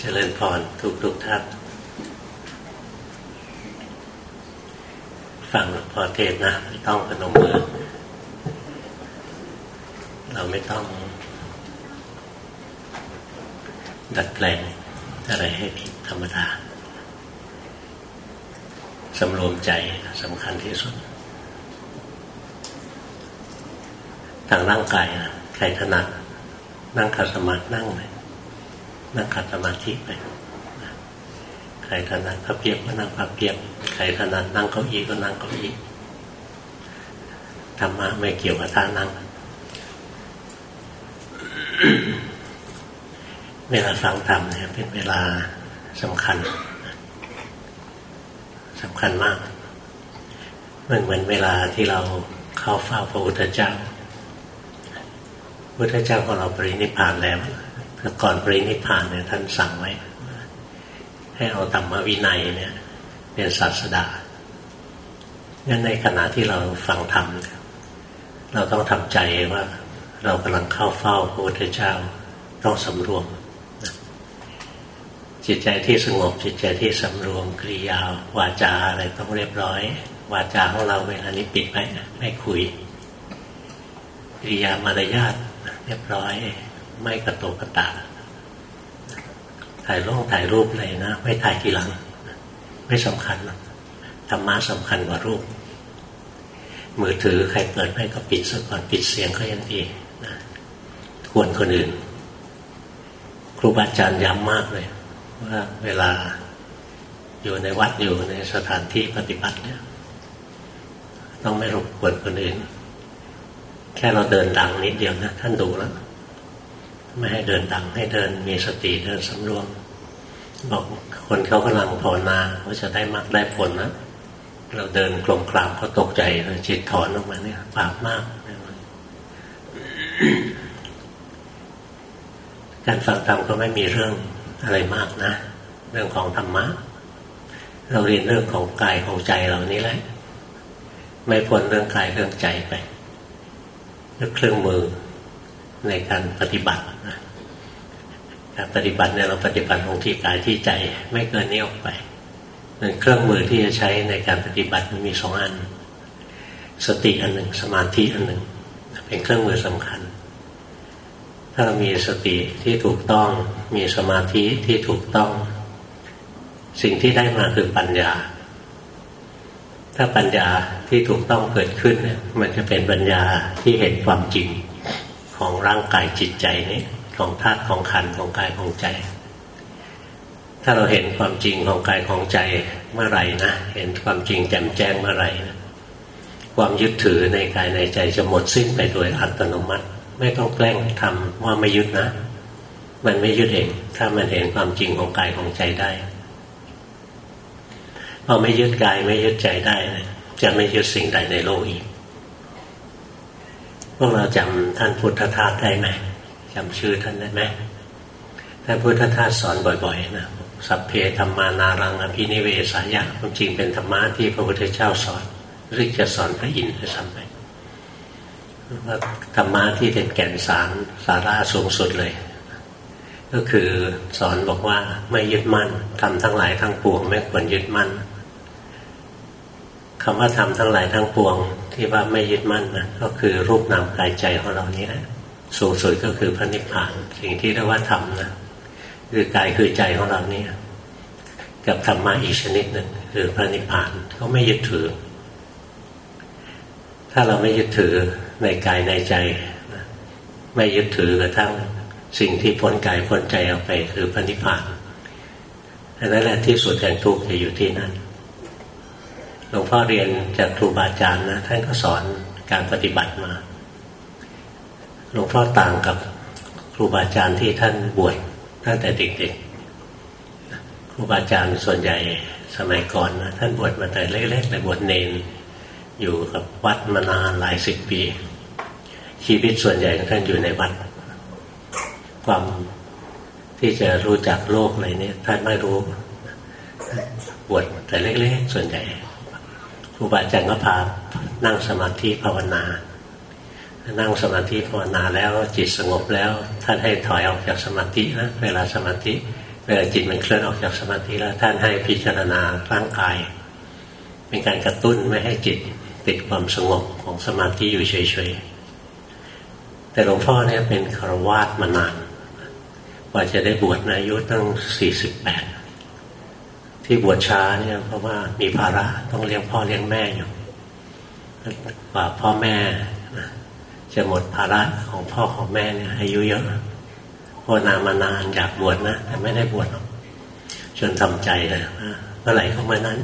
เจริญพรทุกทุกท่าน ฟังพอเทศนะ ไม่ต้องพนมมือ เราไม่ต้อง ดัดแปลงอะไรให้ผิดธรรมดาสำรวมใจสำคัญที่สุด ทางร่างกายนะใครถนัดนั่งขัดสมาธินั่งเลย นั่งขัดสมาธิไปใครถนัดพับเพียบก็นั่งพับเพียบใครถนัดนั่งเก้าอี้ก็นั่งเก้าอี้ธรรมะไม่เกี่ยวกับท่านั่งเวลาฟังธรรมเนี่ยเป็นเวลาสำคัญสำคัญมากมันเหมือนเวลาที่เราเข้าเฝ้าพระพุทธเจ้าพุทธเจ้าของเราปรินิพานแล้ว ก่อนปรินิพานเนี่ยท่านสั่งไว้ ให้เอาธรรมวินัยเนี่ย เป็นศาสดางั้นในขณะที่เราฟังธรรมเราต้องทำใจว่า เรากำลังเข้าเฝ้าพระพุทธเจ้าต้องสำรวม จิตใจที่สงบจิตใจที่สำรวมกริยาวาจาอะไรต้องเรียบร้อย วาจาของเราเวลานี้ปิดไว้ไม่คุยกริยามารยาทเรียบร้อย ไม่กระตุกกระตากถ่ายรูปถ่ายรูปอะไรนะไม่ถ่ายทีหลัง ไม่สำคัญธรรมะสำคัญกว่ารูป มือถือใครเปิดให้ก็ปิดซะก่อนปิดเสียงก็ยังดีนะควรคนอื่น ครูบาอาจารย์ย้ำมากเลย ว่าเวลาอยู่ในวัดอยู่ในสถานที่ปฏิบัติเนี่ยต้องไม่รบกวนคนอื่น แค่เราเดินดังนิดเดียวนะ ท่านดูแล้ว ไม่ให้เดินดังให้เดินมีสติเดินสำรวม บอกคนเขากำลังภาวนาเขาจะได้มากได้ผลนะเราเดินกลมกลามเขาตกใจเลยจิตถอนออกมาเนี่ยปากมาก การฟังธรรมก็ไม่มีเรื่องอะไรมากนะ เรื่องของธรรมะ เราเรียนเรื่องของกายของใจเรานี้แหละ ไม่พ้นเรื่องกายเรื่องใจไปเรื่องเครื่องมือในการปฏิบัติ การปฏิบัติเนี่ยเราปฏิบัติของที่กายที่ใจ ไม่เกินนี้ออกไปเป็นเครื่องมือที่จะใช้ในการปฏิบัติมันมีสองอัน สติอันหนึ่ง สมาธิอันหนึ่ง เป็นเครื่องมือสำคัญ ถ้าเรามีสติที่ถูกต้อง มีสมาธิที่ถูกต้อง สิ่งที่ได้มาคือปัญญา ถ้าปัญญาที่ถูกต้องเกิดขึ้นเนี่ยมันจะเป็นปัญญาที่เห็นความจริงของร่างกายจิตใจนี้ ของธาตุของขันของกายของใจ ถ้าเราเห็นความจริงของกายของใจเมื่อไหร่นะเห็นความจริงแจ่มแจ้งเมื่อไหร่นะความยึดถือในกายในใจจะหมดสิ้นไปโดยอัตโนมัติ ไม่ต้องแกล้งทำว่าไม่ยึดนะ มันไม่ยึดเอง ถ้ามันเห็นความจริงของกายของใจได้พอไม่ยึดกายไม่ยึดใจได้จะไม่ยึดสิ่งใดในโลกอีกพวกเราจำท่านพุทธทาสได้ไหม จำชื่อท่านได้ไหมท่านพุทธทาสสอนบ่อยๆนะสัพเพธรรมานารังอภินิเวสายะความจริงเป็นธรรมะที่พระพุทธเจ้าสอนหรือจะสอนพระอินทร์จะซ้ำไปว่าธรรมะที่เป็นแก่นสารสาระสูงสุดเลย ก็คือสอนบอกว่าไม่ยึดมั่นทำทั้งหลายทั้งปวงไม่ควรยึดมั่นคำว่าทำทั้งหลายทั้งปวง ที่ว่าไม่ยึดมั่นนะก็คือรูปนามกายใจของเรานี้แหละ สูงสุดก็คือพระนิพพาน สิ่งที่เรียกว่าธรรมนะคือกายคือใจของเราเนี่ย กับธรรมะอีกชนิดหนึ่งคือพระนิพพานเขาไม่ยึดถือ ถ้าเราไม่ยึดถือในกายในใจไม่ยึดถือกระทั่งสิ่งที่พ้นกายพ้นใจออกไป คือพระนิพพานอันนั้นแหละที่สุดแห่งทุกข์จะอยู่ที่นั่นหลวงพ่อเรียนจากครูบาอาจารย์นะท่านก็สอนการปฏิบัติมา ลวงพ่อต่างกับครูบาอาจารย์ที่ท่านบวชตั้งแต่เด็กๆ ครูบาอาจารย์ส่วนใหญ่สมัยก่อนนะท่านบวชมาแต่เล็กๆแต่บวชเนนอยู่กับวัดมานานหลายสิบปี ชีวิตส่วนใหญ่ท่านอยู่ในวัด ความที่จะรู้จักโลกอะไรนี้ท่านไม่รู้บวชแต่เล็กๆส่วนใหญ่ครูบาอาจารย์ก็พานั่งสมาธิภาวนา นั่งสมาธิภาวนาแล้วจิตสงบแล้วท่านให้ถอยออกจากสมาธินะเวลาสมาธิเวลาจิตมันเคลื่อนออกจากสมาธิแล้วท่านให้พิจารณาร่างกาย เป็นการกระตุ้นไม่ให้จิตติดความสงบของสมาธิอยู่เฉยๆแต่หลวงพ่อเนี่ยเป็นคารวาสมานานกว่าจะได้บวชอายุตั้งสี่สิบแปดที่บวชช้าเนี่ยเพราะว่ามีภาระต้องเลี้ยงพ่อเลี้ยงแม่อยู่กว่าพ่อแม่ จะหมดภาระของพ่อของแม่เนี่ยอายุเยอะภาวนามานานอยากบวชนะแต่ไม่ได้บวชหรอกจนทำใจเลยเมื่อไหร่ก็เมื่อนั้น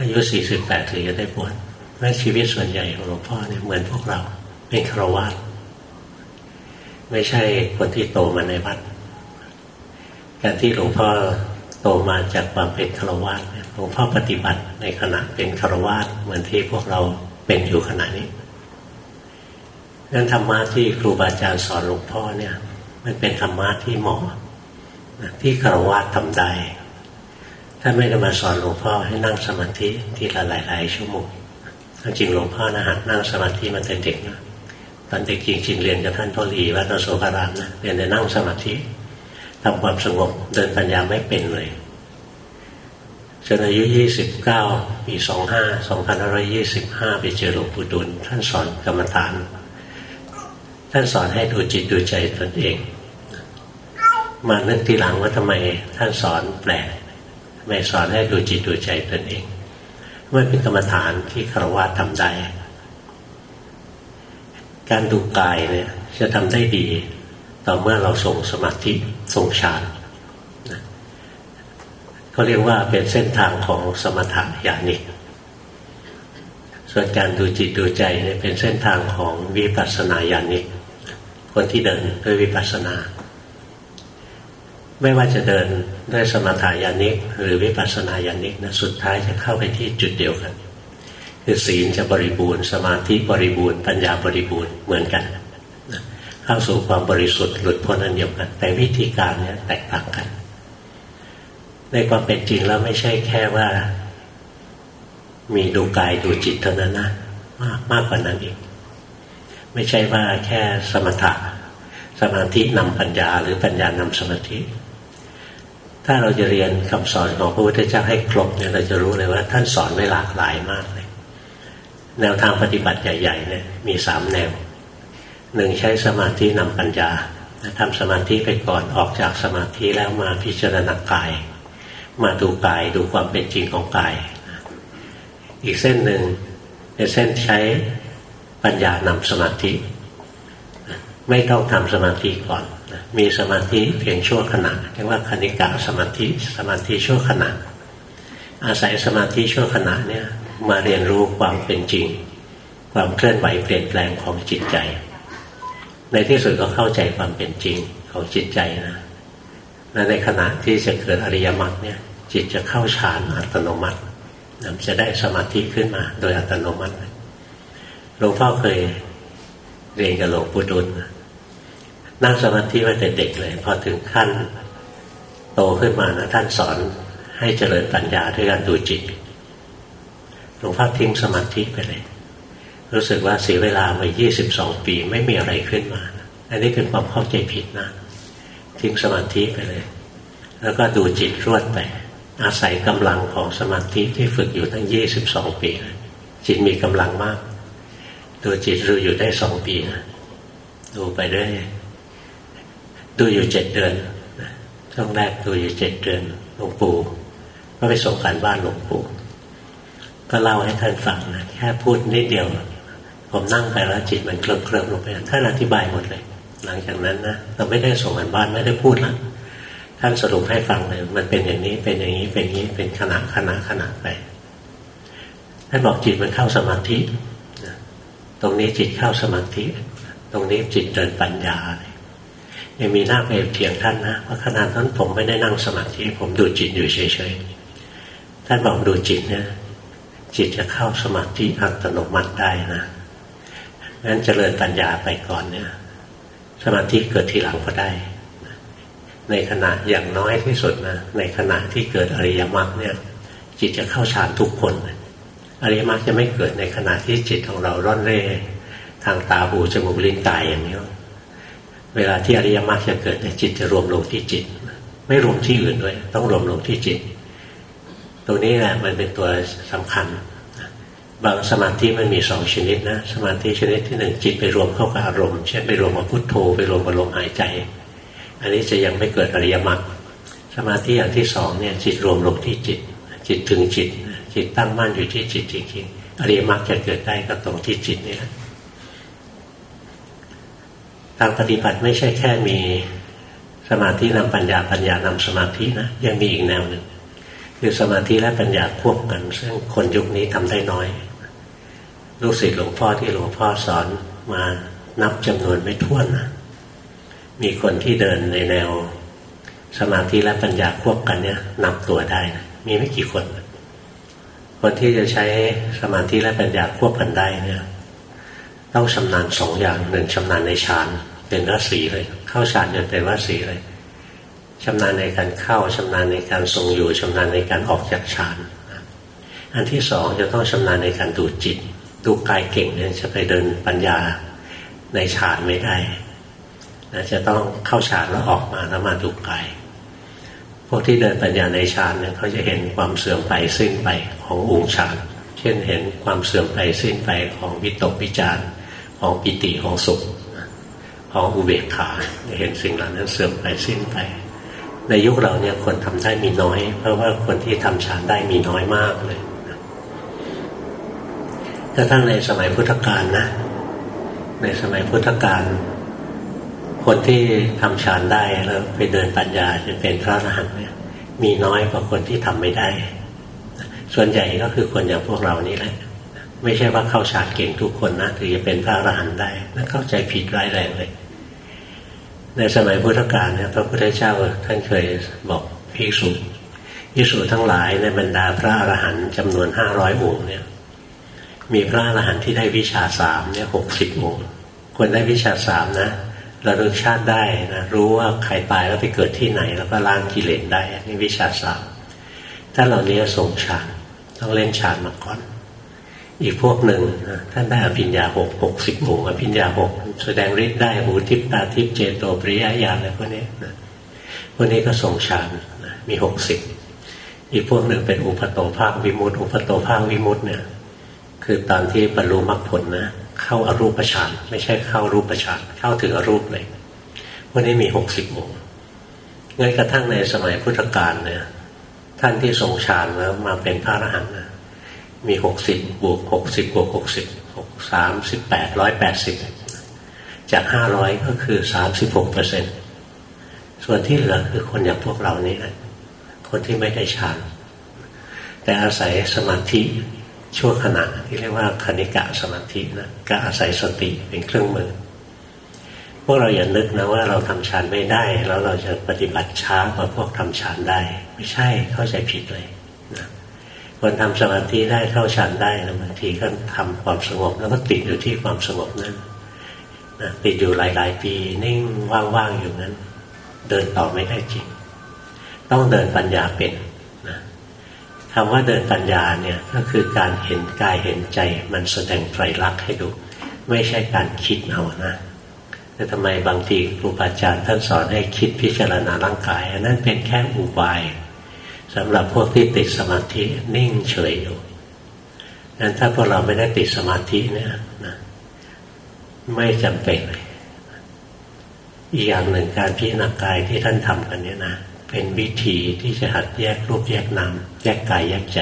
อายุสี่สิบแปดถึงจะได้บวชแม่ชีวิตส่วนใหญ่ของหลวงพ่อเนี่ยเหมือนพวกเราเป็นครวาสไม่ใช่คนที่โตมาในวัดการที่หลวงพ่อโตมาจากความเป็นครวาสหลวงพ่อปฏิบัติในขณะเป็นครวาสเหมือนที่พวกเราเป็นอยู่ขณะนี้ นั้นธรรมะที่ครูบาอาจารย์สอนหลวงพ่อเนี่ย มันเป็นธรรมะที่เหมาะที่คารวะทำได้ถ้าไม่ได้มาสอนหลวงพ่อให้นั่งสมาธิทีละหลาย ๆ ชั่วโมงจริงหลวงพ่อนะหัดนั่งสมาธิมาแต่เด็กนะตอนเด็กจริงๆเรียนกับท่านพ่อหลีวัดโสภารามนะเรียนแต่นั่งสมาธิทำความสงบเดินปัญญาไม่เป็นเลยจนอายุยี่สิบเก้าปีสองห้าสองพันห้าร้อยยี่สิบห้าไปเจอหลวงปู่ดุลท่านสอนกรรมฐาน ท่านสอนให้ดูจิตดูใจตนเอง มานึกทีหลังว่าทำไมท่านสอนแปลกทำไมสอนให้ดูจิตดูใจตนเองมันเป็นกรรมฐานที่คารวะทำได้ การดูกายเนี่ยจะทำได้ดี ต่อเมื่อเราส่งสมาธิส่งฌานเขาเรียกว่าเป็นเส้นทางของสมถะญาณิกส่วนการดูจิตดูใจเนี่ยเป็นเส้นทางของวิปัสสนาญาณิก คนที่เดินด้วยวิปัสสนา ไม่ว่าจะเดินด้วยสมถายานิกหรือวิปัสสนาญาณิกนะสุดท้ายจะเข้าไปที่จุดเดียวกันคือศีลจะบริบูรณ์ สมาธิบริบูรณ์ปัญญาบริบูรณ์เหมือนกันเข้าสู่ความบริสุทธิ์หลุดพ้นอันเดียวกัน แต่วิธีการเนี่ยแตกต่างกัน ในความเป็นจริงแล้วไม่ใช่แค่ว่า มีดูกายดูจิตเท่านั้นนะมากมากกว่านั้นอีก ไม่ใช่ว่าแค่สมถะ สมาธินำปัญญา หรือปัญญานำสมาธิ ถ้าเราจะเรียนคำสอนของพระพุทธเจ้าให้ครบเนี่ยเราจะรู้เลยว่า ท่านสอนไว้หลากหลายมากเลย แนวทางปฏิบัติใหญ่ๆเนี่ยมีสามแนวหนึ่งใช้สมาธินำปัญญาทำสมาธิไปก่อนออกจากสมาธิแล้วมาพิจารณากาย มาดูกายดูความเป็นจริงของกาย อีกเส้นหนึ่งเป็นเส้นใช้ ปัญญานำสมาธิ ไม่ต้องทำสมาธิก่อนมีสมาธิเพียงชั่วขณะเรียกว่าคณิกะสมาธิสมาธิชั่วขณะ อาศัยสมาธิชั่วขณะเนี่ยมาเรียนรู้ความเป็นจริง ความเคลื่อนไหวเปลี่ยนแปลงของจิตใจ ในที่สุดก็เข้าใจความเป็นจริงของจิตใจนะและในขณะที่จะเกิดอริยมรรคเนี่ยจิตจะเข้าฌานอัตโนมัติจะได้สมาธิขึ้นมาโดยอัตโนมัติ หลวงพ่อเคยเรียนกับหลวงปู่ดุลนั่งสมาธิมาแต่เด็กเลย พอถึงขั้นโตขึ้นมานะท่านสอนให้เจริญปัญญาด้วยการดูจิต หลวงพ่อทิ้งสมาธิไปเลย รู้สึกว่าเสียเวลามา 22 ปีไม่มีอะไรขึ้นมา อันนี้เป็นความเข้าใจผิดนะทิ้งสมาธิไปเลย แล้วก็ดูจิตรวดไป อาศัยกำลังของสมาธิที่ฝึกอยู่ตั้ง 22 ปี จิตมีกำลังมาก ดูจิตดูอยู่ได้สองปีนะดูไปเรื่อยดูอยู่เจ็ดเดือนช่วงแรกดูอยู่เจ็ดเดือนหลวงปู่ก็ไปส่งการบ้านหลวงปู่ก็เล่าให้ท่านฟังนะแค่พูดนิดเดียว ผมนั่งไปแล้วจิตมันเคลิ้มเคลิ้มลงไปท่านอธิบายหมดเลย หลังจากนั้นนะเราไม่ได้ส่งการบ้านไม่ได้พูดละท่านสรุปให้ฟังเลย มันเป็นอย่างนี้เป็นอย่างนี้เป็นอย่างนี้เป็นขณะขณะขณะไปท่านบอกจิตมันเข้าสมาธิ ตรงนี้จิตเข้าสมาธิ ตรงนี้จิตเดินปัญญายังมีหน้าไปเถียงท่านนะว่าขนาดนั้นผมไม่ได้นั่งสมาธิผมดูจิตอยู่เฉยๆท่านบอกดูจิตเนี่ยจิตจะเข้าสมาธิอัตโนมัติได้นะงั้นเจริญปัญญาไปก่อนเนี่ย สมาธิเกิดทีหลังก็ได้ ในขณะอย่างน้อยที่สุดนะในขณะที่เกิดอริยมรรคเนี่ย จิตจะเข้าฌานทุกคนเลย อริยมรรคจะไม่เกิดในขณะที่จิตของเราร่อนเร่ทางตาหูจมูกลิ้นกายอย่างนี้ เวลาที่อริยมรรคจะเกิดเนี่ยจิตจะรวมลงที่จิต ไม่รวมที่อื่นด้วย ต้องรวมลงที่จิต ตรงนี้แหละมันเป็นตัวสำคัญ บางสมาธิมันมีสองชนิดนะ สมาธิชนิดที่หนึ่งจิตไปรวมเข้ากับอารมณ์ เช่นไปรวมกับพุทโธไปรวมกับลมหายใจ อันนี้จะยังไม่เกิดอริยมรรค สมาธิอย่างที่สองเนี่ยจิตรวมลงที่จิต จิตถึงจิต จิตตั้งมั่นอยู่ที่จิตจริงๆอริยมรรคจะเกิดได้ก็ตรงที่จิตนี่แหละทางปฏิบัติไม่ใช่แค่มีสมาธินำปัญญาปัญญานำสมาธินะยังมีอีกแนวหนึ่งคือสมาธิและปัญญาควบกัน ซึ่งคนยุคนี้ทำได้น้อย ลูกศิษย์หลวงพ่อที่หลวงพ่อสอนมานับจำนวนไม่ถ้วนนะมีคนที่เดินในแนว สมาธิและปัญญาควบกันเนี่ยนับตัวได้นะมีไม่กี่คน คนที่จะใช้สมาธิและปัญญาควบกันได้เนี่ยต้องชำนาญสองอย่างหนึ่งชำนาญในฌานเป็นรัศีเลย เข้าฌานจนเป็นรัศีเลยชำนาญในการเข้าชำนาญในการทรงอยู่ชำนาญในการออกจากฌานอันที่สองจะต้องชำนาญในการดูจิต ดูกายเก่งเนี่ยจะไปเดินปัญญาในฌานไม่ได้นะจะต้องเข้าฌานแล้วออกมาแล้วมาดูกาย วกที่เดินปัญญาในฌานเนี่ยเขาจะเห็นความเสื่อมไปสิ้นไปขององค์ฌานเช่นเห็นความเสื่อมไปสิ้นไปของวิตกวิจารของปิติของสุขของอุเบกขาเห็นสิ่งเหล่านั้นเสื่อมไปสิ้นไป ในยุคเราเนี่ยคนทำได้มีน้อย เพราะว่าคนที่ทำฌานได้มีน้อยมากเลยถ้าท่านในสมัยพุทธกาลนะ ในสมัยพุทธกาล คนที่ทำฌานได้แล้วไปเดินปัญญาจนเป็นพระอรหันต์เนี่ย มีน้อยกว่าคนที่ทำไม่ได้ ส่วนใหญ่ก็คือคนอย่างพวกเรานี่แหละ ไม่ใช่ว่าเข้าฌานเก่งทุกคนนะถึงจะเป็นพระอรหันต์ได้นั่นเข้าใจผิดร้ายแรงเลย ในสมัยพุทธกาลเนี่ยพระพุทธเจ้าท่านเคยบอกภิกษุภิกษุทั้งหลายในบรรดาพระอรหันต์จำนวนห้าร้อยองค์เนี่ย มีพระอรหันต์ที่ได้วิชาสามเนี่ยหกสิบองค์คนได้วิชาสามนะ ระลึกชาติได้นะรู้ว่าใครตายแล้วไปเกิดที่ไหน แล้วก็ล้างกิเลสได้นี่วิชาสามถ้าเหล่านี้ส่งฌานต้องเล่นฌานมาก่อน อีกพวกหนึ่งนะท่านได้อภิญญาหกหกสิบองค์อภิญญาหกแสดงฤทธิ์ได้หูทิพตาทิพเจโตปริยญาณอะไรพวกนี้นะพวกนี้ก็ส่งฌานนะมีหกสิบอีกพวกหนึ่งเป็นอุปโตภาควิมุตติอุปโตภาควิมุตติเนี่ย คือตอนที่บรรลุมรรคผลนะ เข้าอารูปฌานไม่ใช่เข้ารูปฌานเข้าถึงอรูปเลยวันนี้มีหกสิบโมงงั้นกระทั่งในสมัยพุทธกาลเนี่ย ท่านที่ทรงฌานแล้วมาเป็นพระอรหันต์นะมีหกสิบบวกหกสิบบวกหกสิบหกสามสิบแปดร้อยแปดสิบจากห้าร้อยก็คือสามสิบหกเปอร์เซ็นส่วนที่เหลือคือคนอย่างพวกเรานี่แหละคนที่ไม่ได้ฌาน แต่อาศัยสมาธิ ชั่วขณะที่เรียกว่าคณิกะสมาธินะก็อาศัยสติเป็นเครื่องมือ พวกเราอย่านึกนะว่าเราทำฌานไม่ได้ แล้วเราจะปฏิบัติช้ากว่าพวกทำฌานได้ ไม่ใช่เข้าใจผิดเลยนะคนทำสมาธิได้เข้าฌานได้นะบางทีก็ทำความสงบ แล้วก็ติดอยู่ที่ความสงบนั้นนะติดอยู่หลาย ๆ ปีนิ่งว่างๆอยู่นั้น เดินต่อไม่ได้จริง ต้องเดินปัญญาเป็น คำว่าเดินปัญญาเนี่ยก็คือการเห็นกายเห็นใจ มันแสดงไตรลักษณ์ให้ดู ไม่ใช่การคิดเอานะแต่ทำไมบางทีครูบาอาจารย์ท่านสอนให้คิดพิจารณาร่างกายอันนั้นเป็นแค่อุบายสำหรับพวกที่ติดสมาธินิ่งเฉยอยู่นั้นถ้าพวกเราไม่ได้ติดสมาธิเนี่ยนะไม่จำเป็นเลยอีกอย่างหนึ่งการพิจารณากายที่ท่านทำกันเนี่ยนะเป็นวิธีที่จะหัดแยกรูปแยกนาม แยกกายแยกใจ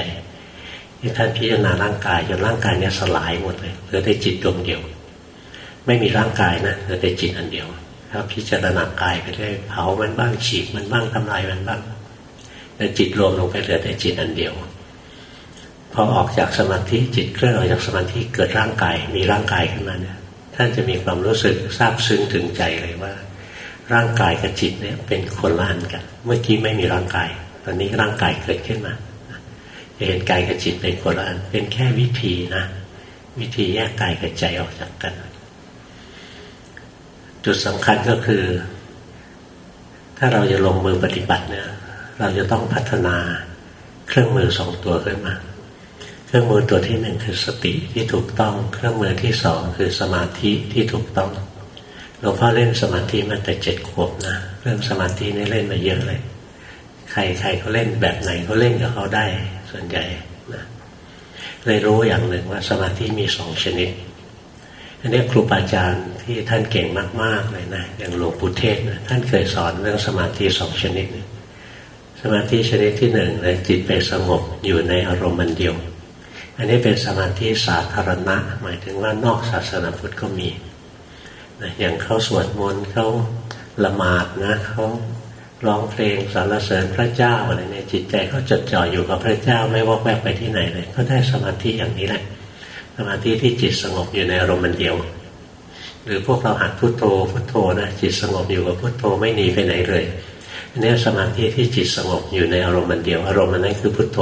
ที่ท่านพิจารณาร่างกายจนร่างกายเนี่ยสลายหมดเลยเหลือแต่จิตดวงเดียว ไม่มีร่างกายนะเหลือแต่จิตอันเดียวถ้าพิจารณากายไปเรื่อยเผามันบ้างฉีกมันบ้างทำลายมันบ้างแต่จิตรวมลงไปเหลือแต่จิตอันเดียวพอออกจากสมาธิจิตเคลื่อนออกจากสมาธิเกิดร่างกายมีร่างกายขึ้นมาเนี่ยท่านจะมีความรู้สึกซาบซึ้งถึงใจเลยว่า ร่างกายกับจิตเนี่ยเป็นคนละอันกัน เมื่อกี้ไม่มีร่างกาย ตอนนี้ร่างกายเกิดขึ้นมา เห็นกายกับจิตเป็นคนละอันเป็นแค่วิธีนะวิธีแยกกายกับใจออกจากกัน จุดสำคัญก็คือ ถ้าเราจะลงมือปฏิบัติเนี่ย เราจะต้องพัฒนาเครื่องมือสองตัวขึ้นมา เครื่องมือตัวที่หนึ่งคือสติที่ถูกต้อง เครื่องมือที่สองคือสมาธิที่ถูกต้องหลวงพ่อเล่นสมาธิมาแต่เจ็ดขวบนะเรื่องสมาธินี่เล่นมาเยอะเลย ใครใครเขาเล่นแบบไหนเขาเล่นกับเขาได้ ส่วนใหญ่นะเลยรู้อย่างหนึ่งว่าสมาธิมีสองชนิด อันนี้ครูบาอาจารย์ที่ท่านเก่งมากๆเลยนะอย่างหลวงปู่เทศนะท่านเคยสอนเรื่องสมาธิสองชนิดสมาธิชนิดที่หนึ่งเลยจิตไปสงบอยู่ในอารมณ์มันเดียว อันนี้เป็นสมาธิสาธารณะ หมายถึงว่านอกศาสนาพุทธก็มีนะอย่างเขาสวดมนต์เขาละหมาดนะเขา ร้องเพลงสรรเสริญพระเจ้าอะไรเนี่ยจิตใจเขาจดจ่ออยู่กับพระเจ้าไม่วอกแวกไปที่ไหนเลย ก็ได้สมาธิอย่างนี้แหละสมาธิที่จิตสงบอยู่ในอารมณ์เดียว หรือพวกเราหัดพุโทโธพุโทโธนะจิตสงบอยู่กับพุโทโธไม่หนีไปไหนเลยอันนี้สมาธิที่จิตสงบอยู่ในอารมณ์เดียว อารมณ์นั้นคือพุโทโธ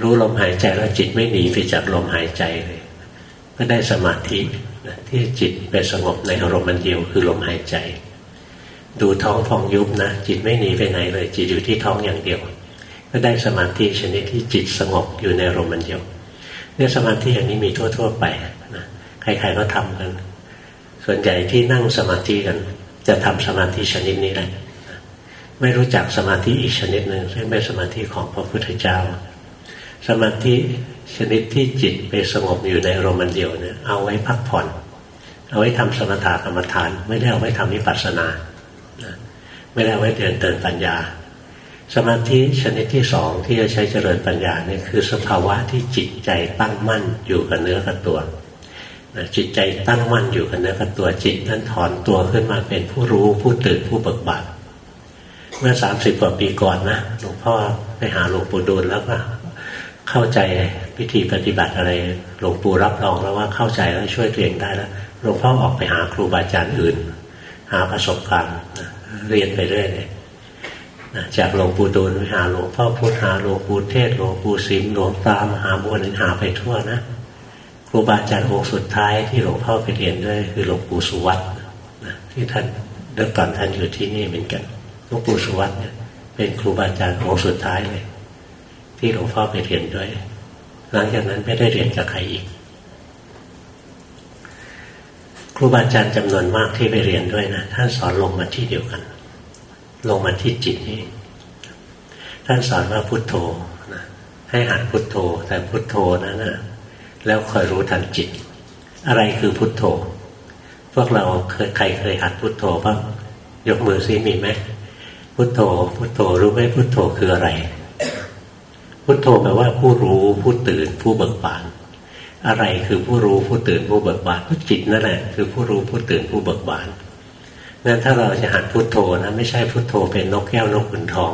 รู้ลมหายใจแล้วจิตไม่หนีไปจากลมหายใจเลย ก็ได้สมาธิที่จิตไปสงบในอารมณ์เดียวคือลมหายใจ ดูท้องพองยุบนะจิตไม่หนีไปไหนเลย จิตอยู่ที่ท้องอย่างเดียว ก็ได้สมาธิชนิดที่จิตสงบอยู่ในรมณ์เดียวเนี่ยสมาธิอย่างนี้มีทั่ว ๆ ไปนะใครๆก็ทำกัน ส่วนใหญ่ที่นั่งสมาธิกัน จะทำสมาธิชนิดนี้แหละไม่รู้จักสมาธิอีกชนิดหนึ่งซึ่งเป็นสมาธิของพระพุทธเจ้า สมาธิชนิดที่จิตไปสงบอยู่ในรมณ์เดียวเนี่ยเอาไว้พักผ่อน เอาไว้ทำสมถะกรรมฐาน ไม่ได้เอาไว้ทำวิปัสสนา ไม่ได้ไว้เดินเตินปัญญา สมาธิชนิดที่สองที่จะใช้เจริญปัญญาเนี่ยคือสภาวะที่จิตใจตั้งมั่นอยู่กับเนื้อกับตัวจิตใจตั้งมั่นอยู่กับเนื้อกับตัวจิตนั้นถอนตัวขึ้นมาเป็นผู้รู้ผู้ตื่นผู้เบิกบานเมื่อสามสิบกว่าปีก่อนนะหลวงพ่อไปหาหลวงปู่ดูลแล้วก็เข้าใจพิธีปฏิบัติอะไรหลวงปู่รับรองแล้วว่าเข้าใจแล้วช่วยตัวเองได้แล้วหลวงพ่อออกไปหาครูบาอาจารย์อื่น หาประสบการณ์ เรียนไปเรื่อยเลยจากหลวงปู่ดูลไปหาหลวงพ่อพุทธหาหลวงปู่เทศหลวงปู่สิมหลวงตามหาบัวนินหาไปทั่วนะครูบาอาจารย์องค์สุดท้ายที่หลวงพ่อไปเรียนด้วย คือหลวงปู่สุวัตนะที่ท่านเดิมก่อนท่านอยู่ที่นี่เหมือนกันหลวงปู่สุวัตเนี่ยเป็นครูบาอาจารย์องค์สุดท้ายเลย ที่หลวงพ่อไปเรียนด้วย หลังจากนั้นไม่ได้เรียนกับใครอีก ครูบาอาจารย์จำนวนมากที่ไปเรียนด้วยนะท่านสอนลงมาที่เดียวกัน ลงมาที่จิตนี่ท่านสอนว่าพุทโธนะให้หัดพุทโธ แต่พุทโธนั้นนะแล้วคอยรู้ทันจิต อะไรคือพุทโธ พวกเราเคยใครเคยหัดพุทโธบ้างยกมือซิมีไหมพุทโธ พุทโธรู้ไหมพุทโธคืออะไร พุทโธแปลว่าผู้รู้ผู้ตื่นผู้เบิกบาน อะไรคือผู้รู้ผู้ตื่นผู้เบิกบานก็จิตนั่นแหละคือผู้รู้ผู้ตื่นผู้เบิกบาน งั้นถ้าเราจะหัดพุทโธนะไม่ใช่พุทโธเป็นนกแก้วนกขุนทอง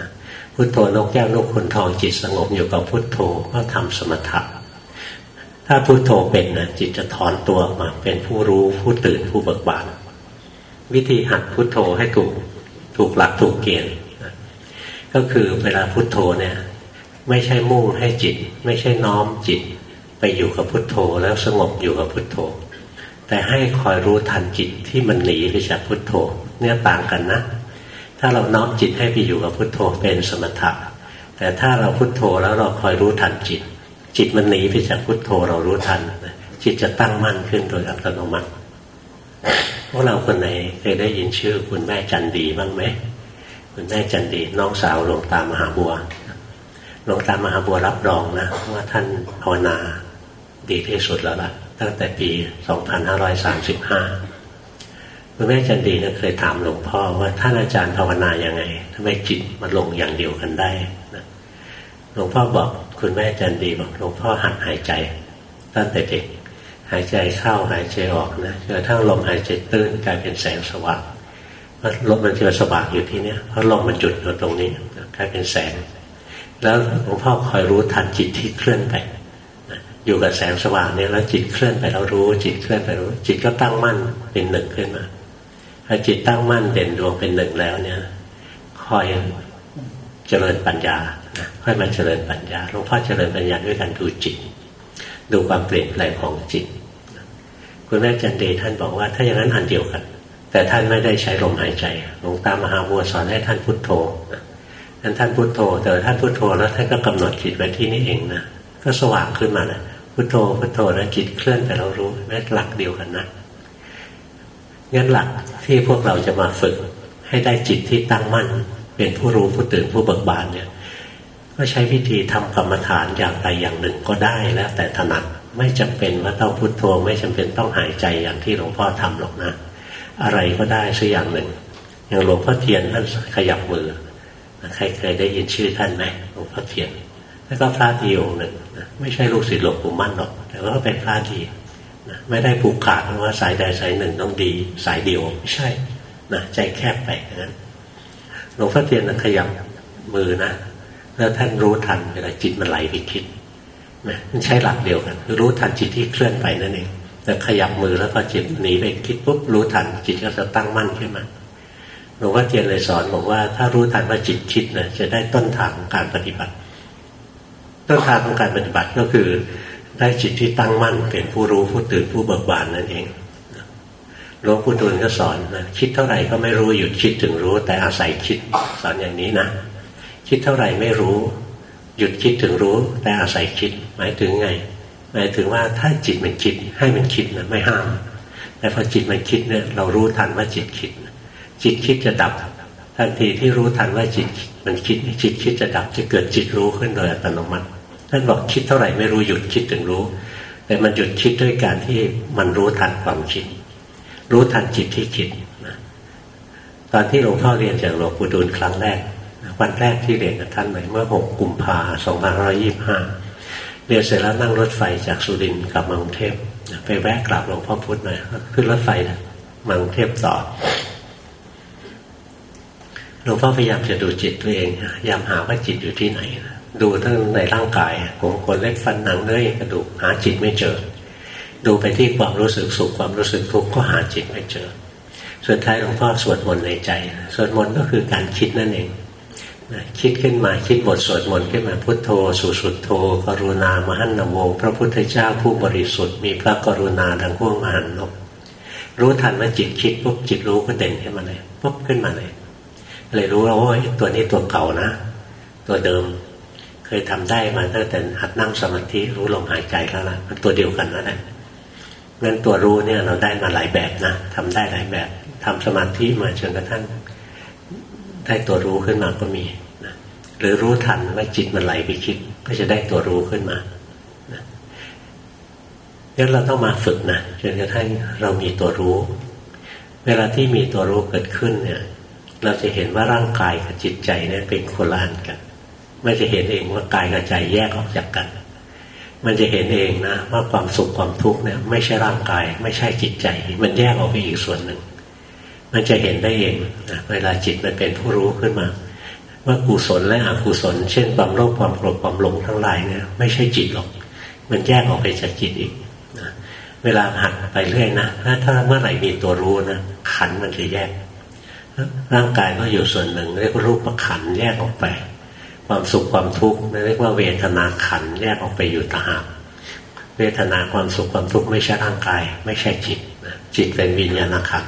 นะพุทโธนกแก้วนกขุนทอง จิตสงบอยู่กับพุทโธก็ทำสมถะถ้าพุทโธเป็นนะจิตจะถอนตัวมา เป็นผู้รู้ผู้ตื่นผู้เบิกบานวิธีหัดพุทโธให้ถูกถูกหลักถูกเกณฑ์ก็คือเวลาพุทโธเนี่ย ไม่ใช่มุ่งให้จิต ไม่ใช่น้อมจิต ไปอยู่กับพุทโธแล้วสงบอยู่กับพุทโธ แต่ให้คอยรู้ทันจิตที่มันหนีไปจากพุทโธ เนี่ยต่างกันนะ ถ้าเราน้อมจิตให้ไปอยู่กับพุทโธเป็นสมถะ แต่ถ้าเราพุทโธแล้วเราคอยรู้ทันจิต จิตมันหนีไปจากพุทโธเรารู้ทัน จิตจะตั้งมั่นขึ้นโดยอัตโนมัติพวกเราคนไหนเคยได้ยินชื่อคุณแม่จันดีบ้างไหมคุณแม่จันดีน้องสาวหลวงตามหาบัวหลวงตามหาบัวรับรองนะว่าท่านภาวนาดีที่สุดแล้วล่ะ ตั้งแต่ปี 2535คุณแม่จันดีเคยถามหลวงพ่อว่าท่านอาจารย์ภาวนาอย่างไงทำไมจิตมันลงอย่างเดียวกันได้นะหลวงพ่อบอกคุณแม่จันดีบอกหลวงพ่อหัดหายใจ ตั้งแต่เด็กหายใจเข้าหายใจออกนะจนกระทั่งลมหายใจตื้นกลายเป็นแสงสว่างลมมันจะสว่างอยู่ที่เนี้ยเพราะลมมันจุดอยู่ตรงนี้กลายเป็นแสง แล้วหลวงพ่อคอยรู้ทันจิตที่เคลื่อนไป อยู่กับแสงสว่างเนี่ยแล้วจิตเคลื่อนไปเรารู้ จิตเคลื่อนไปรู้ จิตก็ตั้งมั่นเป็นหนึ่งขึ้นมาพอจิตตั้งมั่นเด่นดวงเป็นหนึ่งแล้วเนี่ยคอยเจริญปัญญานะค่อยมาเจริญปัญญาหลวงพ่อเจริญปัญญาด้วยการดูจิต ดูความเปลี่ยนแปลงของจิต คุณแม่จันเดท่านบอกว่า ถ้าอย่างนั้นอันเดียวกัน แต่ท่านไม่ได้ใช้ลมหายใจหลวงตามหาบัวสอนให้ท่านพุทโธนั้นท่านพุทโธแต่ท่านพุทโธแล้วท่านก็กำหนดจิตไว้ที่นี่เองนะก็สว่างขึ้นมานะ พุทโธพุทโธนะจิตเคลื่อนแต่เรารู้แม้หลักเดียวกันนะงั้นหลักที่พวกเราจะมาฝึก ให้ได้จิตที่ตั้งมั่น เป็นผู้รู้ผู้ตื่นผู้เบิกบานเนี่ย ก็ใช้วิธีทำกรรมฐานอย่างใดอย่างหนึ่งก็ได้แล้วแต่ถนัดไม่จำเป็นว่าต้องพุโทโธไม่จำเป็นต้องหายใจอย่างที่หลวงพ่อทำหรอกนะ อะไรก็ได้สักอย่างหนึ่ง อย่างหลวงพ่อเทียนท่านขยับมือ ใครเคยได้ยินชื่อท่านไหมหลวงพ่อเทียน แล้วก็พระดีองหนึ่ง ไม่ใช่ลูกศิษย์หลวงปู่มั่นหรอก แต่ว่าเป็นพระดีนะไม่ได้ผูกขาดว่าสายใดสายหนึ่งต้องดี สายเดียวไม่ใช่นะใจแคบไปนั้นหลวงพ่อเทียนนะขยับมือนะแล้วท่านรู้ทันเวลาจิตมันไหลไปคิดนะมันใช้หลักเดียวกันคือรู้ทันจิตที่เคลื่อนไปนั่นเองแต่ขยับมือแล้วก็จิตหนีไปคิดปุ๊บรู้ทันจิตก็จะตั้งมั่นขึ้นมาหลวงพ่อเทียนเลยสอนบอกว่าถ้ารู้ทันว่าจิตคิดนะจะได้ต้นทางของการปฏิบัติ ต้นทางของการปฏิบัติก็คือได้จิตที่ตั้งมั่นเป็นผู้รู้ผู้ตื่นผู้เบิกบานนั่นเองหลวงปู่ดูลก็สอนนะคิดเท่าไหร่ก็ไม่รู้หยุดคิดถึงรู้ แต่อาศัยคิดสอนอย่างนี้นะคิดเท่าไหร่ไม่รู้ หยุดคิดถึงรู้ แต่อาศัยคิด หมายถึงไง หมายถึงว่าถ้าจิตมันคิดให้มันคิดนะไม่ห้าม แต่พอจิตมันคิดเนี่ยเรารู้ทันว่าจิตคิด จิตคิดจะดับ ทันทีที่รู้ทันว่าจิตมันคิดจิตคิดจะดับจะเกิดจิตรู้ขึ้นโดยอัตโนมัติ ท่านบอกคิดเท่าไหร่ไม่รู้หยุดคิดถึงรู้ แต่มันหยุดคิดด้วยการที่มันรู้ทันความคิด รู้ทันจิตที่คิดนะตอนที่หลวงพ่อเรียนจากหลวงปู่ดูลครั้งแรก วันแรกที่เรียนกับท่านใหม่เมื่อหกกุมภาสองพันร้อยี่ห้าเรียนเสร็จแล้วนั่งรถไฟจากสุรินทร์กลับมากรุงเทพไปแวะกราบหลวงพ่อพุธหน่อยขึ้นรถไฟนะมากรุงเทพต่อหลวงพ่อพยายามจะดูจิตตัวเองพยายามหาว่าจิตอยู่ที่ไหน ดูทั้งในร่างกายผมคนเล็กฟันหนังเนื้อกระดูกหาจิตไม่เจอ ดูไปที่ความรู้สึกสุขความรู้สึกทุกข์ก็หาจิตไม่เจอ สุดท้ายหลวงพ่อสวดมนต์ในใจ สวดมนต์ก็คือการคิดนั่นเองคิดขึ้นมาคิดบทสวดมนต์ขึ้นมาพุทโธ สุสุดโธ กรุณามหันนโมพระพุทธเจ้าผู้บริสุทธิ์มีพระกรุณาดังพวกมหันนกรู้ทันว่าจิตคิดปุ๊บจิตรู้ก็เด่นขึ้นมาเลยปุ๊บขึ้นมาเลย เลยรู้ว่าโอ้ยตัวนี้ตัวเก่านะ ตัวเดิม ยทำได้มาตั้งแต่หัดนั่งสมาธิรู้ลมหายใจแล้วล่ะมันตัวเดียวกันนั่นแหละงั้นตัวรู้เนี่ยเราได้มาหลายแบบนะทำได้หลายแบบทำสมาธิมาจนกระทั่งได้ตัวรู้ขึ้นมาก็มีนะหรือรู้ทันว่าจิตมันไหลไปคิด ก็จะได้ตัวรู้ขึ้นมางั้นเราต้องมาฝึกนะจนกระทั่งเรามีตัวรู้ เวลาที่มีตัวรู้เกิดขึ้นเนี่ย เราจะเห็นว่าร่างกายกับจิตใจเนี่ยเป็นคนละอันกัน ไม่จะเห็นเองว่ากายกับใจแยกออกจากกัน มันจะเห็นเองนะ ว่าความสุขความทุกข์เนี่ย ไม่ใช่ร่างกาย ไม่ใช่จิตใจ มันแยกออกไปอีกส่วนหนึ่ง มันจะเห็นได้เองนะเวลาจิตมันเป็นผู้รู้ขึ้นมาว่ากุศลและอกุศล เช่นความโลภความโกรธความหลงทั้งหลายเนี่ยไม่ใช่จิตหรอก มันแยกออกไปจากจิตอีกนะเวลาหัดไปเรื่อยนะถ้าถ้าเมื่อไหร่มีตัวรู้นะขันมันจะแยกร่างกายก็อยู่ส่วนหนึ่งเรียกว่ารูปขันแยกออกไป ความสุขความทุกข์เรียกว่าเวทนาขันแยกออกไปอยู่ต่างหากเวทนาความสุขความทุกข์ไม่ใช่ร่างกาย ไม่ใช่จิตจิตเป็นวิญญาณขัน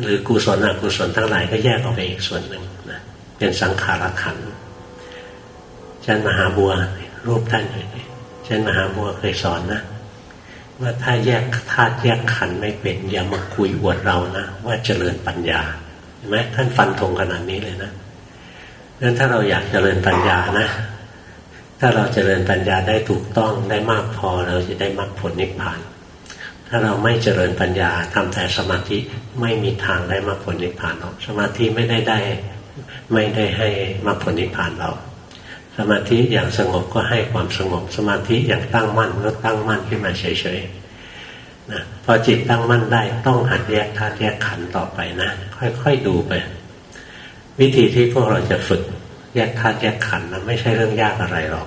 หรือกุศลอกุศลทั้งหลายก็แยกออกไปอีกส่วนหนึ่งนะเป็นสังขารขันอาจารย์มหาบัวรูปท่านอยู่นี่อาจารย์มหาบัวเคยสอนนะว่าถ้าแยกธาตุแยกขันไม่เป็นอย่ามาคุยอวดเรานะว่าเจริญปัญญาเห็นไหมท่านฟันธงขนาดนี้เลยนะ งั้นถ้าเราอยากเจริญปัญญานะ ถ้าเราเจริญปัญญาได้ถูกต้องได้มากพอเราจะได้มรรคผลนิพพาน ถ้าเราไม่เจริญปัญญาทำแต่สมาธิไม่มีทางได้มรรคผลนิพพานหรอกสมาธิไม่ได้ได้ไม่ได้ให้มรรคผลนิพพานเราสมาธิอย่างสงบก็ให้ความสงบ สมาธิอย่างตั้งมั่นก็ตั้งมั่นขึ้นมาเฉยๆนะพอจิตตั้งมั่นได้ต้องหัดแยกธาตุแยกขันต่อไปนะ ค่อยๆดูไป วิธีที่พวกเราจะฝึกแยกธาตุแยกขันธ์นะไม่ใช่เรื่องยากอะไรหรอก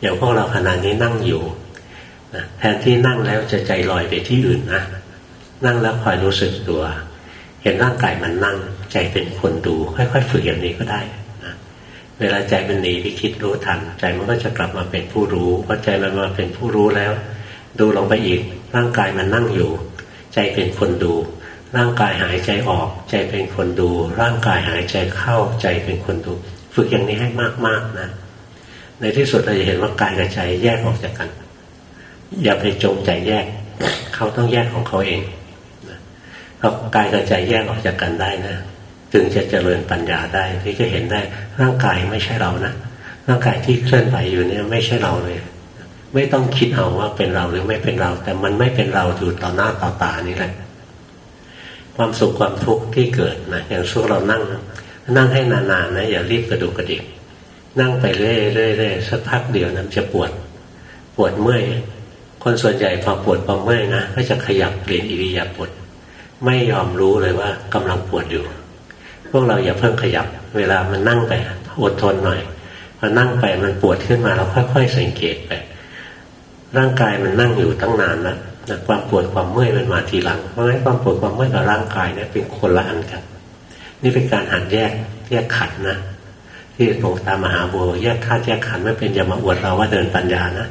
อย่างพวกเราขณะนี้นั่งอยู่นะแทนที่นั่งแล้วจะใจลอยไปที่อื่นนะนั่งแล้วคอยรู้สึกตัว เห็นร่างกายมันนั่ง ใจเป็นคนดู ค่อยๆฝึกอย่างนี้ก็ได้เวลาใจมันหนีไปคิดรู้ทัน ใจมันก็จะกลับมาเป็นผู้รู้พอใจมันมาเป็นผู้รู้แล้ว ดูลงไปอีกร่างกายมันนั่งอยู่ ใจเป็นคนดู ร่างกายหายใจออกใจเป็นคนดู ร่างกายหายใจเข้าใจเป็นคนดู ฝึกอย่างนี้ให้มากๆนะ ในที่สุดเราจะเห็นว่ากายกับใจแยกออกจากกัน อย่าไปจงใจแยก เขาต้องแยกของเขาเองพอกายกับใจแยกออกจากกันได้นะถึงจะเจริญปัญญาได้ที่จะเห็นได้ร่างกายไม่ใช่เรานะร่างกายที่เคลื่อนไหวอยู่เนี่ยไม่ใช่เราเลย ไม่ต้องคิดเอาว่าเป็นเราหรือไม่เป็นเรา แต่มันไม่เป็นเราอยู่ต่อหน้าต่อตานี่แหละ ความสุขความทุกข์ที่เกิดนะอย่างช่วงเรานั่ง นั่งให้นานๆนะอย่ารีบกระดุกกระดิกนั่งไปเรื่อยๆสักพักเดียวนั้นจะปวด ปวดเมื่อยคนส่วนใหญ่พอปวดพอเมื่อยนะก็จะขยับเปลี่ยนอิริยาบถไม่ยอมรู้เลยว่ากำลังปวดอยู่ พวกเราอย่าเพิ่งขยับ เวลามันนั่งไปอดทนหน่อยพอนั่งไปมันปวดขึ้นมาเราค่อย ๆ สังเกตไปร่างกายมันนั่งอยู่ตั้งนานแล้ว นะความปวดความเมื่อยมันมาทีหลัง เพราะงั้นความปวดความเมื่อยกับร่างกายเนี่ยเป็นคนละอันกัน นี่เป็นการหันแยกแยกขันนะ ที่หลวงตามหาบัวแยกธาตุแยกขันไม่เป็นอย่ามาอวดเราว่าเดินปัญญานะ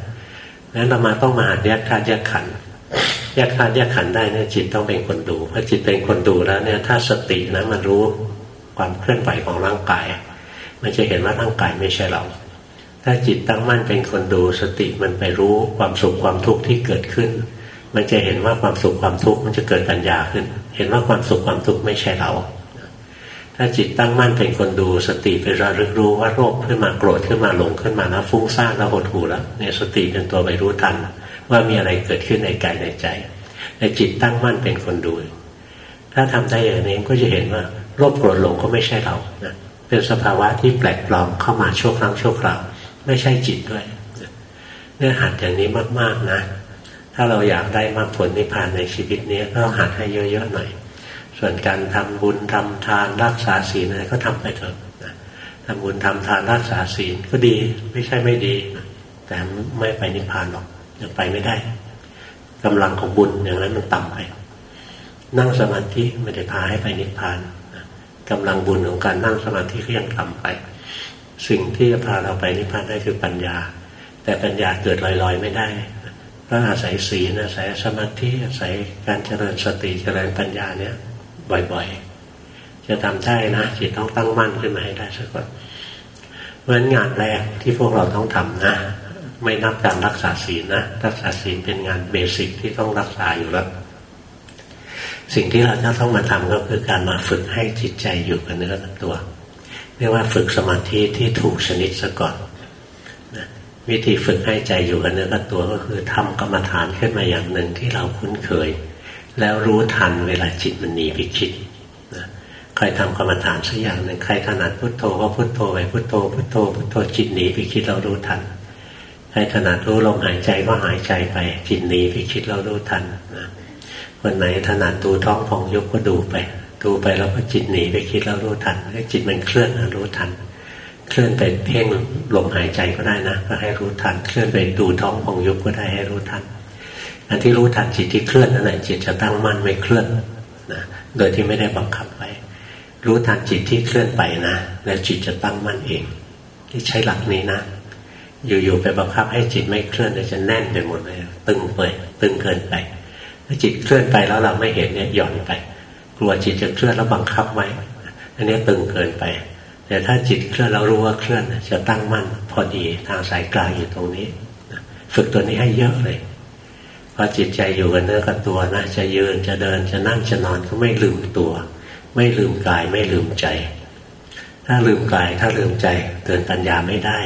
นั้นเรามาต้องมาหัดแยกธาตุแยกขันแยกธาตุแยกขันได้เนี่ยจิตต้องเป็นคนดูพอจิตเป็นคนดูแล้วเนี่ยถ้าสตินะมันรู้ความเคลื่อนไหวของร่างกาย มันจะเห็นว่าร่างกายไม่ใช่เรา ถ้าจิตตั้งมั่นเป็นคนดูสติมันไปรู้ความสุขความทุกข์ที่เกิดขึ้น มันจะเห็นว่าความสุขความทุกข์มันจะเกิดปัญญาขึ้น เห็นว่าความสุขความทุกข์ไม่ใช่เรา ถ้าจิตตั้งมั่นเป็นคนดูสติไประลึกรู้ว่าโรคขึ้นมาโกรธขึ้นมาหลงขึ้นมาแล้วฟุ้งซ่านแล้วหดหู่แล้วเนี่ยสติเป็นตัวไปรู้ทัน ว่ามีอะไรเกิดขึ้นในกายในใจในจิตตั้งมั่นเป็นคนดู ถ้าทำได้อย่างนี้ก็จะเห็นว่าโรคโกรธหลงก็ไม่ใช่เรานะเป็นสภาวะที่แปลกปลอมเข้ามาชั่วครั้งชั่วคราว ไม่ใช่จิตด้วยเนี่ยหัดอย่างนี้มากๆนะ ถ้าเราอยากได้มากผลนิพพานในชีวิตนี้ก็หัดให้เยอะๆหน่อย ส่วนการทำบุญทำทานรักษาศีลอะไรก็ทำไปเถอะนะทำบุญทำทานรักษาศีลก็ดีไม่ใช่ไม่ดี แต่ไม่ไปนิพพานหรอกยังไปไม่ได้กำลังของบุญอย่างนั้นมันต่ำไป นั่งสมาธิไม่ได้พาให้ไปนิพพานนะกำลังบุญของการนั่งสมาธิก็ยังต่ำไป สิ่งที่จะพาเราไปนิพพานได้คือปัญญา แต่ปัญญาเกิดลอยๆไม่ได้ เพราะอาศัยศีลอาศัยสมาธิอาศัยการเจริญสติเจริญปัญญาเนี่ยบ่อยๆ จะทำได้นะจิตต้องตั้งมั่นขึ้นมาให้ได้สักก่อนเพราะฉะนั้นงานแรกที่พวกเราต้องทำนะ ไม่นับการรักษาศีลนะรักษาศีลเป็นงานเบสิกที่ต้องรักษาอยู่แล้วสิ่งที่เราจะต้องมาทำก็คือการมาฝึกให้จิตใจอยู่กับเนื้อกับตัว เรียกว่าฝึกสมาธิที่ถูกชนิดซะก่อน วิธีฝึกให้ใจอยู่กับเนื้อกับตัวก็คือทำกรรมฐานขึ้นมาอย่างหนึ่งที่เราคุ้นเคย แล้วรู้ทันเวลาจิตมันหนีไปคิดนะใครทำกรรมฐานสักอย่างหนึ่งใครถนัดพุทโธก็พุทโธไปพุทโธพุทโธพุทโธจิตหนีไปคิดเรารู้ทันใครถนัดรู้ลมหายใจก็หายใจไป จิตหนีไปคิดเรารู้ทันนะคนไหนถนัดดูท้องพองยุบก็ดูไป ดูไปแล้วก็จิตหนีไปคิดเรารู้ทันจิตมันเคลื่อนรู้ทัน เคลื่อนไปเพ่งลมหายใจก็ได้นะก็ให้รู้ทัน เคลื่อนไปดูท้องพองยุบก็ได้ให้รู้ทันอันที่รู้ทันจิตที่เคลื่อนนั่นแหละจิตจะตั้งมั่นไม่เคลื่อนนะโดยที่ไม่ได้บังคับไว้รู้ทันจิตที่เคลื่อนไปนะแล้วจิตจะตั้งมั่นเอง ที่ใช้หลักนี้นะ อยู่ๆไปบังคับให้จิตไม่เคลื่อนจะแน่นไปหมดเลยตึงไปตึงเกินไปถ้าจิตเคลื่อนไปแล้วเราไม่เห็นเนี่ยหย่อนไป กลัวจิตจะเคลื่อนแล้วบังคับไว้อันนี้ตึงเกินไป แต่ถ้าจิตเคลื่อนเรารู้ว่าเคลื่อนจะตั้งมั่นพอดีทางสายกลางอยู่ตรงนี้ฝึกตัวนี้ให้เยอะเลยพอจิตใจอยู่กับเนื้อกับตัวนะจะยืนจะเดินจะนั่งจะนอนก็ไม่ลืมตัว ไม่ลืมกายไม่ลืมใจ ถ้าลืมกายถ้าลืมใจเดินปัญญาไม่ได้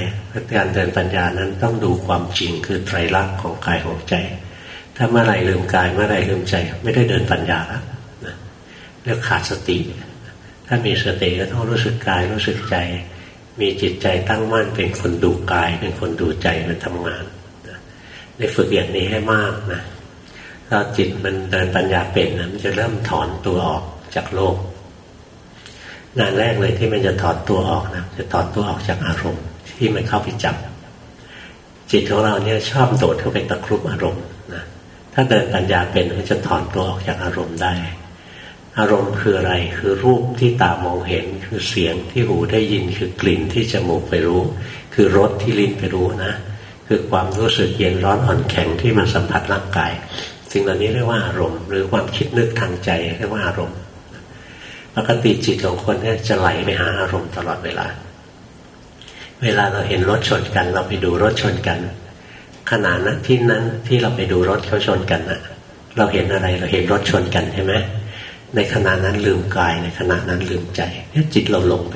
การเดินปัญญานั้นต้องดูความจริงคือไตรลักษณ์ของกายของใจ ถ้าเมื่อไรลืมกายเมื่อไรลืมใจ ไม่ได้เดินปัญญาแล้วนะเรียกขาดสติ ถ้ามีสติก็ต้องรู้สึกกายรู้สึกใจ มีจิตใจตั้งมั่นเป็นคนดูกาย เป็นคนดูใจมันทำงานได้ฝึกอย่างนี้ให้มากนะถ้าจิตมันเดินปัญญาเป็นนะมันจะเริ่มถอนตัวออกจากโลกงานแรกเลยที่มันจะถอนตัวออกนะจะถอนตัวออกจากอารมณ์ ที่มันเข้าไปจับ จิตของเราเนี่ยชอบโดดเข้าไปตะครุบอารมณ์นะถ้าเดินปัญญาเป็นมันจะถอนตัวออกจากอารมณ์ได้ อารมณ์คืออะไร คือรูปที่ตามองเห็น คือเสียงที่หูได้ยิน คือกลิ่นที่จมูกไปรู้ คือรสที่ลิ้นไปรู้นะ คือความรู้สึกเย็นร้อนอ่อนแข็งที่มาสัมผัสร่างกาย สิ่งเหล่านี้เรียกว่าอารมณ์ หรือความคิดนึกทางใจเรียกว่าอารมณ์ ปกติจิตของคนเนี่ยจะไหลไปหาอารมณ์ตลอดเวลา เวลาเราเห็นรถชนกัน เราไปดูรถชนกัน ขณะนั้นที่นั้นที่เราไปดูรถเขาชนกันนะเราเห็นอะไรเราเห็นรถชนกันใช่ไหม ในขณะนั้นลืมกาย ในขณะนั้นลืมใจนี่จิตเราลงไป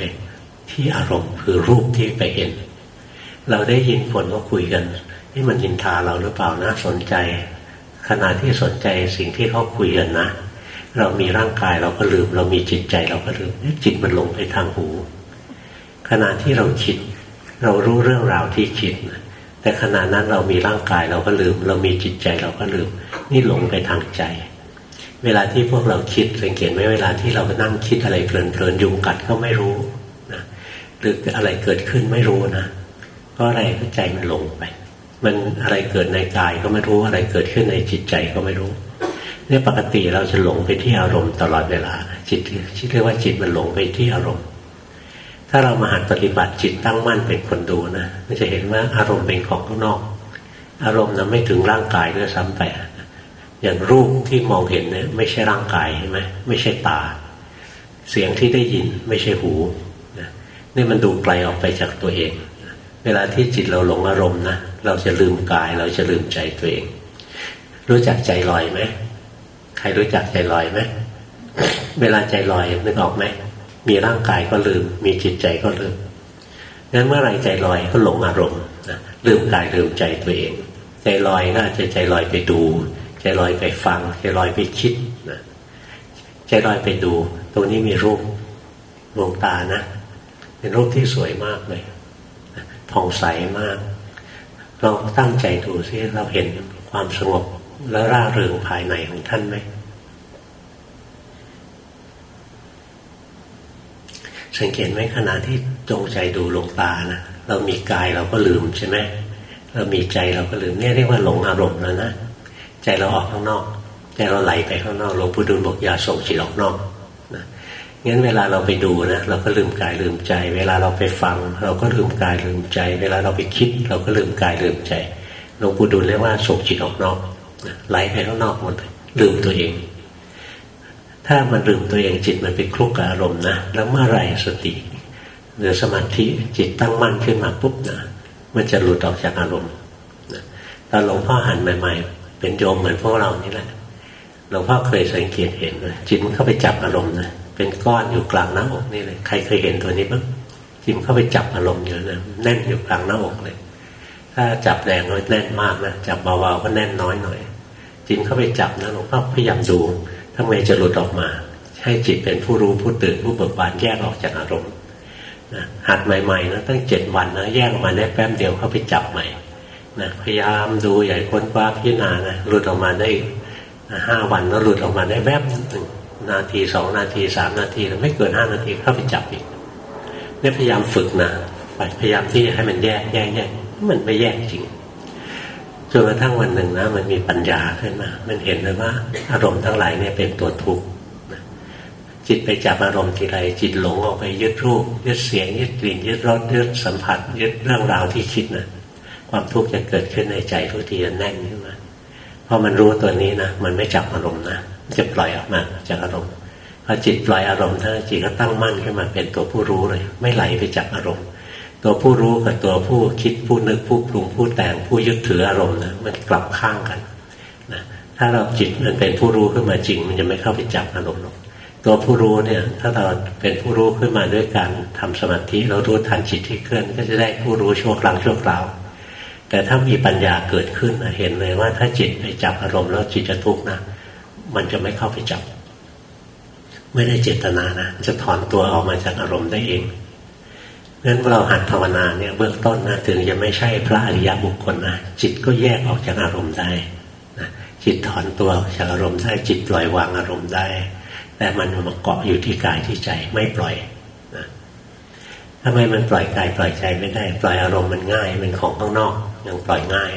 ที่อารมณ์คือรูปที่ไปเห็น เราได้ยินคนก็คุยกันนี่มันยินทาเราหรือเปล่านะสนใจ ขณะที่สนใจสิ่งที่เขาคุยกันนะ เรามีร่างกายเราก็ลืม เรามีจิตใจเราก็ลืมจิตมันลงไปทางหู ขณะที่เราคิด เรารู้เรื่องราวที่คิดนะแต่ขณะนั้นเรามีร่างกายเราก็ลืม เรามีจิตใจเราก็ลืม นี่หลงไปทางใจ เวลาที่พวกเราคิดสังเกตไหมเวลาที่เรานั่งคิดอะไรเพลินๆยุงกัดก็ไม่รู้นะหรืออะไรเกิดขึ้นไม่รู้นะเพราะอะไรก็ใจมันหลงไป มันอะไรเกิดในกายก็ไม่รู้อะไรเกิดขึ้นในจิตใจก็ไม่รู้เนี่ยปกติเราจะหลงไปที่อารมณ์ตลอดเวลา จิตที่เรียกว่าจิตมันหลงไปที่อารมณ์ ถ้าเรามาหัดปฏิบัติจิตตั้งมั่นเป็นคนดูนะมันจะเห็นว่าอารมณ์เป็นของข้างนอก อารมณ์นะไม่ถึงร่างกายด้วยซ้ำไป อย่างรูปที่มองเห็นเนี่ยไม่ใช่ร่างกายใช่ไหมไม่ใช่ตา เสียงที่ได้ยินไม่ใช่หูนี่มันดูไกลออกไปจากตัวเอง เวลาที่จิตเราหลงอารมณ์นะเราจะลืมกายเราจะลืมใจตัวเอง รู้จักใจลอยไหมใครรู้จักใจลอยไหมเวลาใจลอยนึกออกไหมมีร่างกายก็ลืม มีจิตใจก็ลืมงั้นเมื่อไรใจลอยก็หลงอารมณ์นะลืมกายลืมใจตัวเอง ใจลอยก็อาจจะใจลอยไปดู ใจลอยไปฟังใจลอยไปคิดนะใจลอยไปดู ตรงนี้มีรูปดวงตานะ เป็นรูปที่สวยมากเลยผ่องใสมาก เราตั้งใจดูซิเราเห็นความสงบและร่าเริงภายในของท่านไหมสังเกตไหมขณะที่จงใจดูหลงตานะเรามีกายเราก็ลืมใช่ไหมเรามีใจเราก็ลืมเนี่ยเรียกว่าหลงอารมณ์แล้วนะ ใจเราออกข้างนอก ใจเราไหลไปข้างนอกหลวงปู่ดูลบอกอย่าส่งจิตออกนอกนะงั้นเวลาเราไปดูนะเราก็ลืมกายลืมใจ เวลาเราไปฟัง เราก็ลืมกายลืมใจ เวลาเราไปคิด เราก็ลืมกายลืมใจหลวงปู่ดูลเรียกว่าส่งจิตออกนอกไหลไปข้างนอกหมดลืมตัวเอง ถ้ามันลืมตัวเองจิตมันไปคลุกกับอารมณ์นะแล้วเมื่อไรสติหรือสมาธิจิตตั้งมั่นขึ้นมาปุ๊บนะมันจะหลุดออกจากอารมณ์ตอนหลวงพ่อหันใหม่ๆ เป็นโยมเหมือนพวกเรานี่แหละหลวงพ่อเคยสังเกตเห็นเลยจิตมันเข้าไปจับอารมณ์นะเป็นก้อนอยู่กลางหน้าอกนี่เลยใครเคยเห็นตัวนี้บ้างจิตมันเข้าไปจับอารมณ์อยู่นะแน่นอยู่กลางหน้าอกเลย ถ้าจับแรงก็แน่นมากนะจับเบาๆก็แน่นน้อยหน่อย จิตเข้าไปจับนะหลวงพ่อพยายามดูทำไงจะหลุดออกมา ให้จิตเป็นผู้รู้ผู้ตื่นผู้เบิกบานแยกออกจากอารมณ์นะหัดใหม่ๆนะตั้งเจ็ดวันนะแยกออกมาได้แป๊บเดียวเข้าไปจับใหม่ นะพยายามดูใหญ่ค้นคว้าพิจารณานะหลุดออกมาได้ห้าวันแล้วหลุดออกมาได้แวบหนึ่งนาทีสองนาทีสามนาทีแล้วไม่เกินห้านาทีเข้าไปจับอีกเนี่ยพยายามฝึกนะพยายามที่จะให้มันแยกแยกแยกมันไม่แยกจริงจนกระทั่งวันหนึ่งนะมันมีปัญญาขึ้นมา มันเห็นเลยว่า อารมณ์ทั้งหลายเนี่ยเป็นตัวทุกข์จิตไปจับอารมณ์ทีไรจิตหลงออกไปยึดรูปยึดเสียงยึดกลิ่นยึดรสยึดสัมผัส ยึดเรื่องราวที่คิดนะ ความทุกข์จะเกิดขึ้นในใจทุกทีจะแน่นขึ้นมาพอมันรู้ตัวนี้นะมันไม่จับอารมณ์นะจะปล่อยออกมาจากอารมณ์พอจิตปล่อยอารมณ์ถ้าจิตก็ตั้งมั่นขึ้นมาเป็นตัวผู้รู้เลย ไม่ไหลไปจับอารมณ์ ตัวผู้รู้กับตัวผู้คิดผู้นึกผู้ปรุงผู้แต่งผู้ยึดถืออารมณ์นะมันกลับข้างกันนะถ้าเราจิตมันเป็นผู้รู้ขึ้นมาจริง มันจะไม่เข้าไปจับอารมณ์หรอกตัวผู้รู้เนี่ย ถ้าเราเป็นผู้รู้ขึ้นมาด้วยการทำสมาธิเรารู้ทันจิตที่เคลื่อนก็จะได้ผู้รู้ชั่วครั้งชั่วคราว แต่ถ้ามีปัญญาเกิดขึ้นเห็นเลยว่าถ้าจิตไปจับอารมณ์แล้วจิตจะทุกข์นะมันจะไม่เข้าไปจับ ไม่ได้เจตนานะจะถอนตัวออกมาจากอารมณ์ได้เองงั้นเราหัดภาวนาเนี่ยเบื้องต้นนะถึงจะไม่ใช่พระอริยบุคคลนะจิตก็แยกออกจากอารมณ์ได้นะจิตถอนตัวจากอารมณ์ได้จิตปล่อยวางอารมณ์ได้ แต่มันมาเกาะอยู่ที่กายที่ใจไม่ปล่อยนะทำไมมันปล่อยกายปล่อยใจไม่ได้ ปล่อยอารมณ์มันง่ายเป็นของข้างนอก ยังปล่อยง่าย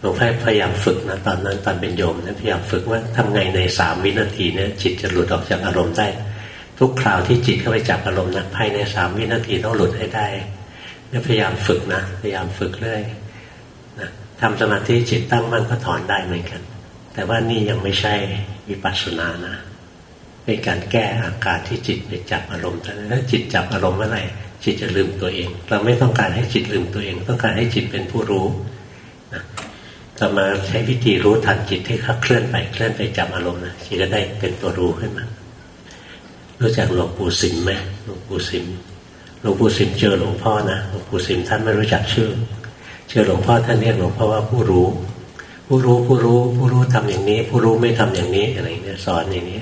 หลวงพ่อพยายามฝึกนะตอนนั้นตอนเป็นโยมนะพยายามฝึกว่าทำไงในสามวินาทีเนี่ยจิตจะหลุดออกจากอารมณ์ได้ ทุกคราวที่จิตเข้าไปจับอารมณ์นะภายในสามวินาทีต้องหลุดให้ได้เนี่ยพยายามฝึกนะพยายามฝึกเรื่อยนะทำสมาธิจิตตั้งมั่นก็ถอนได้เหมือนกัน แต่ว่านี่ยังไม่ใช่วิปัสสนานะเป็นการแก้อาการที่จิตไปจับอารมณ์ถ้าจิตจับอารมณ์เมื่อไหร่ จิตจะลืมตัวเอง เราไม่ต้องการให้จิตลืมตัวเอง ต้องการให้จิตเป็นผู้รู้นะต่อมาใช้วิธีรู้ทันจิตที่เขาเคลื่อนไปเคลื่อนไปจับอารมณ์นะจิตก็ได้เป็นตัวรู้ขึ้นมารู้จักหลวงปู่สิมไหมหลวงปู่สิมหลวงปู่สิมเจอหลวงพ่อนะหลวงปู่สิมท่านไม่รู้จักชื่อเจอหลวงพ่อท่านเรียกหลวงพ่อว่าผู้รู้ ผู้รู้ผู้รู้ ผู้รู้ทำอย่างนี้ ผู้รู้ไม่ทำอย่างนี้อะไรเงี้ยสอนอย่างนี้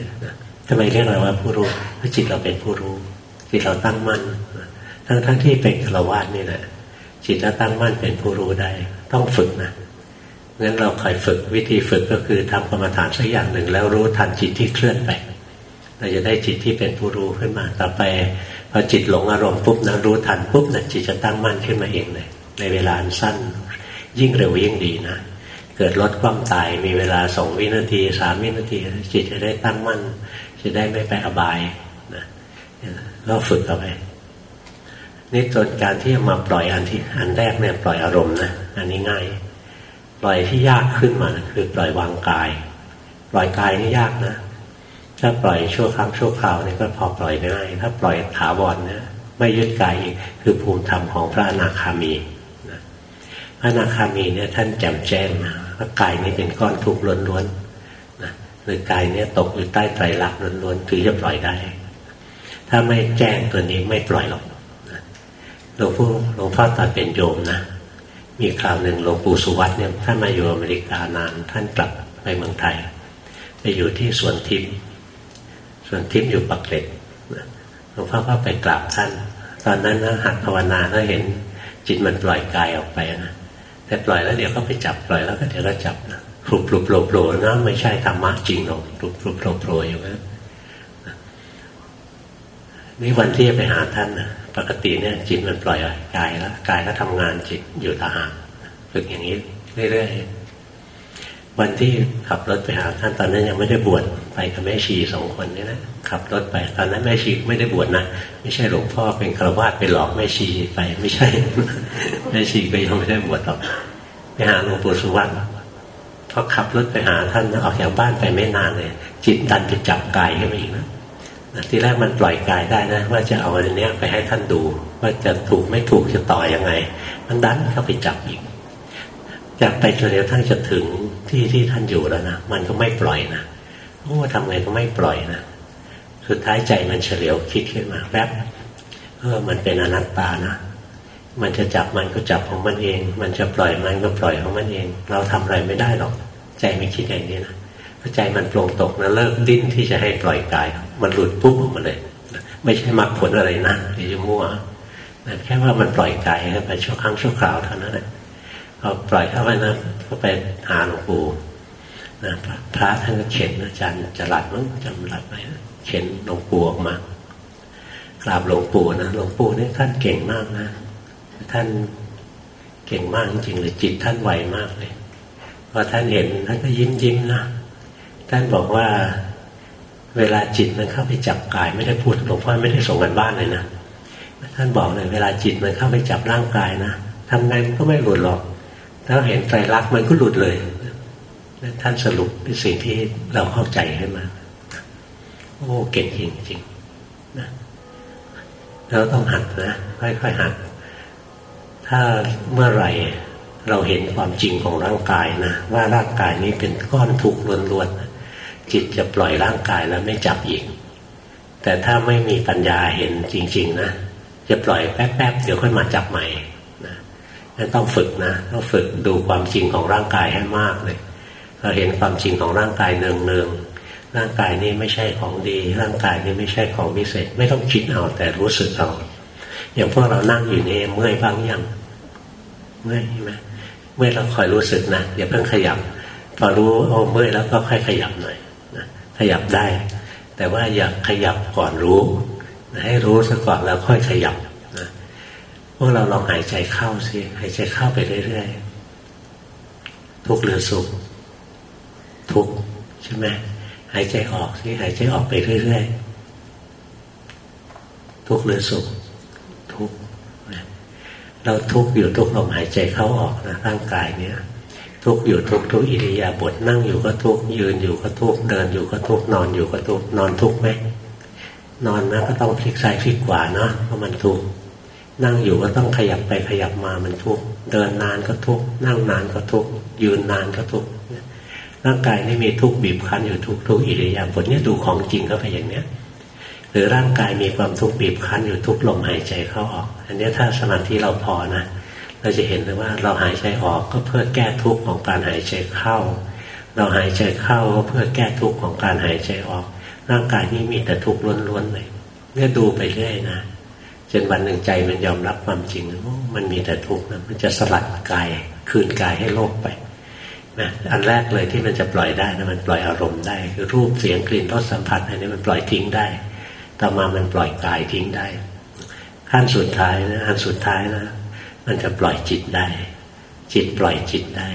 ทำไมเรียกเราว่าผู้รู้เพราะจิตเราเป็นผู้รู้จิตเราตั้งมั่น ทั้งทั้งที่เป็นฆราวาสนี่แหละจิตเราตั้งมั่นเป็นผู้รู้ได้ ต้องฝึกนะงั้นเราคอยฝึกวิธีฝึกก็คือทำกรรมฐานสักอย่างหนึ่ง แล้วรู้ทันจิตที่เคลื่อนไป เราจะได้จิตที่เป็นผู้รู้ขึ้นมาต่อไปพอจิตหลงอารมณ์ปุ๊บนะรู้ทันปุ๊บนะจิตจะตั้งมั่นขึ้นมาเองเลยในเวลาสั้น ยิ่งเร็วยิ่งดีนะเกิดลดความตายมีเวลาสองวินาทีสามวินาที จิตจะได้ตั้งมั่น จะได้ไม่ไปอบายนะเราฝึกเอาไป นี่จนการที่จะมาปล่อยอันที่อันแรกเนี่ยปล่อยอารมณ์นะอันนี้ง่าย ปล่อยที่ยากขึ้นมาคือปล่อยวางกาย ปล่อยกายนี่ยากนะถ้าปล่อยชั่วครั้งชั่วคราวนี่ก็พอปล่อยง่าย ถ้าปล่อยถาวรเนี่ยไม่ยึดกายคือภูมิธรรมของพระอนาคามีนะพระอนาคามีเนี่ยท่านแจ่มแจ้งนะว่ากายนี้เป็นก้อนทุกข์ล้วนๆนะหรือกายเนี่ยตกอยู่ใต้ไตรลักษณ์ล้วนๆถึงจะปล่อยได้ ถ้าไม่แจ้งตัวนี้ไม่ปล่อยหรอก หลวงพ่อหลวงพ่อตัดเป็นโยมนะ มีคราวหนึ่งหลวงปู่สุวัตเนี่ยท่านมาอยู่อเมริกานาน ท่านกลับไปเมืองไทย ไปอยู่ที่สวนทิพย์สวนทิพย์อยู่ปักเกร็ดหลวงพ่อก็ไปกราบท่าน ตอนนั้นนะหัดภาวนาก็เห็นจิตมันปล่อยกายออกไปนะแต่ปล่อยแล้วเดี๋ยวก็ไปจับปล่อยแล้วก็เดี๋ยวก็จับนะปลุกปลุกโผล่โผล่นะไม่ใช่ธรรมะจริงหรอกปลุกปลุกโผล่โผล่อยู่นะนี่วันที่ไปหาท่านนะ ปกติเนี่ยจิตมันปล่อยกายแล้วกายก็ทำงานจิตอยู่ต่างหางฝึกอย่างนี้เรื่อยๆวันที่ขับรถไปหาท่านตอนนั้นยังไม่ได้บวชไปกับแม่ชีสองคนนี่นะขับรถไปตอนนั้นแม่ชีไม่ได้บวชนะไม่ใช่หลวงพ่อเป็นฆราวาสไปหลอกแม่ชีไป ไม่ใช่ แม่ชีก็ยังไม่ได้บวชหรอกไปหาหลวงปู่สุวรรณพอขับรถไปหาท่านออกจากบ้านไปไม่นานเลยจิตดันไปจับกายขึ้นมาอีกนะ ทีแรกมันปล่อยกายได้นะ ว่าจะเอาอันนี้ไปให้ท่านดู ว่าจะถูกไม่ถูกจะต่ออยังไง มันดันเข้าไปจับอีกจับไปจนกระทั่งจะถึงที่ที่ท่านอยู่แล้วนะมันก็ไม่ปล่อยนะโอ้ทำไงก็ไม่ปล่อยนะสุดท้ายใจมันเฉลียวคิดขึ้นมาแป๊บเออมันเป็นอนัตตานะมันจะจับมันก็จับของมันเอง มันจะปล่อยมันก็ปล่อยของมันเอง เราทำอะไรไม่ได้หรอก ใจไม่คิดอย่างนี้นะ ใจมันโปร่งตกนะเลิกดิ้นที่จะให้ปล่อยกาย มันหลุดปุ๊บออกมาเลยไม่ใช่มรรคผลอะไรนะที่จะมั่วแค่ว่ามันปล่อยกายไปชั่วครั้งชั่วคราวเท่านั้นแหละพอปล่อยเข้าไปนะก็ไปหาหลวงปู่นะพระท่านก็เข็นอาจารย์จรัดมั้งจำรัดไปเข็นหลวงปู่ออกมากราบหลวงปู่นะหลวงปู่นี่ท่านเก่งมากนะ ท่านเก่งมากจริงๆเลยจิตท่านไวมากเลยพอท่านเห็นท่านก็ยิ้มยิ้มนะ ท่านบอกว่าเวลาจิตมันเข้าไปจับกายไม่ได้พูดหลวงพ่อไม่ได้ส่งกันบ้านเลยนะท่านบอกเลยเวลาจิตมันเข้าไปจับร่างกายนะทำไงมันก็ไม่หลุดหรอกถ้าเห็นไตรลักษณ์มันก็หลุดเลยท่านสรุปเป็นสิ่งที่เราเข้าใจให้มา โอ้เก่งจริงจริงนะเราต้องหัดนะค่อยๆหัด ถ้าเมื่อไหร่เราเห็นความจริงของร่างกายนะว่าร่างกายนี้เป็นก้อนทุกข์ล้วนๆ จิตจะปล่อยร่างกายแล้วไม่จับอีก แต่ถ้าไม่มีปัญญาเห็นจริง ๆ นะ จะปล่อยแป๊บๆเดี๋ยวค่อยมาจับใหม่นะนั่นต้องฝึกนะต้องฝึกดูความจริงของร่างกายให้มากเลยเราเห็นความจริงของร่างกายเนืองๆร่างกายนี้ไม่ใช่ของดี ร่างกายนี้ไม่ใช่ของพิเศษ ไม่ต้องคิดเอาแต่รู้สึกเอาอย่างพวกเรานั่งอยู่นี่เมื่อยบ้างยังเมื่อยไหมเมื่อเราคอยรู้สึกนะอย่าเพิ่งขยับพอรู้โอ้เมื่อยแล้วก็ค่อยขยับหน่อย ขยับได้ แต่ว่าอย่าขยับก่อนรู้ ให้รู้ซะก่อนแล้วค่อยขยับนะพวกเราลองหายใจเข้าสิหายใจเข้าไปเรื่อยๆทุกหรือสุขทุกใช่ไหมหายใจออกสิหายใจออกไปเรื่อยๆทุกหรือสุขทุกเราทุกอยู่ทุกลมหายใจเข้าออกนะร่างกายเนี่ย ทุกอยู่ทุกทุกอิริยาบถนั่งอยู่ก็ทุกยืนอยู่ก็ทุกเดินอยู่ก็ทุกนอนอยู่ก็ทุกนอนทุกไหมนอนนะก็ต้องพลิกซ้ายพลิกขวาเนาะเพราะมันทุกนั่งอยู่ก็ต้องขยับไปขยับมามันทุกเดินนานก็ทุกนั่งนานก็ทุกยืนนานก็ทุกร่างกายนี่มีทุกบีบคั้นอยู่ทุกทุกอิริยาบถเนี่ยดูของจริงเข้าไปอย่างเนี้ยหรือร่างกายมีความทุกข์บีบคั้นอยู่ทุกลมหายใจเข้าออก อันนี้ถ้าสมาธิเราพอนะ เราจะเห็นเลยว่าเราหายใจออกก็เพื่อแก้ทุกข์ของการหายใจเข้า เราหายใจเข้าก็เพื่อแก้ทุกข์ของการหายใจออก ร่างกายนี้มีแต่ทุกข์ล้วนๆเลยเนี่ยดูไปเรื่อยนะจนวันหนึ่งใจมันยอมรับความจริงมันมีแต่ทุกข์นะมันจะสลัดกายคืนกายให้โลกไปนะอันแรกเลยที่มันจะปล่อยได้นะมันปล่อยอารมณ์ได้คือรูปเสียงกลิ่นรสสัมผัสอันนี้มันปล่อยทิ้งได้ ต่อมามันปล่อยกายทิ้งได้ ขั้นสุดท้ายนะอันสุดท้ายนะ มันจะปล่อยจิตได้ จิตปล่อยจิตได้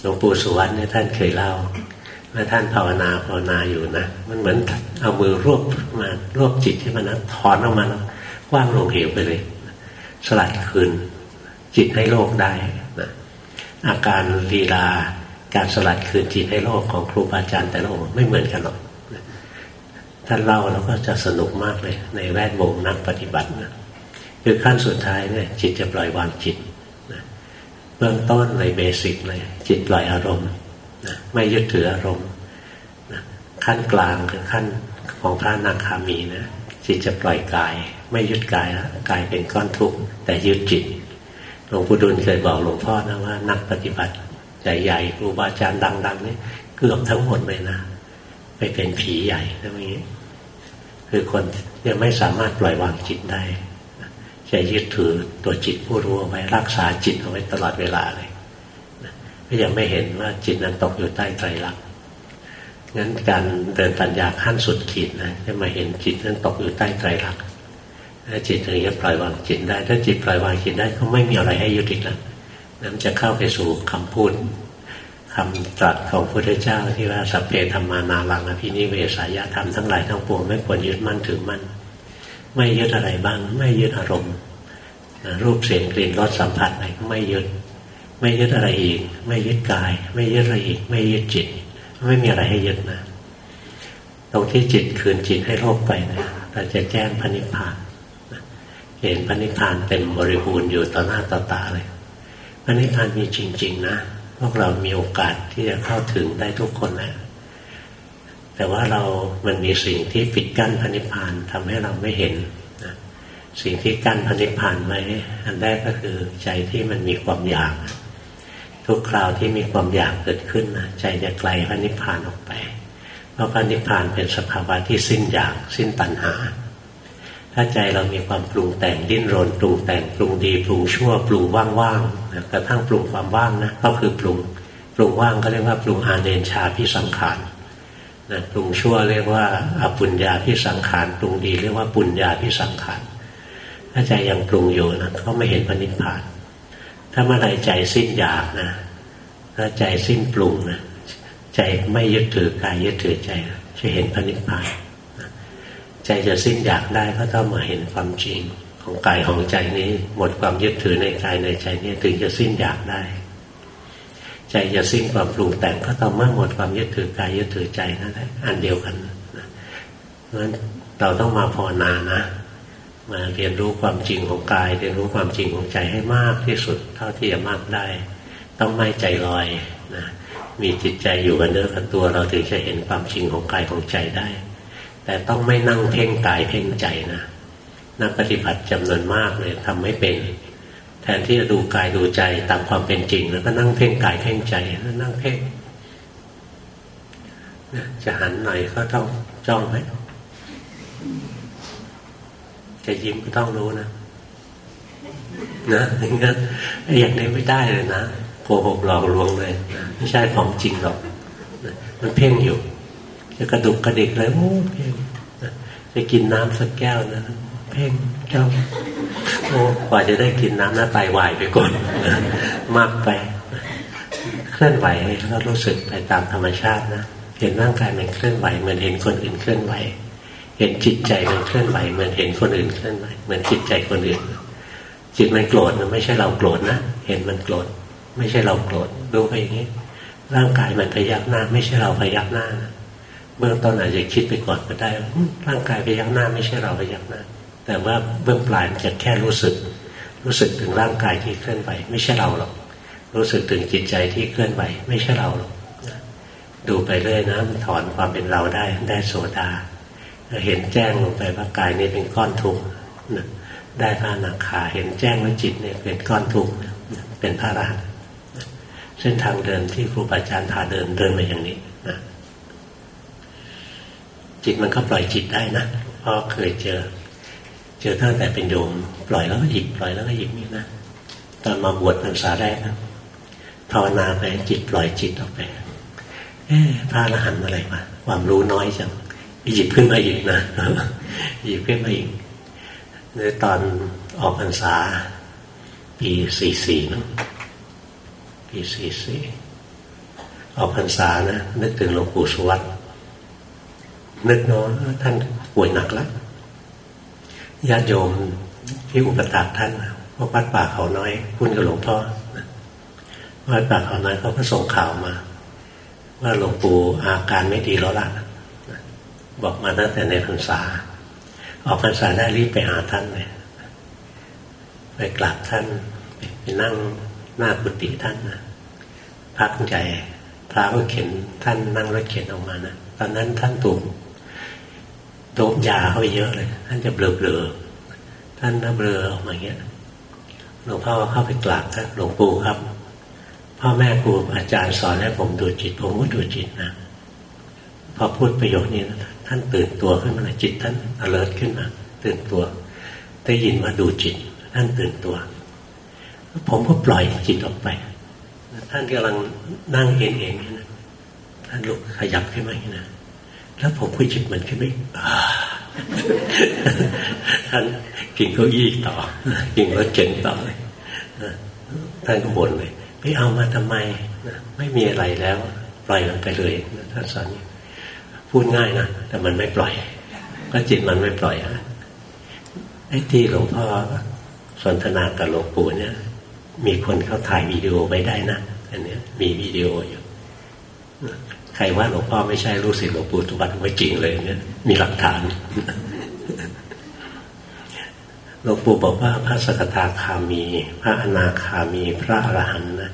หลวงปู่สุวรรณเนี่ยท่านเคยเล่าเมื่อท่านภาวนาภาวนาอยู่นะมันเหมือนเอามือรวบมารวบจิตที่มันนะถอนออกมาแล้วว่างลงเหวไปเลย สลัดคืน จิตให้โลกได้นะอาการลีลาการสลัดคืนจิตให้โลกของครูบาอาจารย์แต่ละองค์ไม่เหมือนกันหรอกท่านเล่าแล้วก็จะสนุกมากเลย ในแวดวงนักปฏิบัตินะ คือขั้นสุดท้ายเนี่ยจิตจะปล่อยวางจิตนะเบื้องต้นเลยเบสิกเลยจิตปล่อยอารมณ์นะไม่ยึดถืออารมณ์นะขั้นกลางคือขั้นของพระนาคามีนะจิตจะปล่อยกาย ไม่ยึดกายแล้วกายเป็นก้อนทุกข์แต่ยึดจิตหลวงปู่ดุลเคยบอกหลวงพ่อนะว่า นักปฏิบัติใหญ่ๆครูบาอาจารย์ดัง ๆ นี่เกือบทั้งหมดเลยนะไปเป็นผีใหญ่ทั้งนี้คือคนยังไม่สามารถปล่อยวางจิตได้ จะยึดถือตัวจิตผู้รู้ไว้รักษาจิตเอาไว้ตลอดเวลาเลยก็ยังไม่เห็นว่าจิตนั้นตกอยู่ใต้ไตรลักษณ์งั้นการเดินปัญญาขั้นสุดขีดนะจะมาเห็นจิตนั้นตกอยู่ใต้ไตรลักษณ์ถ้าจิตถึงจะปล่อยวางจิตได้ ถ้าจิตปล่อยวางจิตได้ก็ไม่มีอะไรให้ยึดอีกแล้วนั่นจะเข้าไปสู่คำพูดคำตรัสของพระพุทธเจ้าที่ว่าสัพเพธรรมานาลังอภินิเวสายธรรมทั้งหลายทั้งปวงไม่ควรยึดมั่นถือมั่น ไม่ยึดอะไรบ้าง ไม่ยึดอารมณ์รูปเสียงกลิ่นรสสัมผัสอะไรก็ไม่ยึด ไม่ยึดอะไรอีก ไม่ยึดกาย ไม่ยึดอะไรอีก ไม่ยึดจิต ไม่มีอะไรให้ยึดนะตรงที่จิตคืนจิตให้โลกไปนะเราจะแจ้งพระนิพพานเห็นพระนิพพานเต็มบริบูรณ์อยู่ต่อหน้าต่อตาเลยพระนิพพานมีจริง ๆ นะพวกเรามีโอกาสที่จะเข้าถึงได้ทุกคนแหละ แต่ว่าเรามันมีสิ่งที่ปิดกั้นพระนิพพานทำให้เราไม่เห็นนะสิ่งที่กั้นพระนิพพานไว้อันแรกก็คือใจที่มันมีความอยาก ทุกคราวที่มีความอยากเกิดขึ้นนะใจจะไกลพระนิพพานออกไป เพราะพระนิพพานเป็นสภาวะที่สิ้นอยาก สิ้นตัณหา ถ้าใจเรามีความปรุงแต่งดิ้นรนปรุงแต่งปรุงดีปรุงชั่วปรุงว่างๆนะกระทั่งปรุงความว่างนะก็คือปรุงปรุงว่างก็เรียกว่าปรุงอาเนนชาพิสังขาร นะปรุงชั่วเรียกว่าอปุญญาพิสังขารปรุงดีเรียกว่าปุญญาพิสังขารถ้าใจยังปรุงอยู่นะก็ไม่เห็นพระนิพพาน ถ้าเมื่อไรใจสิ้นอยากนะถ้าใจสิ้นปรุงนะใจไม่ยึดถือกายยึดถือใจจะเห็นพระนิพพานใจจะสิ้นอยากได้ก็ต้องมาเห็นความจริงของกายของใจนี้ หมดความยึดถือในกายในใจนี้ถึงจะสิ้นอยากได้ ใจจะสิ้นความปรุงแต่งก็ต้องเมื่อหมดความยึดถือกายยึดถือใจนั่นแหละอันเดียวกันนะเพราะฉะนั้นเราต้องมาภาวนานะมาเรียนรู้ความจริงของกาย เรียนรู้ความจริงของใจให้มากที่สุดเท่าที่จะมากได้ ต้องไม่ใจลอยนะมีจิตใจอยู่กันเนื้อกันตัวเราถึงจะเห็นความจริงของกายของใจได้ แต่ต้องไม่นั่งเพ่งกายเพ่งใจนะนักปฏิบัติจำนวนมากเลยทำไม่เป็น นที่จะดูกายดูใจตามความเป็นจริง แล้วก็นั่งเพ่งกายเพ่งใจแล้วนั่งเพ่งจะหันหน่อยก็ต้องจ้องไหมจะยิ้มก็ต้องรู้นะนะงั้นอย่างนี้ไม่ได้เลยนะโกหกหลอกลวงเลยไม่ใช่ของจริงหรอกมันเพ่งอยู่จะกระดุกกระดิกเลยโอ้เพ่งจะกินน้ำสักแก้วนะ เพ่งเจ้าโอ้กว่าจะได้กินน้ำน้าไตวายไปก่อนมากไป เคลื่อนไหวแล้วรู้สึกไปตามธรรมชาตินะเห็นร่างกายมันเคลื่อนไหวเหมือนเห็นคนอื่นเคลื่อนไหว เห็นจิตใจมันเคลื่อนไหวเหมือนเห็นคนอื่นเคลื่อนไหวเหมือนจิตใจคนอื่น จิตมันโกรธมันไม่ใช่เราโกรธนะเห็นมันโกรธไม่ใช่เราโกรธดูไปอย่างนี้ ร่างกายมันพยักหน้า ไม่ใช่เราพยักหน้า เบื้องต้นอาจจะคิดไปก่อนก็ได้ร่างกายไปยักหน้า ไม่ใช่เราไปยักหน้า แต่ว่าเบื้องปลายมันจะแค่รู้สึก รู้สึกถึงร่างกายที่เคลื่อนไหวไม่ใช่เราหรอก รู้สึกถึงจิตใจที่เคลื่อนไหวไม่ใช่เราหรอกดูไปเรื่อยนะถอนความเป็นเราได้ได้โสดาเห็นแจ้งลงไปว่ากายนี้เป็นก้อนทุกข์ได้พระนาคาเห็นแจ้งว่าจิตเนี่ยเป็นก้อนทุกข์เป็นพระราห์เส้นทางเดินที่ครูบาอาจารย์พาเดินเดินมาอย่างนี้นะจิตมันก็ปล่อยจิตได้นะเพราะเคยเจอ เจอตั้งแต่เป็นโยมปล่อยแล้วก็หยิบปล่อยแล้วก็หยิบนี่นะตอนมาบวชพรรษาแรกนะภาวนาไปจิตปล่อยจิตออกไปเอ๊พระอรหันต์อะไรมาความรู้น้อยจังหยิบขึ้นมาอีกนะหยิบขึ้นมาอีกในตอนออกพรรษา ปีสี่สี่นะปีสี่สี่ออกพรรษานะนึกถึงหลวงปู่สุวัตนึกน้อยท่านป่วยหนักแล้ว ญาติโยมที่อุปถัมภ์ท่านพวกวัดป่าเขาน้อย คุณกับหลวงพ่อวัดป่าเขาน้อยเขาก็ส่งข่าวมา ว่าหลวงปู่อาการไม่ดีแล้วล่ะบอกมาตั้งแต่ในพรรษา ออกพรรษาได้รีบไปหาท่านเลยไปกราบท่านไปนั่งหน้ากุฏิท่านนะพักใจพระก็เข็นท่านนั่งรถเข็นออกมานะตอนนั้นท่านตุ่ม โดบยาเข้าไปเยอะเลย ท่านจะเบลอเบลอท่านน่าเบลอออกมาเงี้ยหลวงพ่อเข้าไปกราบท่านหลวงปู่ครับ พ่อแม่ครูอาจารย์สอนให้ผมดูจิต ผมก็ดูจิตนะพอพูดประโยคนี้ท่านตื่นตัวขึ้นมาจิต ท่าน alert ขึ้นมา ตื่นตัวได้ยินว่าดูจิต ท่านตื่นตัว ผมก็ปล่อยจิตออกไป ท่านกำลังนั่งเองเองนะท่านลุกขยับขึ้นมาอย่างนี้นะ แล้วผมก็จิตมันขึ้นไปท่านกินเก้าอี้ต่อกินรถเก๋งต่อเลยท่านก็บ่นเลยไปเอามาทำไมไม่มีอะไรแล้ว ปล่อยมันไปเลยท่านสอนพูดง่ายนะแต่มันไม่ปล่อยก็จิตมันไม่ปล่อยนะไอ้ที่หลวงพ่อสนทนากับหลวงปู่เนี่ย มีคนเขาถ่ายวิดีโอไว้ได้นะอันนี้มีวิดีโออยู่ รว่าหลวงพ่อไม่ใช่รู้สิหลวงปู่ทุกวันไม่จริงเลยเนี่ยมีหลักฐานหลวงปู่บอกว่าพระสกทาคามี พระอนาคามี พระอรหันต์นะ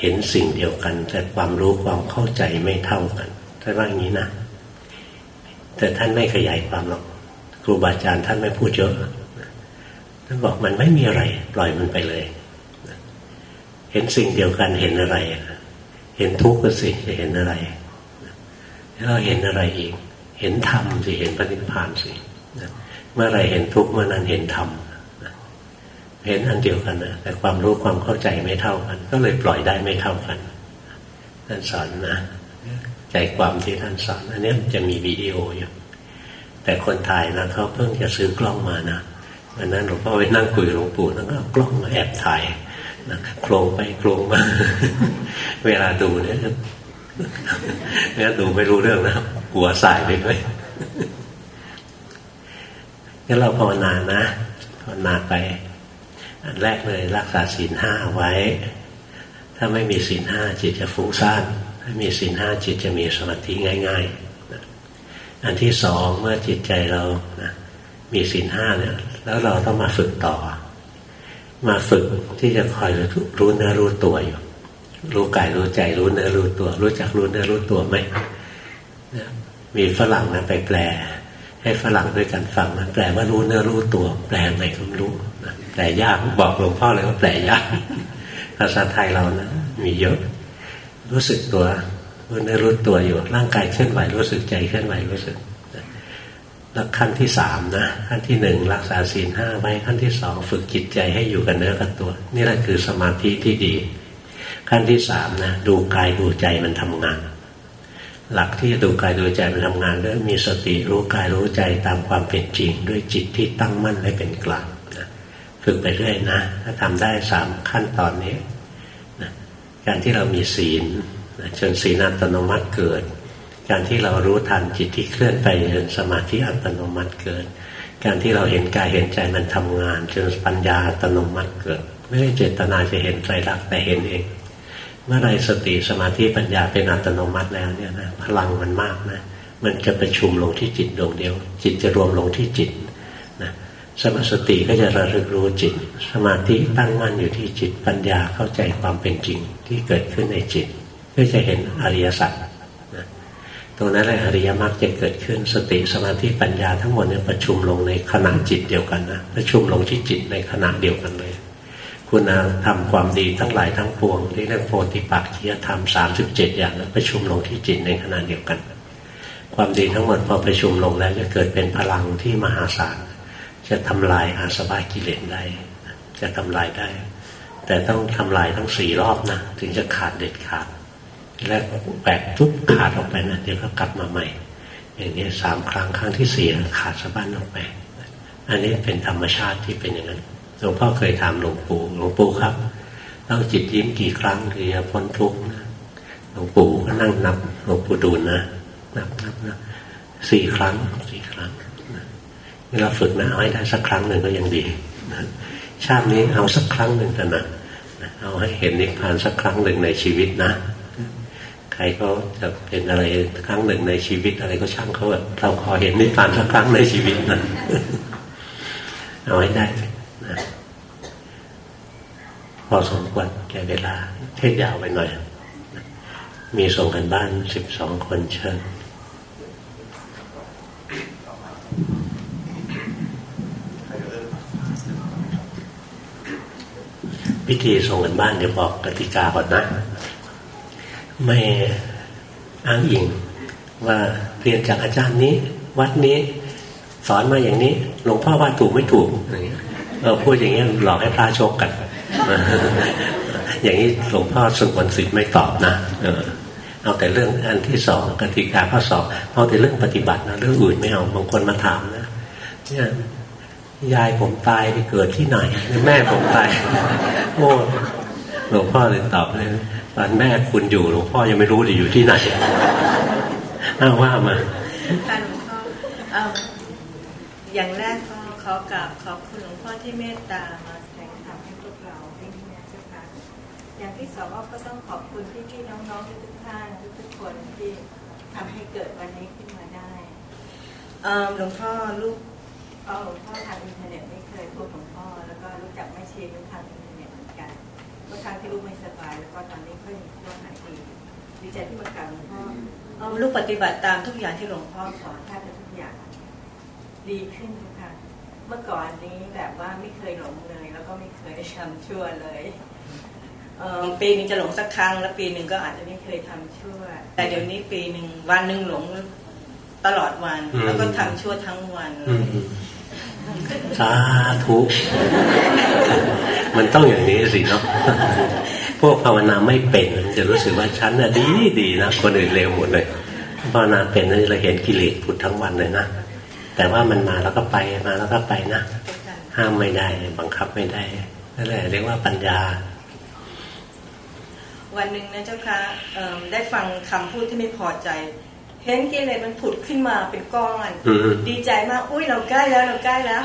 เห็นสิ่งเดียวกัน แต่ความรู้ความเข้าใจไม่เท่ากันท่านว่าอย่างนี้นะแต่ท่านไม่ขยายความหรอกครูบาอาจารย์ท่านไม่พูดเยอะท่านบอกมันไม่มีอะไร ปล่อยมันไปเลย เห็นสิ่งเดียวกันเห็นอะไร เห็นทุกข์ก็สิจะเห็นอะไร แล้วเห็นอะไรอีก เห็นธรรมสิเห็นปฏิพานสิเมื่อไรเห็นทุกข์เมื่อนั้นเห็นธรรมเห็นอันเดียวกันนะแต่ความรู้ความเข้าใจไม่เท่ากัน ก็เลยปล่อยได้ไม่เท่ากันท่านสอนนะใจความที่ท่านสอนอันนี้จะมีวิดีโออยู่แต่คนถ่ายนะเขาเพิ่งจะซื้อกล้องมานะวันนั้นหลวงพ่อไปนั่งคุยหลวงปู่แล้วก็กล้องมาแอบถ่ายโครงไปโครงมา เวลาดูเนี่ย เนี่ยดูไม่รู้เรื่องนะหัวสายไปด้วยงั้นเราภาวนานะภาวนาไป อันแรกเลยรักษาศีลห้าไว้ ถ้าไม่มีศีลห้าจิตจะฟุ้งซ่านถ้ามีศีลห้าจิตจะมีสมาธิง่ายๆ อันที่สองเมื่อจิตใจเรานะมีศีลห้าเนี่ยแล้วเราต้องมาฝึกต่อ มาฝึกที่จะคอยรู้เนื้อรู้ตัวอยู่ รู้กายรู้ใจรู้เนื้อรู้ตัว รู้จักรู้เนื้อรู้ตัวไหมมีฝรั่งนะไปแปล ให้ฝรั่งด้วยกันฟังนะแปลว่ารู้เนื้อรู้ตัว แปลไงก็ไม่รู้นะแปลยากบอกหลวงพ่อเลยว่าแปลยากภาษาไทยเรานะมีเยอะ รู้สึกตัวรู้เนื้อรู้ตัวอยู่ ร่างกายเคลื่อนไหวรู้สึกใจเคลื่อนไหวรู้สึกแล้วขั้นที่สามนะขั้นที่หนึ่งรักษาศีลห้าไว้ขั้นที่สองฝึกจิตใจให้อยู่กับเนื้อกับตัว นี่แหละคือสมาธิที่ดี ขั้นที่สามนะดูกายดูใจมันทำงาน หลักที่จะดูกายดูใจมันทำงานด้วยมีสติรู้กายรู้ใจตามความเป็นจริง ด้วยจิตที่ตั้งมั่นและเป็นกลางนะฝึกไปเรื่อยนะ ถ้าทำได้สามขั้นตอนนี้นะการที่เรามีศีลนะจนศีลอัตโนมัติเกิด การที่เรารู้ทันจิตที่เคลื่อนไปจนสมาธิอัตโนมัติเกิด การที่เราเห็นกายเห็นใจมันทำงาน จนปัญญาอัตโนมัติเกิด ไม่ได้เจตนาจะเห็นไตรลักษณ์แต่เห็นเอง เมื่อไรสติสมาธิปัญญาเป็นอัตโนมัติแล้วเนี่ยนะพลังมันมากนะมันจะประชุมลงที่จิตดวงเดียว จิตจะรวมลงที่จิตนะสมาสติก็จะระลึกรู้จิต สมาธิตั้งมั่นอยู่ที่จิตปัญญาเข้าใจความเป็นจริงที่เกิดขึ้นในจิตก็จะเห็นอริยสัจตรงนั้นแหละอริยมรรคจะเกิดขึ้นสติสมาธิปัญญาทั้งหมดเนี่ยประชุมลงในขณะจิตเดียวกันนะประชุมลงที่จิตในขณะเดียวกันเลย คุณทำความดีทั้งหลายทั้งปวงที่เรียกโพธิปักขียธรรมสามสิบเจ็ดอย่างนั้นประชุมลงที่จิตในขณะเดียวกัน ความดีทั้งหมดพอประชุมลงแล้วจะเกิดเป็นพลังที่มหาศาลจะทำลายอาสวะกิเลสได้ จะทำลายได้ แต่ต้องทำลายทั้งสี่รอบนะถึงจะขาดเด็ดขาดแรกแปกทุบขาดออกไปนะเดี๋ยวก็กลับมาใหม่ อย่างนี้สามครั้งครั้งที่สี่ขาดสะบั้นออกไป อันนี้เป็นธรรมชาติที่เป็นอย่างนั้น หลวงพ่อเคยถามหลวงปู่หลวงปู่ครับต้องจิตยิ้มกี่ครั้งถึงจะพ้นทุกข์นะหลวงปู่ก็นั่งนับหลวงปู่ดูลนะนับนับนะสี่ครั้งสี่ครั้งเวลาฝึกนะเอาให้ได้สักครั้งหนึ่งก็ยังดีชาตินี้เอาสักครั้งหนึ่งเถอะนะเอาให้เห็นนิพพานสักครั้งหนึ่งในชีวิตนะ ใครก็จะเป็นอะไรครั้งหนึ่งในชีวิตอะไรก็ช่างเขาแบบเราขอเห็นนิพพานสักครั้งในชีวิตนะเอาให้ได้ พอสมควรแก่เวลา เทศยาวไปหน่อย มีส่งกันบ้านสิบสองคนเชิญวิธีส่งกันบ้านเดี๋ยวบอกกติกาก่อนนะ ไม่อ้างอิงว่าเรียนจากอาจารย์นี้ วัดนี้ สอนมาอย่างนี้ หลวงพ่อว่าถูกไม่ถูกอย่างเงี้ยเราพูดอย่างเงี้ยหลอกให้พระโชกกัน อย่างนี้หลวงพ่อสุวรรณสิทธิ์ไม่ตอบนะเอาแต่เรื่องอันที่สองกติกาข้อสอบเอาแต่เรื่องปฏิบัตินะเรื่องอื่นไม่เอาบางคนมาถามนะเนี่ยยายผมตายไปเกิดที่ไหนแม่ผมตายโอ้หลวงพ่อเลยตอบเลยตอนแม่คุณอยู่หลวงพ่อยังไม่รู้เลยอยู่ที่ไหนน่าว่ามาค่ะหลวงพ่ออย่างแรกก็ขอกราบขอบคุณหลวงพ่อที่เมตตามา อย่างที่สองก็ต้องขอบคุณพี่พี่น้องๆทุกท่านทุกคนที่ทำให้เกิดวันนี้ขึ้นมาได้หลวงพ่อลูกก็หลวงพ่อทางอินเทอร์เน็ตไม่เคยพบหลวงพ่อ แล้วก็รู้จักแม่ชีรู้ทางอินเทอร์เน็ตเหมือนกันเมื่อครั้งที่ลูกไม่สบายแล้วก็ตอนนี้ก็ยังพ่อหายดีดีใจที่มากราบหลวงพ่อเอาลูกปฏิบัติตามทุกอย่างที่หลวงพ่อสอนแทบจะทุกอย่าง ดีขึ้นค่ะเมื่อก่อนนี้แบบว่าไม่เคยหลงเลย แล้วก็ไม่เคยทำชั่วเลย ปีนึงจะหลงสักครั้ง แล้วปีหนึ่งก็อาจจะไม่เคยทำชั่ว แต่เดี๋ยวนี้ปีหนึ่งวันหนึ่งหลงตลอดวัน แล้วก็ทำชั่วทั้งวันสาธุมันต้องอย่างนี้สิเนาะพวกภาวนาไม่เป็นจะรู้สึกว่าฉันน่ะดีดีนะคนอื่นเลวหมดเลยภาวนาเป็นเราเห็นกิเลสผุดทั้งวันเลยนะแต่ว่ามันมาแล้วก็ไปมาแล้วก็ไปนะห้ามไม่ได้บังคับไม่ได้นั่นแหละเรียกว่าปัญญา วันหนึ่งนะเจ้าค่ะได้ฟังคำพูดที่ไม่พอใจ เห็นกิเลสมันผุดขึ้นมาเป็นก้อน ดีใจมากอุ้ยเราใกล้แล้วเราใกล้แล้ว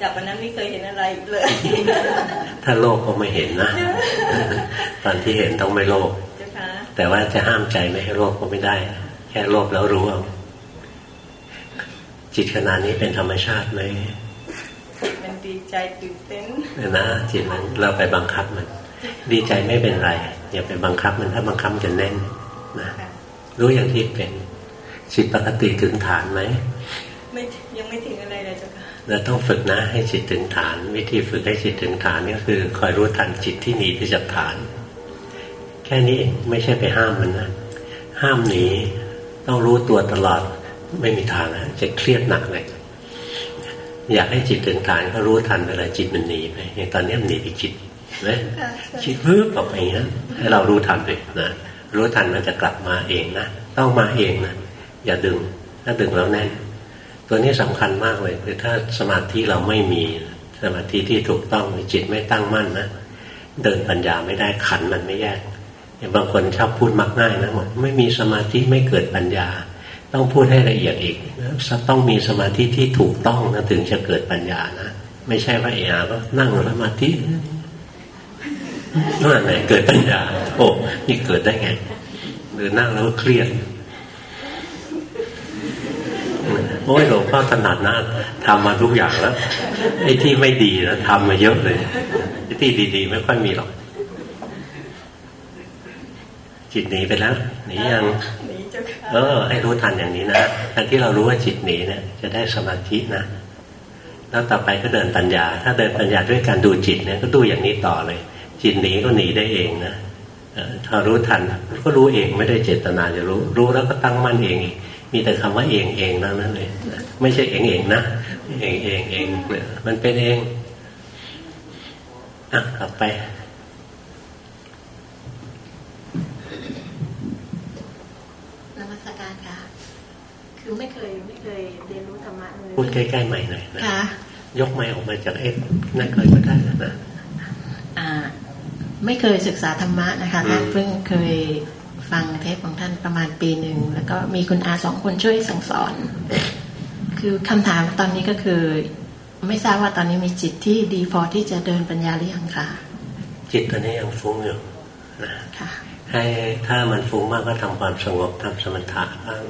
จากวันนั้นไม่เคยเห็นอะไรเลย ถ้าโลภก็ไม่เห็นนะ ตอนที่เห็นต้องไม่โลภแต่ว่าจะห้ามใจไม่ให้โลภก็ไม่ได้ แค่โลภแล้วรู้เอาจิตขนาดนี้เป็นธรรมชาติไหมมันดีใจตื่นเต้นนะจิตมันเราไปบังคับมัน ดีใจไม่เป็นไรอย่าไปบังคับมันถ้าบังคับจะแน่นนะรู้อย่างที่เป็นจิตปกติถึงฐานไหมไม่ยังไม่ถึงอะไรเลยจ้ะค่ะเราต้องฝึกนะให้จิตถึงฐาน วิธีฝึกให้จิตถึงฐานก็คือ คอยรู้ทันจิตที่หนีไปจากฐาน แค่นี้เองไม่ใช่ไปห้ามมันนะห้ามหนีต้องรู้ตัวตลอดไม่มีทางนะจะเครียดหนักเลยอยากให้จิตถึงฐานก็รู้ทันเวลาจิตมันหนีไปอย่างตอนนี้มันหนีไปจิต นะจิตพึ่งออกไปนะให้เรารู้ทันเลยนะรู้ทันมันจะกลับมาเองนะต้องมาเองนะอย่าดึง ถ้าดึงแล้วแน่นตัวนี้สำคัญมากเลยคือถ้าสมาธิเราไม่มีสมาธิที่ถูกต้องจิตไม่ตั้งมั่นนะเดินปัญญาไม่ได้ขันมันไม่แยกอย่างบางคนชอบพูดมักง่ายนะบอกไม่มีสมาธิไม่เกิดปัญญา ต้องพูดให้ละเอียดอีกต้องมีสมาธิที่ถูกต้องนะถึงจะเกิดปัญญานะไม่ใช่ว่าเอ๋ก็นั่งสมาธิ นั่นไหนเกิดปัญญาโอ้นี่เกิดได้ไงหรือนั่งแล้วเครียดโอ้ยหลวงพ่อถนัดนะทำมาทุกอย่างแล้วไอ้ที่ไม่ดีนะทำมาเยอะเลยไอ้ที่ดี ๆ ไม่ค่อยมีหรอก จิตหนีไปแล้วหนียังเออ ให้รู้ทันอย่างนี้นะการที่เรารู้ว่าจิตหนีเนี่ย จะได้สมาธินะแล้วต่อไปก็เดินปัญญา ถ้าเดินปัญญาด้วยการดูจิตเนี่ยก็ดูอย่างนี้ต่อเลย จิตหนีก็หนีได้เองนะถ้ารู้ทันก็รู้เองไม่ได้เจตนาจะรู้ รู้แล้วก็ตั้งมั่นเองมีแต่คำว่าเองเองนั่นนั่นเลยไม่ใช่เองเองนะเองเองเองมันเป็นเองอะกลับไปนมัสการค่ะคือไม่เคยไม่เคยเรียนรู้ธรรมะเลยพูดใกล้ๆใหม่หน่อยนะยกไม้ออกมาจากเอ็ดนั่นเคยก็ได้นะอ่า ไม่เคยศึกษาธรรมะนะคะท่านเพิ่งเคยฟังเทปของท่านประมาณปีหนึ่ง แล้วก็มีคุณอาสองคนช่วยสั่งสอน คือคำถามตอนนี้ก็คือ ไม่ทราบว่าตอนนี้มีจิตที่ดีพอที่จะเดินปัญญาหรือยังคะจิตตอนนี้ยังฟุ้งอยู่นะให้ถ้ามันฟุ้งมากก็ทำความสงบทำสมถะบ้าง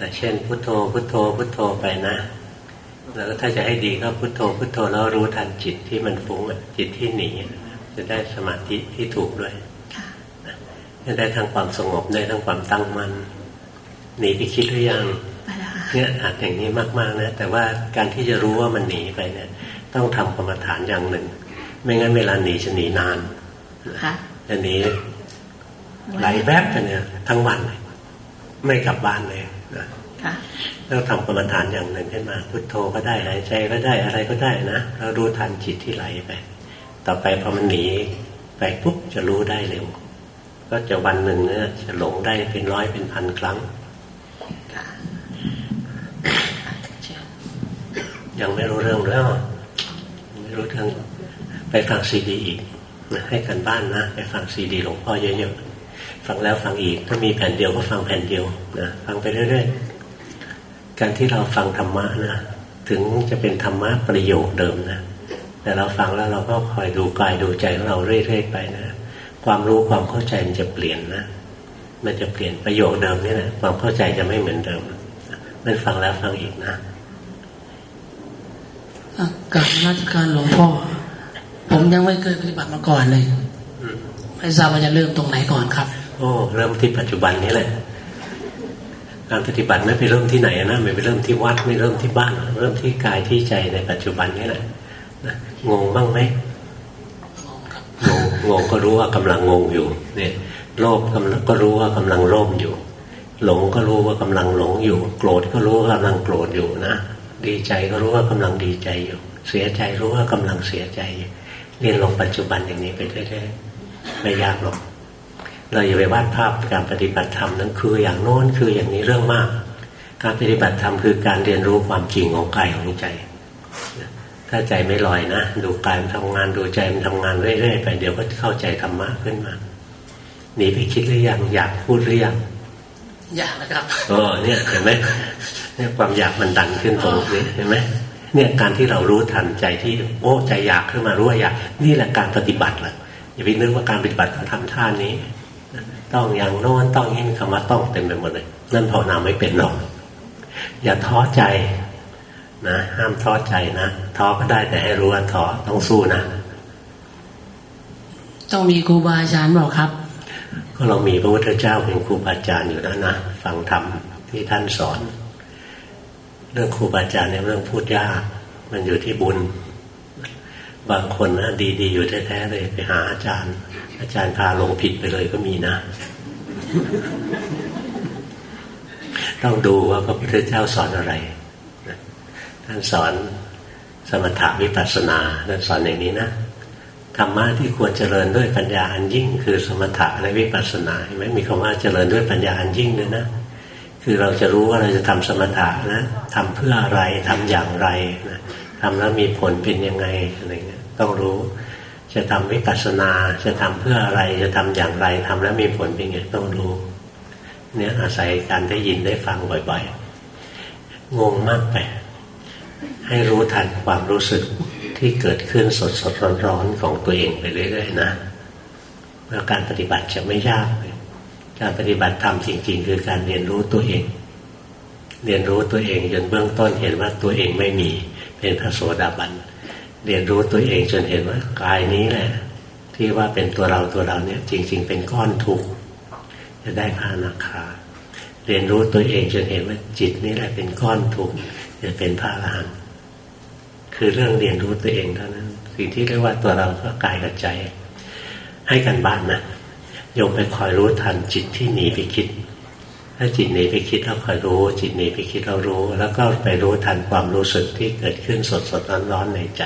นะเช่น พุทโธพุทโธพุทโธไปนะแล้วถ้าจะให้ดีก็พุทโธพุทโธแล้วรู้ทันจิตที่มันฟุ้งจิตที่หนี จะได้สมาธิที่ถูกด้วยจะได้ทั้งความสงบได้ทั้งความตั้งมัน่นหนีไปคิดหรือยังเนี่ยอาจอย่างนี้มาก ๆนะแต่ว่าการที่จะรู้ว่ามันหนีไปเนี่ย ต้องทำกรรมฐานอย่างหนึ่ง ไม่งั้นเวลาหนีจะหนีนานจะหนีไหลแวบไปเนี่ย ทั้งวันไม่กลับบ้านเลยนะต้องทำกรรมฐานอย่างหนึ่งขึ้นมา พุทโธก็ได้หายใจก็ได้อะไรก็ได้นะเรารู้ทันจิตที่ไหลไป ต่อไปพอมันหนีไปปุ๊บจะรู้ได้เร็ว ก็จะวันหนึ่งเนี่ยจะหลงได้เป็นร้อยเป็นพันครั้งยังไม่รู้เรื่องแล้วไม่รู้เรื่องไปฟังซีดีอีกนะให้กันบ้านนะไปฟังซีดีหลวงพ่อเยอะๆฟังแล้วฟังอีกถ้ามีแผ่นเดียวก็ฟังแผ่นเดียวนะฟังไปเรื่อยๆการที่เราฟังธรรมะนะถึงจะเป็นธรรมะประโยคเดิมนะ แต่เราฟังแล้วเราก็คอยดูกายดูใจของเราเรื่อยๆไปนะความรู้ความเข้าใจมันจะเปลี่ยนนะ มันจะเปลี่ยนประโยคเดิมนี่แหละความเข้าใจจะไม่เหมือนเดิม มันฟังแล้วฟังอีกนะกับราชการหลวงพ่อ ผมยังไม่เคยปฏิบัติมาก่อนเลยไม่ทราบว่าจะเริ่มตรงไหนก่อนครับ โอ้เริ่มที่ปัจจุบันนี้แหละการปฏิบัติไม่ไปเริ่มที่ไหนนะไม่ไปเริ่มที่วัดไม่เริ่มที่บ้าน เริ่มที่กายที่ใจในปัจจุบันนี้แหละ งงบ้างไหมงงงงก็รู้ว่ากำลังงงอยู่ เนี่ยโลภกำลังก็รู้ว่ากำลังโลภอยู่ หลงก็รู้ว่ากำลังหลงอยู่ โกรธก็รู้ว่ากำลังโกรธอยู่นะดีใจก็รู้ว่ากำลังดีใจอยู่ เสียใจรู้ว่ากำลังเสียใจอยู่เรียนลงปัจจุบันอย่างนี้ไปเรื่อยๆไม่ยากหรอกเราอย่าไปวาดภาพการปฏิบัติธรรมนั้นคืออย่างโน้นคืออย่างนี้เรื่องมาก การปฏิบัติธรรมคือการเรียนรู้ความจริงของกายของใจ ถ้าใจไม่ลอยนะ ดูกายมันทำงานดูใจมันทำงานเรื่อยๆไปเดี๋ยวก็เข้าใจธรรมะขึ้นมาหนีไปคิดหรือยังอยากพูดหรือยังอยากนะครับอ๋อเนี่ยเห็นไหมเนี่ยความอยากมันดันขึ้นตรงนี้เห็นไหมเนี่ยการที่เรารู้ทันใจที่โอ้ใจอยากขึ้นมารู้ว่าอยากนี่แหละการปฏิบัติแหละอย่าไปนึกว่าการปฏิบัติต้องทำท่านี้ ต้องอย่างโน้นต้องนี้มีคำว่าต้องเต็มไปหมดเลย นั่นภาวนาไม่เป็นหรอกอย่าท้อใจ นะห้ามท้อใจนะท้อก็ได้แต่ให้รู้ว่าท้อต้องสู้นะต้องมีครูบาอาจารย์บอกครับ ก็เรามีพระพุทธเจ้าเป็นครูบาอาจารย์อยู่แล้วนะฟังธรรมที่ท่านสอน เรื่องครูบาอาจารย์เนี่ยเรื่องพูดยากมันอยู่ที่บุญ บางคนนะดีๆอยู่แท้ๆเลยไปหาอาจารย์ อาจารย์พาลงผิดไปเลยก็มีนะต้องดูว่าพระพุทธเจ้าสอนอะไร ท่านสอนสมถะวิปัสสนาท่านสอนอย่างนี้นะธรรมะที่ควรเจริญด้วยปัญญาอันยิ่ง คือสมถะและวิปัสสนาเห็นไหมมีคำว่าเจริญด้วยปัญญาอันยิ่งด้วยนะคือเราจะรู้ว่าเราจะทำสมถะนะทำเพื่ออะไรทำอย่างไรนะทำแล้วมีผลเป็นยังไงอะไรเงี้ยต้องรู้ จะทำวิปัสสนาจะทำเพื่ออะไรจะทำอย่างไรทำแล้วมีผลเป็นไงต้องรู้เนี่ยอาศัยการได้ยินได้ฟังบ่อยๆงงมากไป ให้รู้ทันความรู้สึกที่เกิดขึ้นสดสดร้อนร้อนของตัวเองไปเรื่อยๆนะแล้วการปฏิบัติจะไม่ยากเลยการปฏิบัติธรรมจริง ๆ คือการเรียนรู้ตัวเอง เรียนรู้ตัวเองจนเบื้องต้นเห็นว่าตัวเองไม่มีเป็นพระโสดาบันเรียนรู้ตัวเองจนเห็นว่ากายนี้แหละ ที่ว่าเป็นตัวเราตัวเราเนี่ย จริง ๆ เป็นก้อนทุกข์จะได้พระนาคาเรียนรู้ตัวเองจนเห็นว่าจิตนี่แหละเป็นก้อนทุกข์จะเป็นพระอรหันต์ คือเรื่องเรียนรู้ตัวเองเท่านั้น สิ่งที่เรียกว่าตัวเราก็กายกับใจ ให้กันบ้านนะโยมไปคอยรู้ทันจิตที่หนีไปคิด ถ้าจิตหนีไปคิดเราคอยรู้ จิตหนีไปคิดเรารู้ แล้วก็ไปรู้ทันความรู้สึกที่เกิดขึ้นสดสดร้อนร้อนในใจ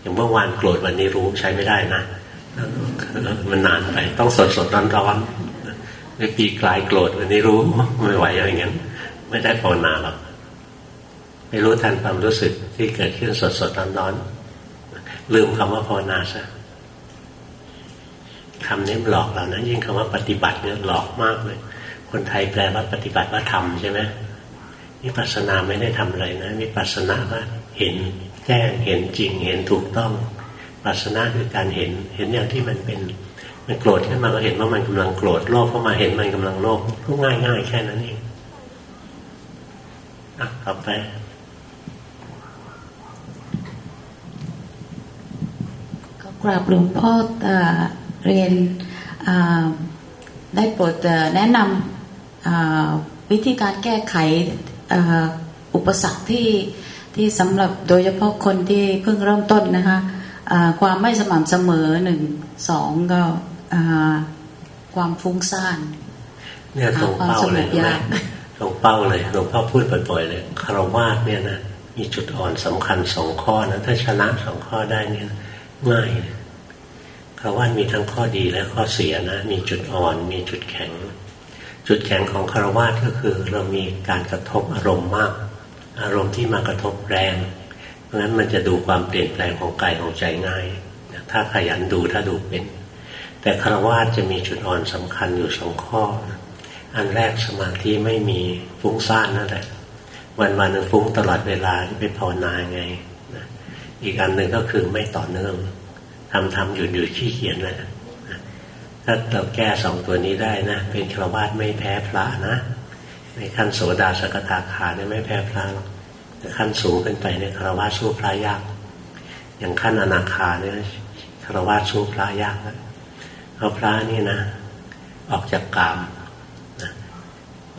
อย่างเมื่อวานโกรธวันนี้รู้ใช้ไม่ได้นะมันนานไปต้องสดสดร้อนร้อนในปีกลายโกรธวันนี้รู้ไม่ไหวอย่างนั้นไม่ได้ภาวนาหรอก ไปรู้ทันความรู้สึกที่เกิดขึ้นสดสดร้อนร้อนลืมคำว่าภาวนาซะคำนี้หลอกเรานะยิ่งคำว่าปฏิบัติเนี่ยหลอกมากเลย คนไทยแปลว่าปฏิบัติว่าทำใช่ไหมวิปัสสนาไม่ได้ทำอะไรนะวิปัสสนาว่าเห็นแจ้งเห็นจริง เห็นถูกต้องปัสนาคือการเห็นเห็นอย่างที่มันเป็นมันโกรธขึ้นมาก็เห็นว่ามันกำลังโกรธโลภเข้ามาเห็นมันกำลังโลภก็ง่ายง่ายแค่นั้นเองอะต่อไป ก็กราบหลวงพ่อเรียนได้โปรดแนะนำวิธีการแก้ไขอุปสรรคที่ที่สำหรับโดยเฉพาะคนที่เพิ่งเริ่มต้นนะคะความไม่สม่ำเสมอหนึ่งสองก็ความฟุ้งซ่านเนี่ยตรงเป้าเลยนะตรงเป้าเลยหลวงพ่อพูดบ่อยๆเลยคารวาสเนี่ยนะมีจุดอ่อนสำคัญสองข้อนะถ้าชนะสองข้อได้เนี่ยง่ายคารวาสมีทั้งข้อดีและข้อเสียนะ มีจุดอ่อน มีจุดแข็ง จุดแข็งของคารวาสก็คือเรามีการกระทบอารมณ์มาก อารมณ์ที่มากระทบแรง เพราะฉะนั้นมันจะดูความเปลี่ยนแปลงของกายของใจง่าย ถ้าขยันดูถ้าดูเป็น แต่คารวาสจะมีจุดอ่อนสำคัญอยู่สองข้อ อันแรกสมาธิไม่มีฟุ้งซ่านนั่นแหละวันวันนึงฟุ้งตลอดเวลาที่ไปภาวนาไง อีกอันหนึ่งก็คือไม่ต่อเนื่อง ทำทำหยุดหยุดขี้เขียนเลยถ้าเราแก้สองตัวนี้ได้นะเป็นฆราวาสไม่แพ้พระนะในขั้นโสดาสกทาคาเนี่ยไม่แพ้พระหรอกแต่ขั้นสูงขึ้นไปเนี่ยฆราวาสสู้พระยาก อย่างขั้นอนาคาเนี่ยฆราวาสสู้พระยากแล้วเพราะพระนี่นะ ออกจากกามนะ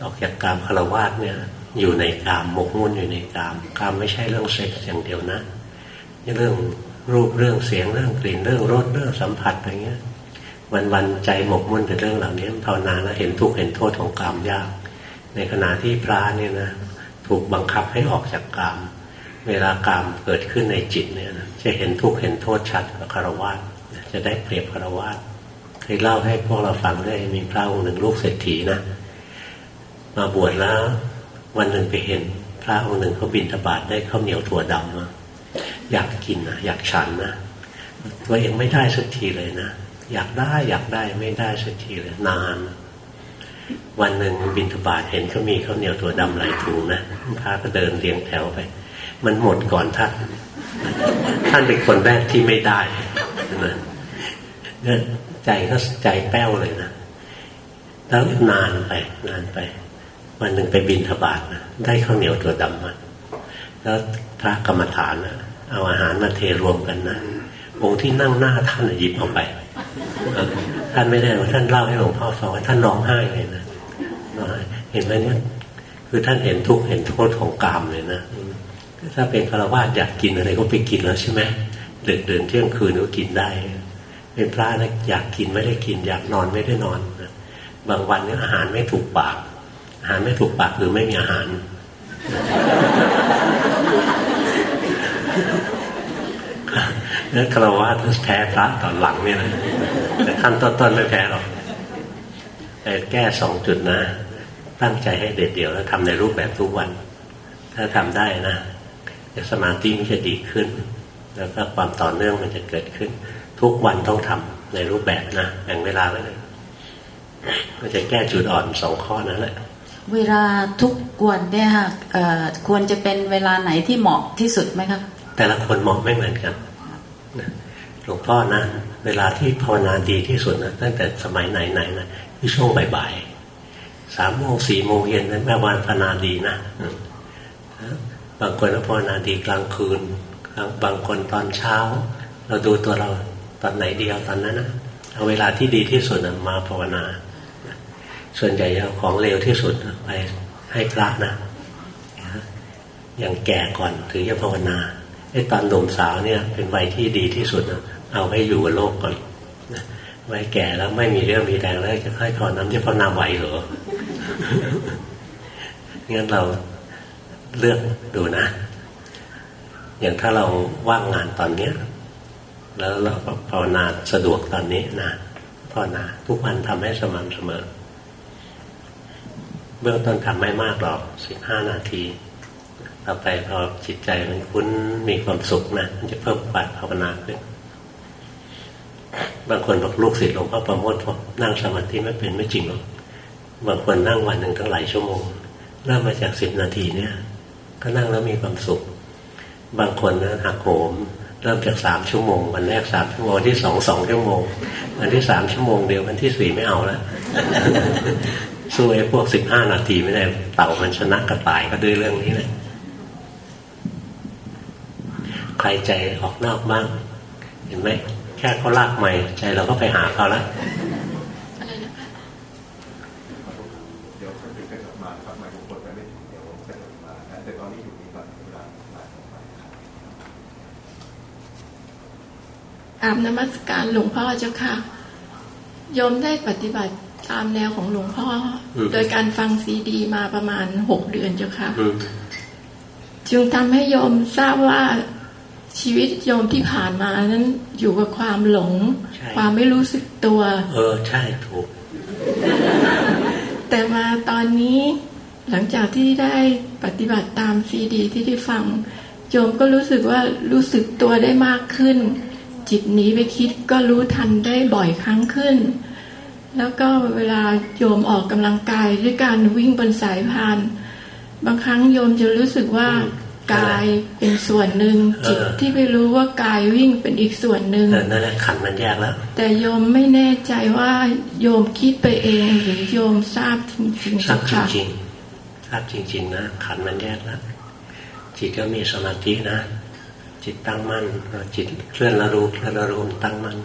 ออกจากกามฆราวาสเนี่ยอยู่ในกามหมกมุ่นอยู่ในกามกามไม่ใช่เรื่องเซ็กซ์อย่างเดียวนะนี่เรื่อง รูปเรื่องเสียงเรื่องกลิ่นเรื่องรสเรื่องสัมผัสอะไรเงี้ย วันวันใจหมกมุ่นกับเรื่องเหล่านี้ภาวนาแล้วเห็นทุกข์เห็นโทษของกามยาก ในขณะที่พระเนี่ยนะถูกบังคับให้ออกจากกาม เวลากามเกิดขึ้นในจิตเนี่ยนะจะเห็นทุกข์เห็นโทษชัดกับคารวะจะได้เปรียบคารวะเคยเล่าให้พวกเราฟังได้มีพระองค์หนึ่งลูกเศรษฐีนะมาบวชแล้ว วันหนึ่งไปเห็นพระองค์หนึ่งเขาบินทบาทได้ข้าวเหนียวถั่วดำมา อยากกินนะอยากฉันนะตัวเองไม่ได้สักทีเลยนะอยากได้อยากได้ไม่ได้สักทีเลยนาน วันหนึ่งบินทบาทเห็นเขามีข้าวเหนียวตัวดำหลายถุงนะพาก็เดินเรียงแถวไป มันหมดก่อนท่าน ท่านเป็นคนแรกที่ไม่ได้นะเนี่ยใจก็ใจแป้วเลยนะแล้วนานไป นานไป วันหนึ่งไปบินทบาทนะได้ข้าวเหนียวตัวดำมาแล้วพระกรรมฐานนะ เอาอาหารมาเทรวมกันนะองค์ที่นั่งหน้าท่านหยิบเอาไปท่านไม่ได้ท่านเล่าให้หลวงพ่อฟังว่าท่านร้องไห้เลยนะเห็นไหมเนี่ยคือท่านเห็นทุกข์เห็นโทษของกามเลยนะถ้าเป็นฆราวาสอยากกินอะไรก็ไปกินแล้วใช่ไหมเดินเดินเที่ยงคืนก็กินได้ เป็นพระนะอยากกินไม่ได้กิน อยากนอนไม่ได้นอนบางวันเนี่ยอาหารไม่ถูกปาก อาหารไม่ถูกปากหรือไม่มีอาหาร นี่คารวะถ้าแพ้พระตอนหลังเนี่ยนะแต่ขั้นต้นๆไม่แพ้หรอกแต่แก้สองจุดนะ ตั้งใจให้เด็ดเดี่ยวแล้วทำในรูปแบบทุกวัน ถ้าทำได้นะสมาธิมันจะดีขึ้น แล้วก็ความต่อเนื่องมันจะเกิดขึ้น ทุกวันต้องทำในรูปแบบนะแบ่งเวลาไว้เลยมันจะแก้จุดอ่อนสองข้อนั้นแหละเวลาทุกวันเนี่ยควรจะเป็นเวลาไหนที่เหมาะที่สุดไหมครับ แต่ละคนเหมาะไม่เหมือนกัน หลวงพ่อนะ เวลาที่ภาวนาดีที่สุดนะตั้งแต่สมัยไหนๆนะที่ช่วงบ่ายๆสามโมงสี่โมงเย็นนั้นแม่วานพนาดีนะบางคนก็ภาวนาดีกลางคืนบางคนตอนเช้า เราดูตัวเราตอนไหนเดียวตอนนั้นนะเอาเวลาที่ดีที่สุดมาภาวนา ส่วนใหญ่เอาของเร็วที่สุดไปให้พระนะอย่างแก่ก่อนถือจะภาวนา ไอ้ตอนหนุ่มสาวเนี่ย เป็นวัยที่ดีที่สุดนะเอาให้อยู่กับโลกก่อนไว้แก่แล้วไม่มีเรื่องมีแรงแล้วจะค่อยภาวนาจะภาวนาไหวเหรองั้นเราเลือกดูนะ อย่างถ้าเราว่างงานตอนเนี้ย แล้วเราภาวนาสะดวกตอนนี้นะภาวนาทุกวันทำให้สม่ำเสมอ เบื้องต้นทำไม่มากหรอกสิบห้านาที ต่อไปพอจิตใจมันคุ้นมีความสุขนะมันจะเพิ่มปัดภาวนาขึ้น บางคนบอกลูกศิษย์หลวงพ่อประโมทบอกนั่งสมาธิไม่เป็นไม่จริงหรอกบางคนนั่งวันหนึ่งตั้งหลายชั่วโมงเริ่มมาจากสิบนาทีเนี่ย ก็นั่งแล้วมีความสุข บางคนนะหักโหมเริ่มจากสามชั่วโมงวันแรกสามชั่วโมงที่สองสองชั่วโมงวันที่สามชั่วโมงเดียววันที่สี่ไม่เอาแล้วสู้ไอ้พวกสิบห้านาทีไม่ได้เต่ามันชนะกระต่ายก็ด้วยเรื่องนี้เลย ใครใจออกนอกบ้าง เห็นไหมแค่เขาลากใหม่ใจเราก็ไปหาเขาแล้วอาบนมัสการหลวงพ่อเจ้าค่ะโยมได้ปฏิบัติตามแนวของหลวงพ่อ โดยการฟังซีดีมาประมาณหกเดือนเจ้าค่ะ จึงทำให้โยมทราบว่า ชีวิตโยมที่ผ่านมานั้นอยู่กับความหลง ความไม่รู้สึกตัว เออใช่ถูก แต่มาตอนนี้หลังจากที่ได้ปฏิบัติตามซีดี ที่ได้ฟังโยมก็รู้สึกว่ารู้สึกตัวได้มากขึ้น จิตหนีไปคิดก็รู้ทันได้บ่อยครั้งขึ้น แล้วก็เวลาโยมออกกำลังกายด้วยการวิ่งบนสายพาน บางครั้งโยมจะรู้สึกว่า กายเป็นส่วนหนึ่งจิตที่ไปรู้ว่ากายวิ่งเป็นอีกส่วนหนึ่งนั่นแหละขันมันแยกแล้ว แต่โยมไม่แน่ใจว่าโยมคิดไปเองหรือโยมทราบจริงๆทราบจริงๆทราบจริง ๆ นะขันมันแยกแล้วจิตก็มีสมาธินะ จิตตั้งมั่นจิตเคลื่อนละรู้เคลื่อนละรู้ตั้งมั่น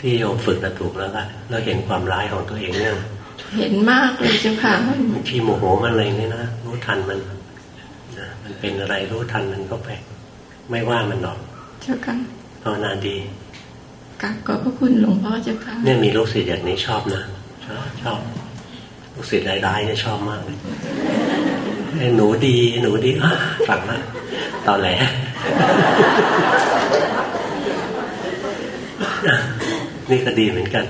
ที่โยมฝึกนะถูกแล้วละเราเห็นความร้ายของตัวเองเนี่ยเห็นมากเลยเจ้าค่ะที่โมโหมันอะไรนี่นะรู้ทันมัน มันเป็นอะไรรู้ทันมันก็ไป ไม่ว่ามันหรอก เจ้าค่ะภาวนาดีกราบขอบพระคุณหลวงพ่อเจ้าค่ะเนี่ยมีลูกศิษย์อย่างนี้ชอบนะชอบชอบลูกศิษย์ร้ายๆเนี่ยชอบมากเลยหนูดี หนูดีอะฟังนะตอนแหลนี่ก็ดีเหมือนกัน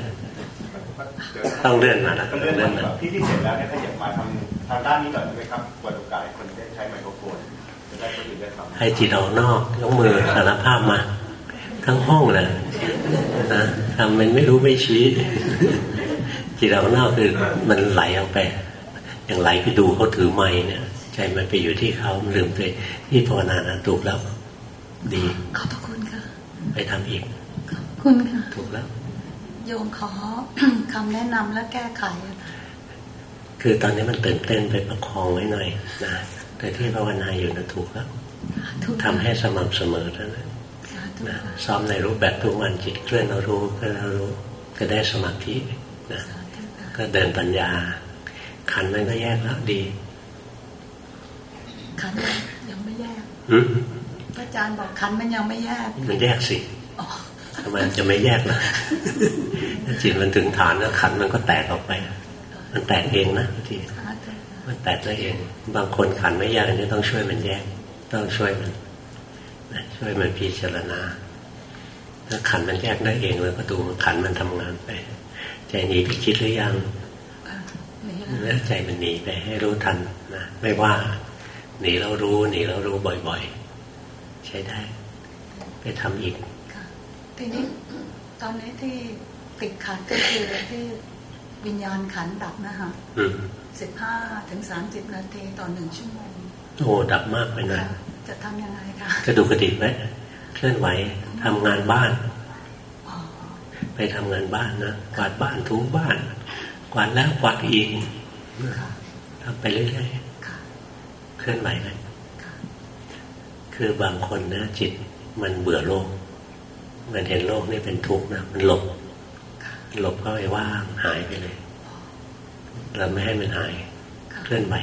ต้องเลื่อนมานะต้องเลื่อนมาที่ที่เสร็จแล้วเนี่ยถ้าอยากมาทำทางด้านนี้หน่อยไหมครับวัดโอกาสคน ให้จิตออกนอกยกมือสารภาพมา ทั้งห้องเลยนะทำมันไม่รู้ไม่ชี้จิตออกนอกคือมันไหลออกไป อย่างไหลไปดูเขาถือไม้เนี่ย ใจมันไปอยู่ที่เขาลืมไปที่ภาวนานะถูกแล้ว ดีขอบพระคุณค่ะไปทำอีกขอบคุณค่ะถูกแล้วโยมขอคำแนะนำและแก้ไข คือตอนนี้มันตื่นเต้นไปประคองไว้หน่อยนะ แต่ที่ภาวนาอยู่นะถูกแล้วทำให้สม่ำเสมอแล้วนะนะซ้อมในรูปแบบทุกวันจิตเคลื่อนเรารู้เคลื่อนเรารู้ก็ได้สมาธินะก็เดินปัญญา ขันมันก็แยกแล้วดี ขันยังไม่แยกพระอาจารย์บอกขันมันยังไม่แยก มันแยกสิทำไมจะไม่แยกล่ะจิตมันถึงฐานแล้วขันมันก็แตกออกไป มันแตกเองนะที มันแตกได้เอง บางคนขันไม่แยกนี่ต้องช่วยมันแยก ต้องช่วยมันช่วยมันพิจารณา ถ้าขันมันแยกได้เองแล้วก็ดูขันมันทำงานไป ใจหนีไปคิดหรือยังแล้วใจมันหนีไปให้รู้ทันนะไม่ว่าหนีเรารู้หนีเรารู้บ่อยๆ ใช้ได้ ไปทำอีกทีนี้ตอนนี้ที่ติดขัดก็คือที่วิญญาณขันดับนะคะ สิบห้าถึงสามสิบนาทีต่อหนึ่งชั่วโมงโอ้ดับมากไปหน่อยจะทำยังไงคะกระดูกกระดิกไหมเคลื่อนไหวทำงานบ้าน ไปทำงานบ้านนะกวาดบ้านถูบ้าน กวาดแล้วกวาดอีกทำไปเรื่อยๆเคลื่อนไหวไปคือบางคนนะจิตมันเบื่อโลก มันเห็นโลกนี่เป็นทุกข์นะมันหลบหลบเข้าไปว่างหายไปเลย เราไม่ให้มันหายเคลื่อนไหว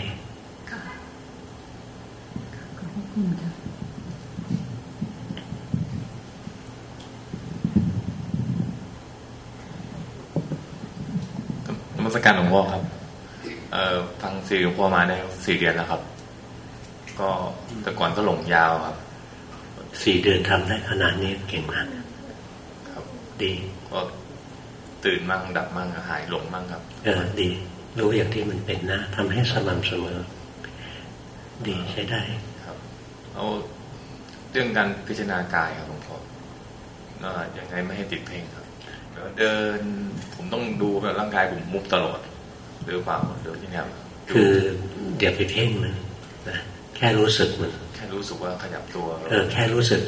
นมัสการหลวงพ่อครับ เอ่อฟังซีหลวงพ่อมาได้สี่เดือนแล้วครับ ก็แต่ก่อนก็หลงยาวครับสี่เดือนทำได้ขนาดนี้เก่งมากครับ ดีก็ตื่นมั่งดับมั่งหายหลงมั่งครับ เออดี รู้อย่างที่มันเป็นนะทำให้สม่ำเสมอ ดีใช้ได้ครับเอาเรื่องการพิจารณากายครับหลวงพ่อว่ายังไงไม่ให้ติดเพ่งครับแล้วเดินผมต้องดูแบบร่างกายผมมุกตลอดหรือเปล่าหรือยังไงคือเดี๋ยวไปเพ่งมันนะแค่รู้สึกมันแค่รู้สึกว่าขยับตัวเออแค่รู้สึก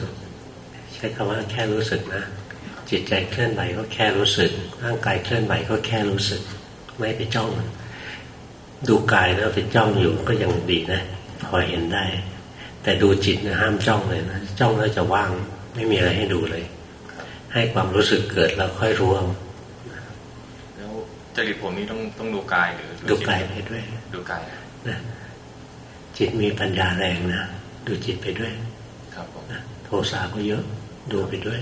ใช้คำว่าแค่รู้สึกนะจิตใจเคลื่อนไหวก็แค่รู้สึก ร่างกายเคลื่อนไหวก็แค่รู้สึก ไม่ไปจ้องมันดูกายแล้วไปจ้องอยู่ก็ยังดีนะพอเห็นได้ แต่ดูจิตนะห้ามจ้องเลยนะจ้องแล้วจะว่าง ไม่มีอะไรให้ดูเลย ให้ความรู้สึกเกิดแล้วค่อยรู้เอาแล้วจริตผมนี่ต้องต้องดูกายหรือ ดูกายไปด้วย ดูกายนะจิตมีปัญญาแรงนะดูจิตไปด้วย ครับผมนะโทสะก็เยอะ ดูไปด้วย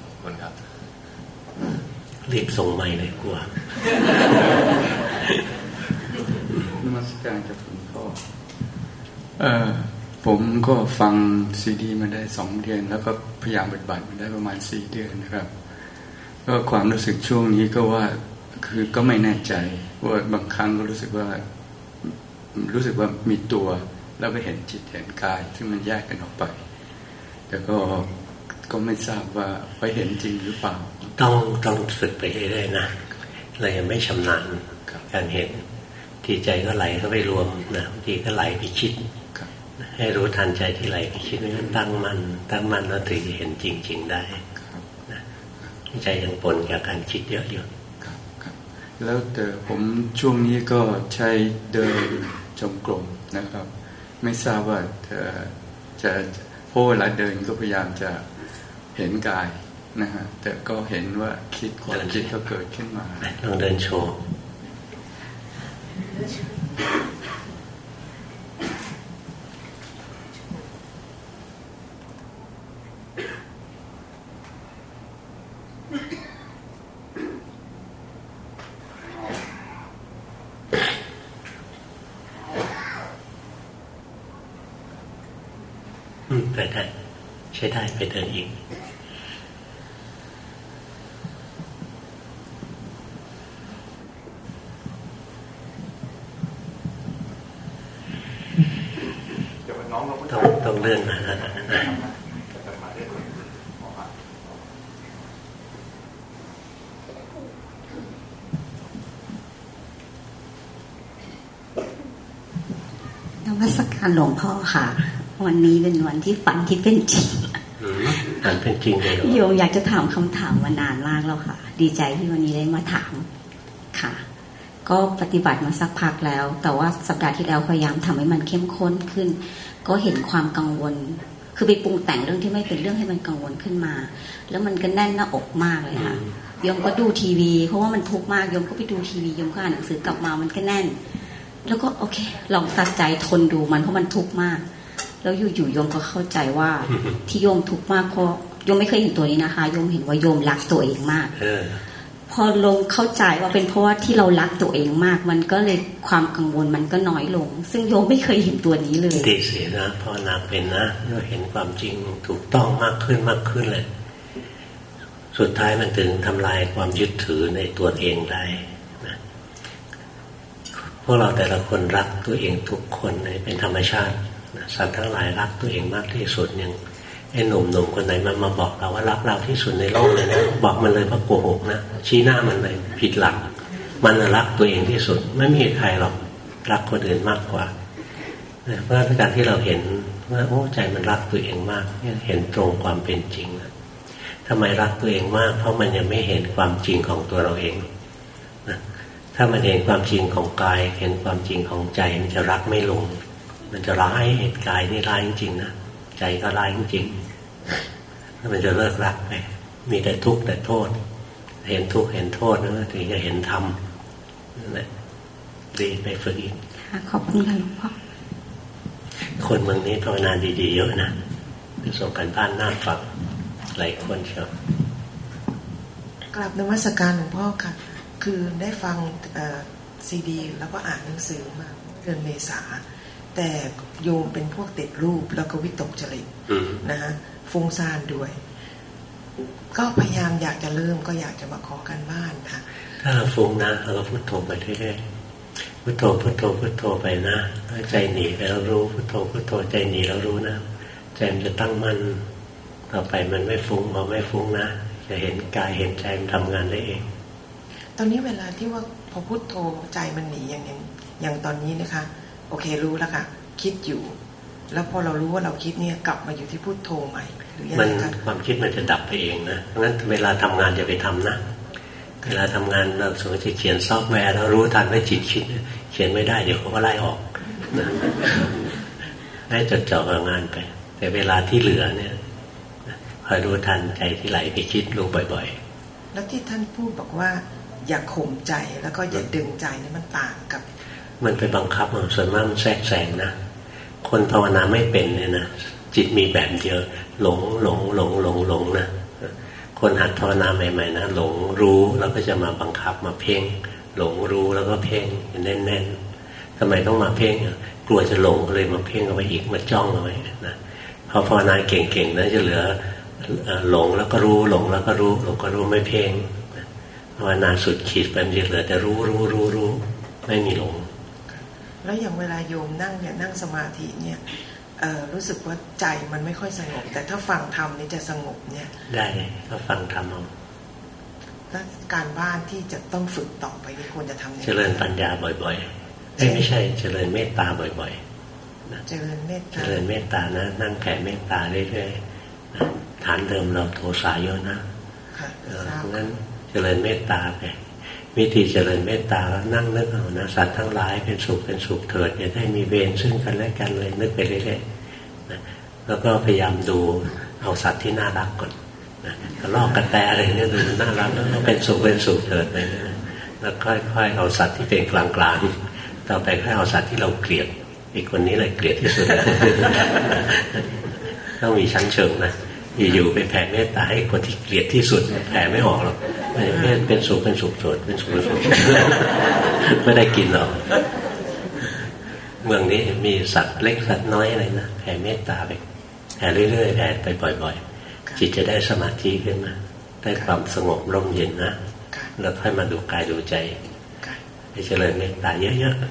ขอบคุณครับ รีบส่งใหม่เลยกลัว นมัสการกับหลวงพ่อเออผมก็ฟังซีดีมาได้สองเดือน แล้วก็พยายามปฏิบัติมาได้ประมาณสี่เดือนนะครับ ก็ความรู้สึกช่วงนี้ก็ว่าคือก็ไม่แน่ใจว่าบางครั้งก็รู้สึกว่า รู้สึกว่ามีตัว แล้วก็เห็นจิตเห็นกาย ซึ่งมันแยกกันออกไป แต่ก็ ก็ไม่ทราบว่าไปเห็นจริงหรือเปล่า ต้องต้องฝึกไปเรื่อยๆนะเรายังไม่ชำนาญการเห็นที่ใจก็ไหลเข้าไปรวมนะบางทีก็ไหลไปคิดครับให้รู้ทันใจที่ไหลไปคิดไม่งั้นตั้งมัน ตั้งมันแล้วถึงจะเห็นจริง ๆ ได้ครับนะใจยังปนกับการคิดเยอะอยู่ครับครับแล้วแต่ผมช่วงนี้ก็ใช้เดินจงกรมนะครับ ไม่ทราบว่าจะจะเพราะเวลาเดินก็พยายามจะ เห็นกายนะฮะแต่ก็เห็นว่าคิดความคิดก็เกิดขึ้นมาลองเดินโชว์ อืมไปได้ใช้ได้ไปเดินอีก เดี๋ยวน้องเราก็ ต้องต้องเลื่อนมาแล้วนะ จะมาได้เลยหมอครับ น มัสการหลวงพ่อค่ะ วันนี้เป็นวันที่ฝันที่เป็นจริงอืมอ่านเป็นจริงเลยเหรอโยมอยากจะถามคำถามมานานมากแล้วค่ะ ดีใจที่วันนี้ได้มาถามค่ะ ก็ปฏิบัติมาสักพักแล้ว แต่ว่าสัปดาห์ที่แล้วพยายามทำให้มันเข้มข้นขึ้น ก็เห็นความกังวล คือไปปรุงแต่งเรื่องที่ไม่เป็นเรื่องให้มันกังวลขึ้นมา แล้วมันก็แน่นหน้าอกมากเลยค่ะโยมก็ดูทีวี เพราะว่ามันทุกข์มากโยมก็ไปดูทีวีโยมก็อ่านหนังสือกลับมามันก็แน่น แล้วก็โอเค ลองตัดใจทนดูมันเพราะมันทุกข์มาก แล้วอยู่ๆโยมก็เข้าใจว่าที่โยมทุกข์มากเพราะโยมไม่เคยเห็นตัวนี้นะคะโยมเห็นว่าโยมรักตัวเองมากเออพอลงเข้าใจว่าเป็นเพราะว่าที่เรารักตัวเองมาก มันก็เลยความกังวลมันก็น้อยลง ซึ่งโยมไม่เคยเห็นตัวนี้เลยดีเสียนะภาวนาเป็นนะเราเห็นความจริงถูกต้องมากขึ้นมากขึ้นเลย สุดท้ายมันถึงทำลายความยึดถือในตัวเองได้นะพ วกเราแต่ละคนรักตัวเองทุกคนเลยเป็นธรรมชาติสัตว์ทั้งหลายรักตัวเองมากที่สุดอยังไอ้หนุ่มหนุ่มคนไหนมันมาบอกเราว่ารักเราที่สุดในโลกเลยนะบอกมันเลยว่าโกหกนะชี้หน้ามันเลยผิดหลัก มันรักตัวเองที่สุด ไม่มีใครหรอกรักคนอื่นมากกว่าเพราะการที่เราเห็นว่าโอ้ใจมันรักตัวเองมากเห็นตรงความเป็นจริงนะทำไมรักตัวเองมาก เพราะมันยังไม่เห็นความจริงของตัวเราเอง ถ้ามันเห็นความจริงของกาย เห็นความจริงของใจ มันจะรักไม่ลง มันจะร้ายเหตุกายนี่ร้ายจริงๆนะใจก็ร้ายจริงแล้วมันจะเลิกรักไปมีแต่ทุกข์แต่โทษ เห็นทุกข์เห็นโทษนะถึงจะเห็นธรรมนั่นแหละดีไปฝึกอีกขอบคุณค่ะหลวงพ่อคนเมืองนี้ภาวนาดีๆเยอะนะส่งกันบ้านหน้าฝังหลายคนเชียวกลับนมัสการหลวงพ่อค่ะ คือได้ฟังซีดี แล้วก็อ่านหนังสือมาเดือนเมษา แต่โยมเป็นพวกติดรูปแล้วก็วิตกจริตนะฮะฟุ้งซ่านด้วย ก็พยายามอยากจะเริ่มก็อยากจะมาขอกันบ้านค่ะ ถ้าเราฟุ้งนะเราก็พุทโธไปเรื่อยๆพุทโธพุทโธพุทโธไปนะใจหนีแล้วรู้พุทโธพุทโธใจหนีแล้วรู้นะใจมันจะตั้งมั่นต่อไปมันไม่ฟุ้งพอไม่ฟุ้งนะจะเห็นกายเห็นใจมันทำงานได้เอง ตอนนี้เวลาที่ว่าพอพุทโธใจมันหนีอย่างอย่างอย่างตอนนี้นะคะ โอเครู้แล้วค่ะ คิดอยู่ แล้วพอเรารู้ว่าเราคิดเนี่ยกลับมาอยู่ที่พุทโธใหม่หรือยังมันไงคะความคิดมันจะดับไปเองนะเพราะฉะนั้นเวลาทำงานอย่าไปทำนะเวลาทำงานเราสมมติจะเขียนซอฟต์แวร์เรารู้ทันว่าจิตคิด เขียนไม่ได้เดี๋ยวเขาก็ไล่ออกนะให้จดจ่อกับงานไป แต่เวลาที่เหลือเนี่ยคอยรู้ทันใจที่ไหลไปคิดรู้บ่อย ๆ แล้วที่ท่านพูดบอกว่า อย่าข่มใจแล้วก็อย่าดึงใจนี่มันต่างกับ มันไปบังคับมันส่วนมากมันแทรกแซงนะคนภาวนาไม่เป็นเนี่ยนะจิตมีแบบเดียวหลงหลงหลงหลงหลงนะคนหัดภาวนาใหม่ๆนะหลงรู้แล้วก็จะมาบังคับมาเพ่ง หลงรู้แล้วก็เพ่งแน่นๆทำไมต้องมาเพ่งอะกลัวจะหลงก็เลยมาเพ่งเอาไว้อีกมาจ้องเอาไว้นะพอภาวนาเก่งๆนะจะเหลือหลงแล้วก็รู้หลงแล้วก็รู้หลงก็รู้ไม่เพ่ง ภาวนาสุดขีดไปมันจะเหลือแต่รู้รู้รู้รู้ไม่มีหลง แล้วอย่างเวลาโยมนั่งเนี่ยนั่งสมาธิเนี่ยเอ่อรู้สึกว่าใจมันไม่ค่อยสงบ แต่ถ้าฟังธรรมนี่จะสงบเนี่ย ได้ก็ฟังธรรมเอาแล้วการบ้านที่จะต้องฝึกต่อไปนี่ควรจะทำยังไงเจริญปัญญาบ่อยๆเอ้ยไม่ใช่ เจริญเมตตาบ่อยๆนะเจริญเมตเจตาริญเมตตานะนั่งแผ่เมตตาเรื่อยๆนะฐานเดิมเราโทสะเยอะนะค่ะเออทราบเพราะงั้น เจริญเมตตาไปวิธีเจริญเมตตาแล้วนั่งนึกเอานะสัตว์ทั้งหลายเป็นสุขเป็นสุขเถิดอย่าได้มีเวรซึ่งกันและกันเลยนึกไปเรื่อยๆนะแล้วก็พยายามดูเอาสัตว์ที่น่ารักก่อนนะกระลอกกระแตอะไรเนี่ยดูน่ารักแล้วก็เป็นสุขเป็นสุขเถิดไปเรื่อยๆแล้วค่อยๆเอาสัตว์ที่เป็นกลางๆต่อไปค่อยเอาสัตว์ที่เราเกลียดอีกคนนี้เลยเกลียดที่สุดต้องมีชั้นเชิงนะอยู่ๆไปแผ่เมตตาให้คนที่เกลียดที่สุดแผ่ไม่ออกหรอก เป็นสุขเป็นสุขสดเป็นสุขเป็นสุขไม่ได้กินหรอกเมืองนี้มีสัตว์เล็กสัตว์น้อยอะไรนะแผ่เมตตาไปแผ่เรื่อยๆแผ่ไปบ่อย ๆ จิตจะได้สมาธิขึ้นมาได้ความสงบร่มเย็นนะแล้วค่อยมาดูกายดูใจไปเจริญเมตตาเยอะๆ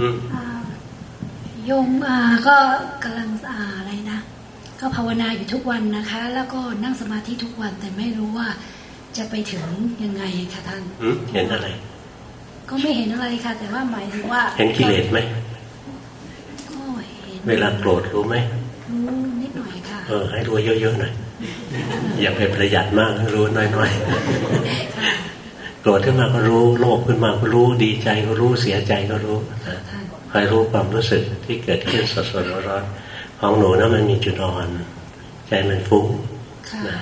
อ่า โยมอ่าก็กำลังอ่าอะไรนะ ก็ภาวนาอยู่ทุกวันนะคะ แล้วก็นั่งสมาธิทุกวันแต่ไม่รู้ว่าจะไปถึงยังไงค่ะท่านอืมเห็นอะไร ก็ไม่เห็นอะไรค่ะ แต่ว่าหมายถึงว่า เห็นกิเลสไหมก็เห็นเวลาโกรธรู้ไหมรู้นิดหน่อยค่ะ เออ ให้รู้เยอะๆหน่อยอย่าไปประหยัดมากให้รู้น้อยๆโกรธขึ้นมาก็รู้ โลภขึ้นมาก็รู้ดีใจก็รู้เสียใจก็รู้นะ คอยรู้ความรู้สึกที่เกิดขึ้นสดๆร้อนๆของหนูนะมันมีจุดอ่อน ใจมันฟุ้งค่ะนะ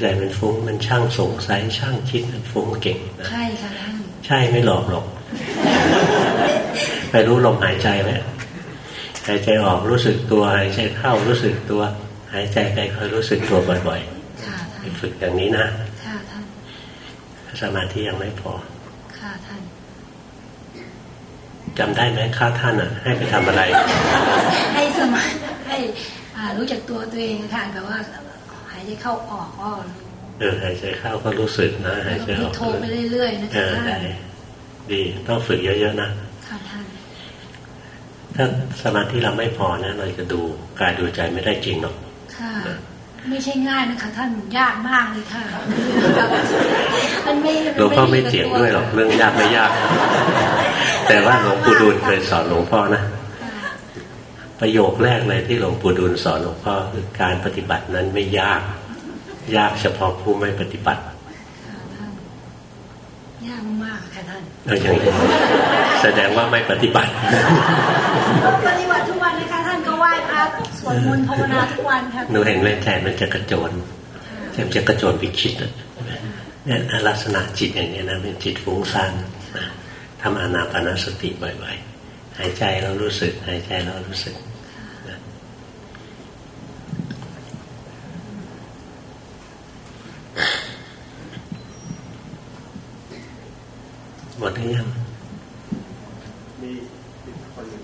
ใจมันฟุ้งมันช่างสงสัยช่างคิดมันฟุ้งเก่งนะใช่ค่ะท่านใช่ไม่หลอกหรอกไปรู้ลมหายใจไหมหายใจออกรู้สึกตัวหายใจเข้ารู้สึกตัว หายใจไปคอยรู้สึกตัวบ่อยค่ะๆท่าไปนฝึกอย่างนี้นะค่ะท่านสมาธิยังไม่พอ ค่ะท่าน จำได้ไหมค่าท่านอะ ให้ไปทำอะไร ให้สมาให้อ่ารู้จักตัวตัวเองค่ะแบบว่าหายใจเข้าออกก็รู้เออหายใจเข้าก็รู้สึกนะแล้หายวก็ใจอพุทอกโธไปเรื่อยๆนะเอคะอท่านได้ดีต้องฝึกเยอะๆนะค่ะท่านถ้าสมาธิเราไม่พอนะเราจะดูกายดูใจไม่ได้จริงหรอกค่ะ ไม่ใช่ง่ายนะคะท่านยากมากเลยค่ะมันไม่หลวงพ่อไม่เถียงด้วยหรอกเรื่องยากไม่ยาก แต่ว่าหลวงปู่ดูลเคยสอนหลวงพ่อนะ ประโยคแรกเลยที่หลวงปู่ดูลสอนหลวงพ่อคือการปฏิบัตินั้นไม่ยาก ยากเฉพาะผู้ไม่ปฏิบัติยากมากค่ะท่านเอออย่างนี้แสดงว่าไม่ปฏิบัติปฏิบัติทุกวันนะคะท่านก็ ไหว้พระสวดมนต์ภาวนาทุกวันค่ะหนูเห็นไหมแทนมันจะกระโจนแทนจะกระโจนไปคิดเนี่ยลักษณะจิตอย่างนี้นะเป็นจิตฟุ้งซ่านทำอานาปานสติบ่อยๆหายใจแล้วรู้สึกหายใจแล้วรู้สึกหมดหรือยัง มีอีกคนหนึ่ง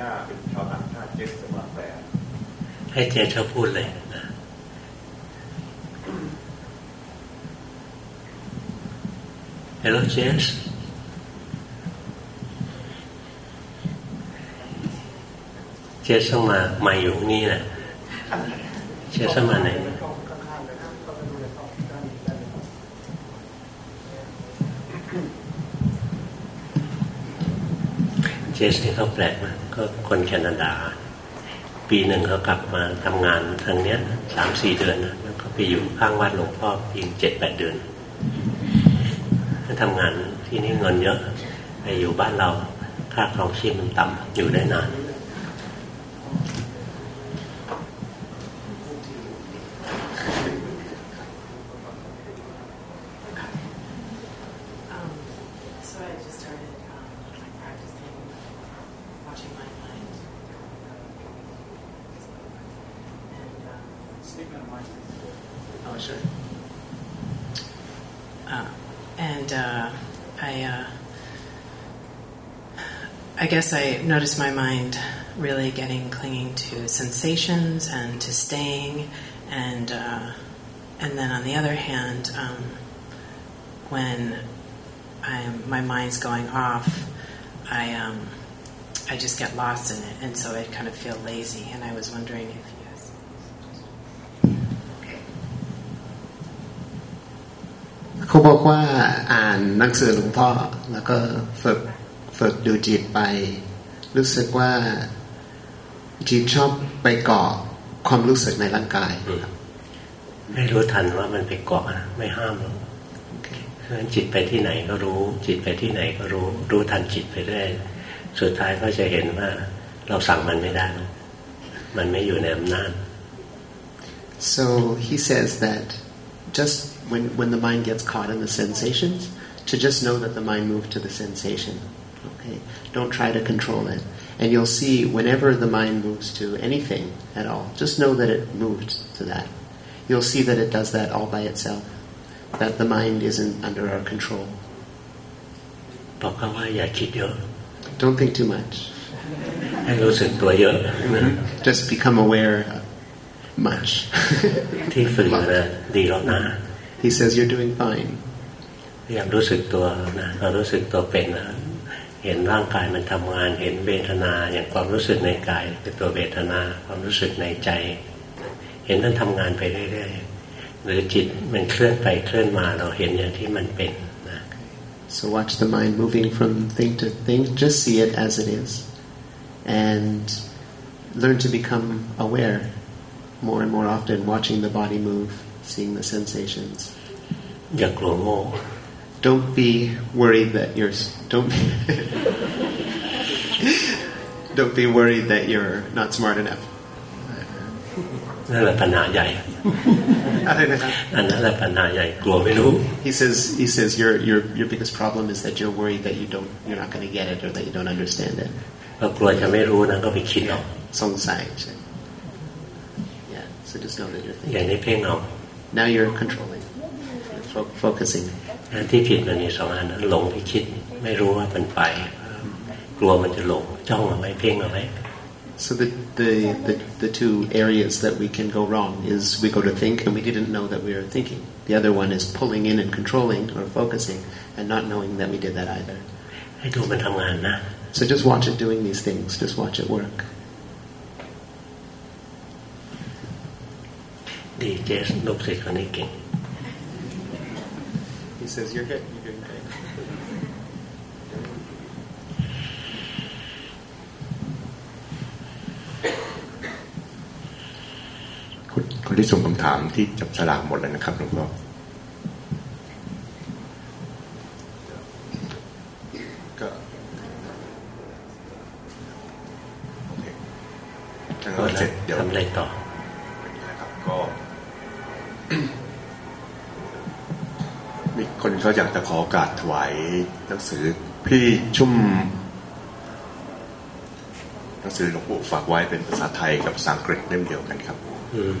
คุณทีน่าเป็นชาวต่างชาติเจสสมาแปลให้เจนเขาพูดเลยนะ Hello Jess เจสต้องมา มาอยู่นี่แหละ เจสต้องมาไหนเจสนี่เขาแปลกมากก็คนแคนาดา ปีหนึ่งเขากลับมาทำงานทางเนี้ยสามสี่เดือนนะแล้วก็ไปอยู่ข้างวัดหลวงพ่อยิงเจ็ดแปดเดือนทำงานที่นี่เงินเยอะไปอยู่บ้านเราค่าครองชีพมันต่ำอยู่ได้นาน guess I noticed my mind really getting clinging to sensations and to staying, and uh, and then on the other hand, um, when I'm, my mind's going off, I um, I just get lost in it, and so I kind of feel lazy. And I was wondering if you guys. เขาบอกว่าอ่านหนังสือหลวงพ่อ แล้วก็ฝึก ฝึกดูจิตไป รู้สึกว่าจิตชอบไปเกาะความรู้สึกในร่างกายให้รู้ทันว่ามันไปเกาะนะไม่ห้ามหรอกเพราะฉะนั้นจิตไปที่ไหนก็รู้ จิตไปที่ไหนก็รู้ รู้ทันจิตไปเรื่อยสุดท้ายก็จะเห็นว่า เราสั่งมันไม่ได้หรอกมันไม่อยู่ในอำนาจ so he says that just when when the mind gets caught in the sensations to just know that the mind moved to the sensation okay don't try to control it and you'll see whenever the mind moves to anything at all just know that it moved to that you'll see that it does that all by itself that the mind isn't under our control บอกเขาว่าอย่าคิดเยอะ don't think too much ให้รู้สึกตัวเยอะนะ just become aware much ที่ฝึกอยู่นะดีแล้วนะ he says you're doing fine พยายามรู้สึกตัวนะเรารู้สึกตัวเป็นนะ เห็นร่างกายมันทำงาน เห็นเวทนาอย่างความรู้สึกในกายเป็นตัวเวทนา ความรู้สึกในใจ เห็นมันทำงานไปเรื่อยๆหรือจิตมันเคลื่อนไปเคลื่อนมาเราเห็นอย่างที่มันเป็นนะ So watch the mind moving from thing to thing. Just see it as it is, and learn to become aware more and more often, watching the body move, seeing the sensations. อย่ากลัวโง่ Don't be worried that you're. s- Don't. Be don't be worried that you're not smart enough. นั่นแหละปัญหาใหญ่ อันนั้นแหละปัญหาใหญ่กลัวไม่รู้ He says. He says your your your biggest problem is that you're worried that you don't. You're not going to get it or that you don't understand it. พอกลัวจะไม่รู้นะก็ไปคิดเอา Songsai. Yeah. So just know that you're อย่าง thinking. นี้เพ่งเอา Now you're controlling. You're fo- focusing. อันที่ผิดมันมีสองอันนะหลงไปคิด ไม่รู้ว่ามันไป กลัวมันจะหลงจ้องเอาไว้เพ่งเอาไว้ So the, the, the, the two areas that we can go wrong is we go to think and we didn't know that we were thinking. The other one is pulling in and controlling or focusing and not knowing that we did that either. ให้ดูมันทำงานนะ So just watch it doing these things. Just watch it work. ดีเจสลูกศิษย์คนนี้เก่ง He says, You're good, you're doing great. คนที่ส่งคำถามที่จับสลากหมดแล้วนะครับหลวงพ่อ เสร็จเดี๋ยวทำอะไรต่อ มีคนเขาอยากจะขอโอกาสถวายหนังสือพี่ชุ่ม หนังสือหลวงปู่ฝากไว้เป็นภาษาไทยกับภาษาอังกฤษเล่มเดียวกันครับ อืม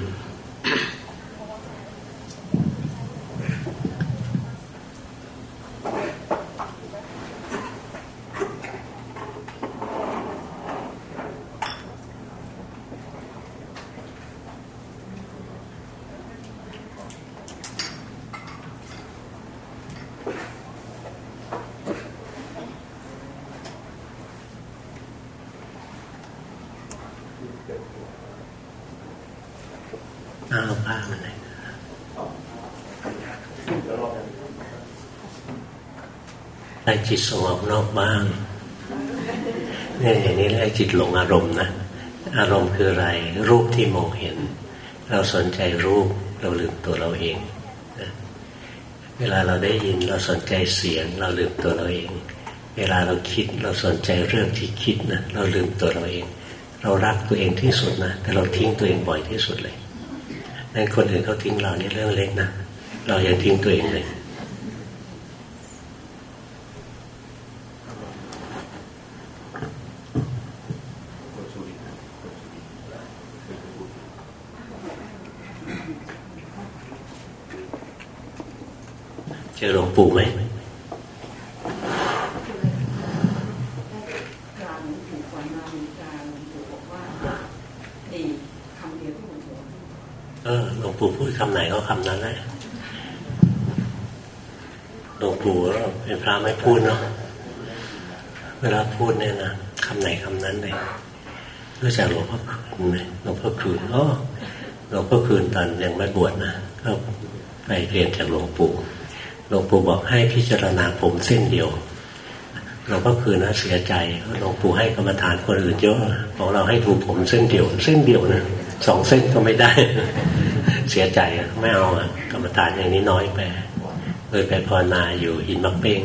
เอาผ้ามาเลยให้ จิตสงบนอกบ้างเนี่ยอย่างนี้เรียกจิตหลงอารมณ์นะอารมณ์คืออะไร รูปที่มองเห็น เราสนใจรูปเราลืมตัวเราเองนะเวลาเราได้ยินเราสนใจเสียง เราลืมตัวเราเอง เวลาเราคิดเราสนใจเรื่องที่คิดนะเราลืมตัวเราเอง เรารักตัวเองที่สุดนะแต่เราทิ้งตัวเองบ่อยที่สุดเลยนั่นคนอื่นเขาทิ้งเรานี่เรื่องเล็กนะเรายังทิ้งตัวเองเลย เจอหลวง ปู่ไหมเออหลวงปู่พูดคำไหนก็คำนั้นแหละหลวงปู่เป็นพระไม่พูดเนาะเวลาพูดเนี่ยนะคำไหนคำนั้นเลยรู้จักหลวงพ่อคืนไหมหลวงพ่อคืนอ๋อหลวงพ่อคืนตอนยังไม่บวชนะก็ไปเรียนจากหลวงปู่ หลวงปู่บอกให้พิจารณาผมเส้นเดียวหลวงพ่อคืนนะเสียใจหลวงปู่ให้กรรมฐานคนอื่นเยอะบอกเราให้ดูผมเส้นเดียว เส้นเดียวนะสองเส้นก็ไม่ได้ เสียใจไม่เอากรรมฐานอย่างนี้น้อยไปเลยไปภาวนาอยู่หินมักเป้ง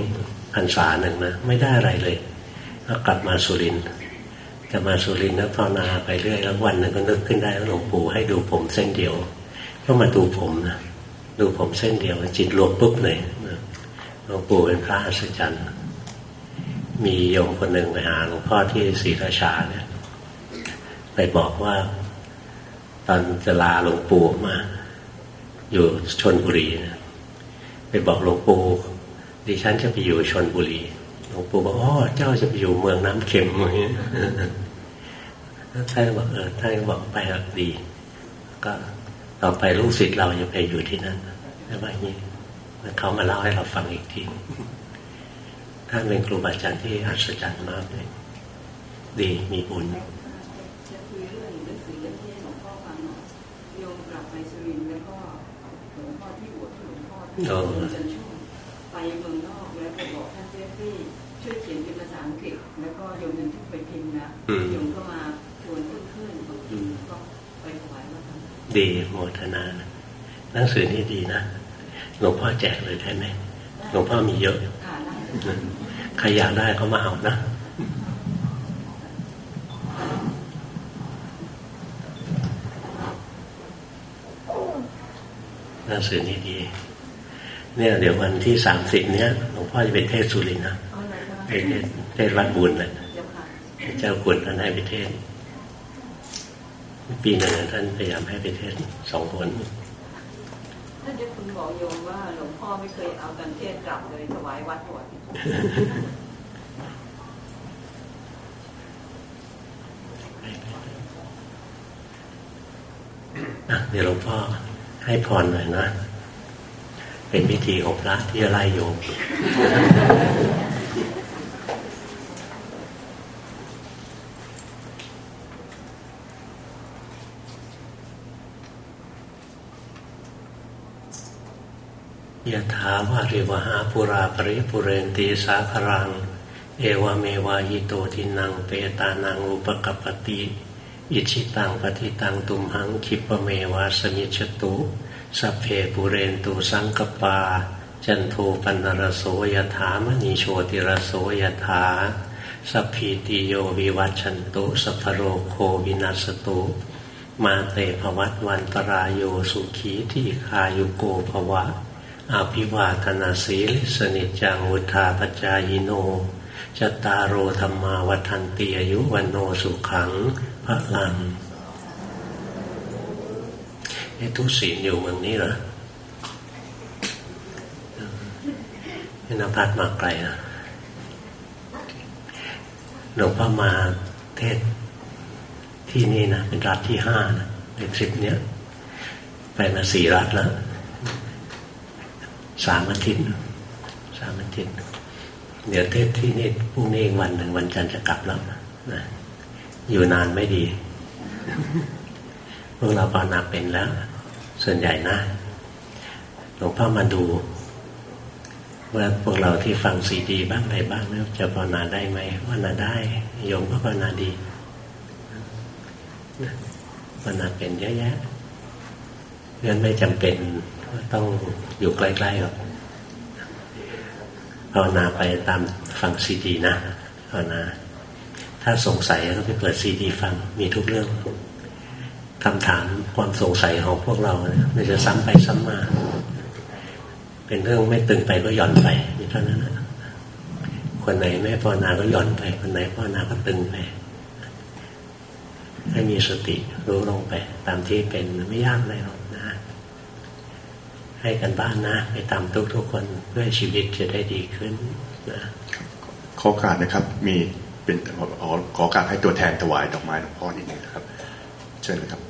พรรษาหนึ่งนะไม่ได้อะไรเลยก็กลับมาสุรินกลับมาสุรินแล้วภาวนาไปเรื่อยแล้ววันหนึ่งก็นึกขึ้นได้ว่าหลวงปู่ให้ดูผมเส้นเดียว ก็มาดูผมนะดูผมเส้นเดียวจิตรวมปุ๊บเลย หลวงปู่เป็นพระอัศจรรย์ มีโยมคนหนึ่งไปหาหลวงพ่อที่ศรีราชาเนี่ยไปบอกว่า ตอนจะลาหลวงปู่มา อยู่ชนบุรีนะไปบอกหลวงปู่ดิฉันจะไปอยู่ชนบุรีหลวงปู่บอกอ๋อเจ้าจะไปอยู่เมืองน้ำเค็มอย่างนี้ท่านบอกเออท่านบอกไปดี ก็ต่อไปลูกศิษย์เราจะไปอยู่ที่นั่นแล้วว่าอ ย่างนี้เขามาเล่าให้เราฟังอีกทีท่านเป็นครูบาอาจารย์ที่อัศจรรย์มากเลย ดีมีบุญจะคุยเรื่องหนังสือเล่มที่หลวงพ่อฟังหน่อยโยมกลับไปสุรินทร์แล้วก็หลวงพ่อที่บวชหลวงพ่อที่อ๋อจันทร์ช่วงไปเมืองนอกแล้วไปบอกท่านเจฟฟี่ช่วยเขียนเป็นภาษาอังกฤษ แล้วก็โยมบันทึกไปพิมพ์นะอืมโยมก็มาทวนเพื่อนๆก็ไปถวายวัดนั้นดีโมทนานะหนังสือนี่ดีนะ หลวงพ่อแจกเลยได้ไหมหลวงพ่อมีเยอะค่ะได้ใครอยากได้ก็มาเอานะหนังสือนี่ดีเนี่ยเดี๋ยววันที่สามสิบเนี้ยหลวงพ่อจะไปเทศน์สุรินทร์นะไปเทศน์เทศน์วัดบุญเลยเจ้าคุณท่านให้ไปเทศน์ปีหนึ่งท่านพยายามให้ไปเทศน์สองคน ท่านเจ้าคุณบอกโยมว่าหลวงพ่อไม่เคยเอากันเทศกลับเลยถวายวัดหมดเดี๋ยวหลวงพ่อให้พรหน่อยนะ เป็นพิธีของพระที่จะไล่โยม ยะ ถาวาริวหาปุราปริปุเรนตีสาครัง เอวเมวายิโตทินังเปตานังอุปกปปติอิชิตังปฏิตังตุมหังคิปเมวาสมิจตุสัพเพปุเรนตุสังกปา จันโทปันรโสยถามณีโชติรโสยถาสัพพีติโยวิวัชันตุสัพพโรโควินัสตุมาเตภวัตวันตรายโยสุขีที่คายุโกภวะ อภิวาธนาสีลิสนิจังวุธาปจายโนจตารโรธรรมาวันติอายุวันโนสุขังพระลังไอ้ทุศีลอยู่เมืองนี้เหรอไอ้นภัสมาไกลนะหลวงพ่อมาเทศที่นี่นะ เป็นรัฐที่ห้านะในทริปเนี้ยไปมาสี่รัฐแล้ว สามอาทิตย์สามอาทิตย์ เดี๋ยวเทศที่นี่พรุ่งนี้อีกวันหนึ่งวันจันทร์จะกลับแล้วนะอยู่นานไม่ดี พวกเราภาวนาเป็นแล้ว ส่วนใหญ่นะหลวงพ่อมาดูว่าพวกเราที่ฟังซีดีบ้างอะไรบ้างแล้วจะภาวนาได้ไหมภาวนาได้โยมก็ภาวนาดีภาวนาเป็นเยอะแยะเพื่อนไม่จำเป็น ต้องอยู่ใกล้ๆหรอกภาวนาไปตามฟังซีดีนะภาวนา ถ้าสงสัยก็ไปเปิดซีดีฟังมีทุกเรื่องคำถามความสงสัยของพวกเราเนี่ยมันจะซ้ำไปซ้ำมา เป็นเรื่องไม่ตึงไปก็หย่อนไปมีเท่านั้นนะคนไหนไม่ภาวนาก็หย่อนไป คนไหนภาวนาก็ตึงไปให้มีสติรู้ลงไป ตามที่เป็นไม่ยากเลยหรอก ให้กันบ้านนะ ไปตามทุกๆคนเพื่อชีวิตจะได้ดีขึ้นนะขอการนะครับมีเป็นขอขอการให้ตัวแทนถวายดอกไม้หลวงพ่อนิดนึงนะครับ เชิญเลยครับ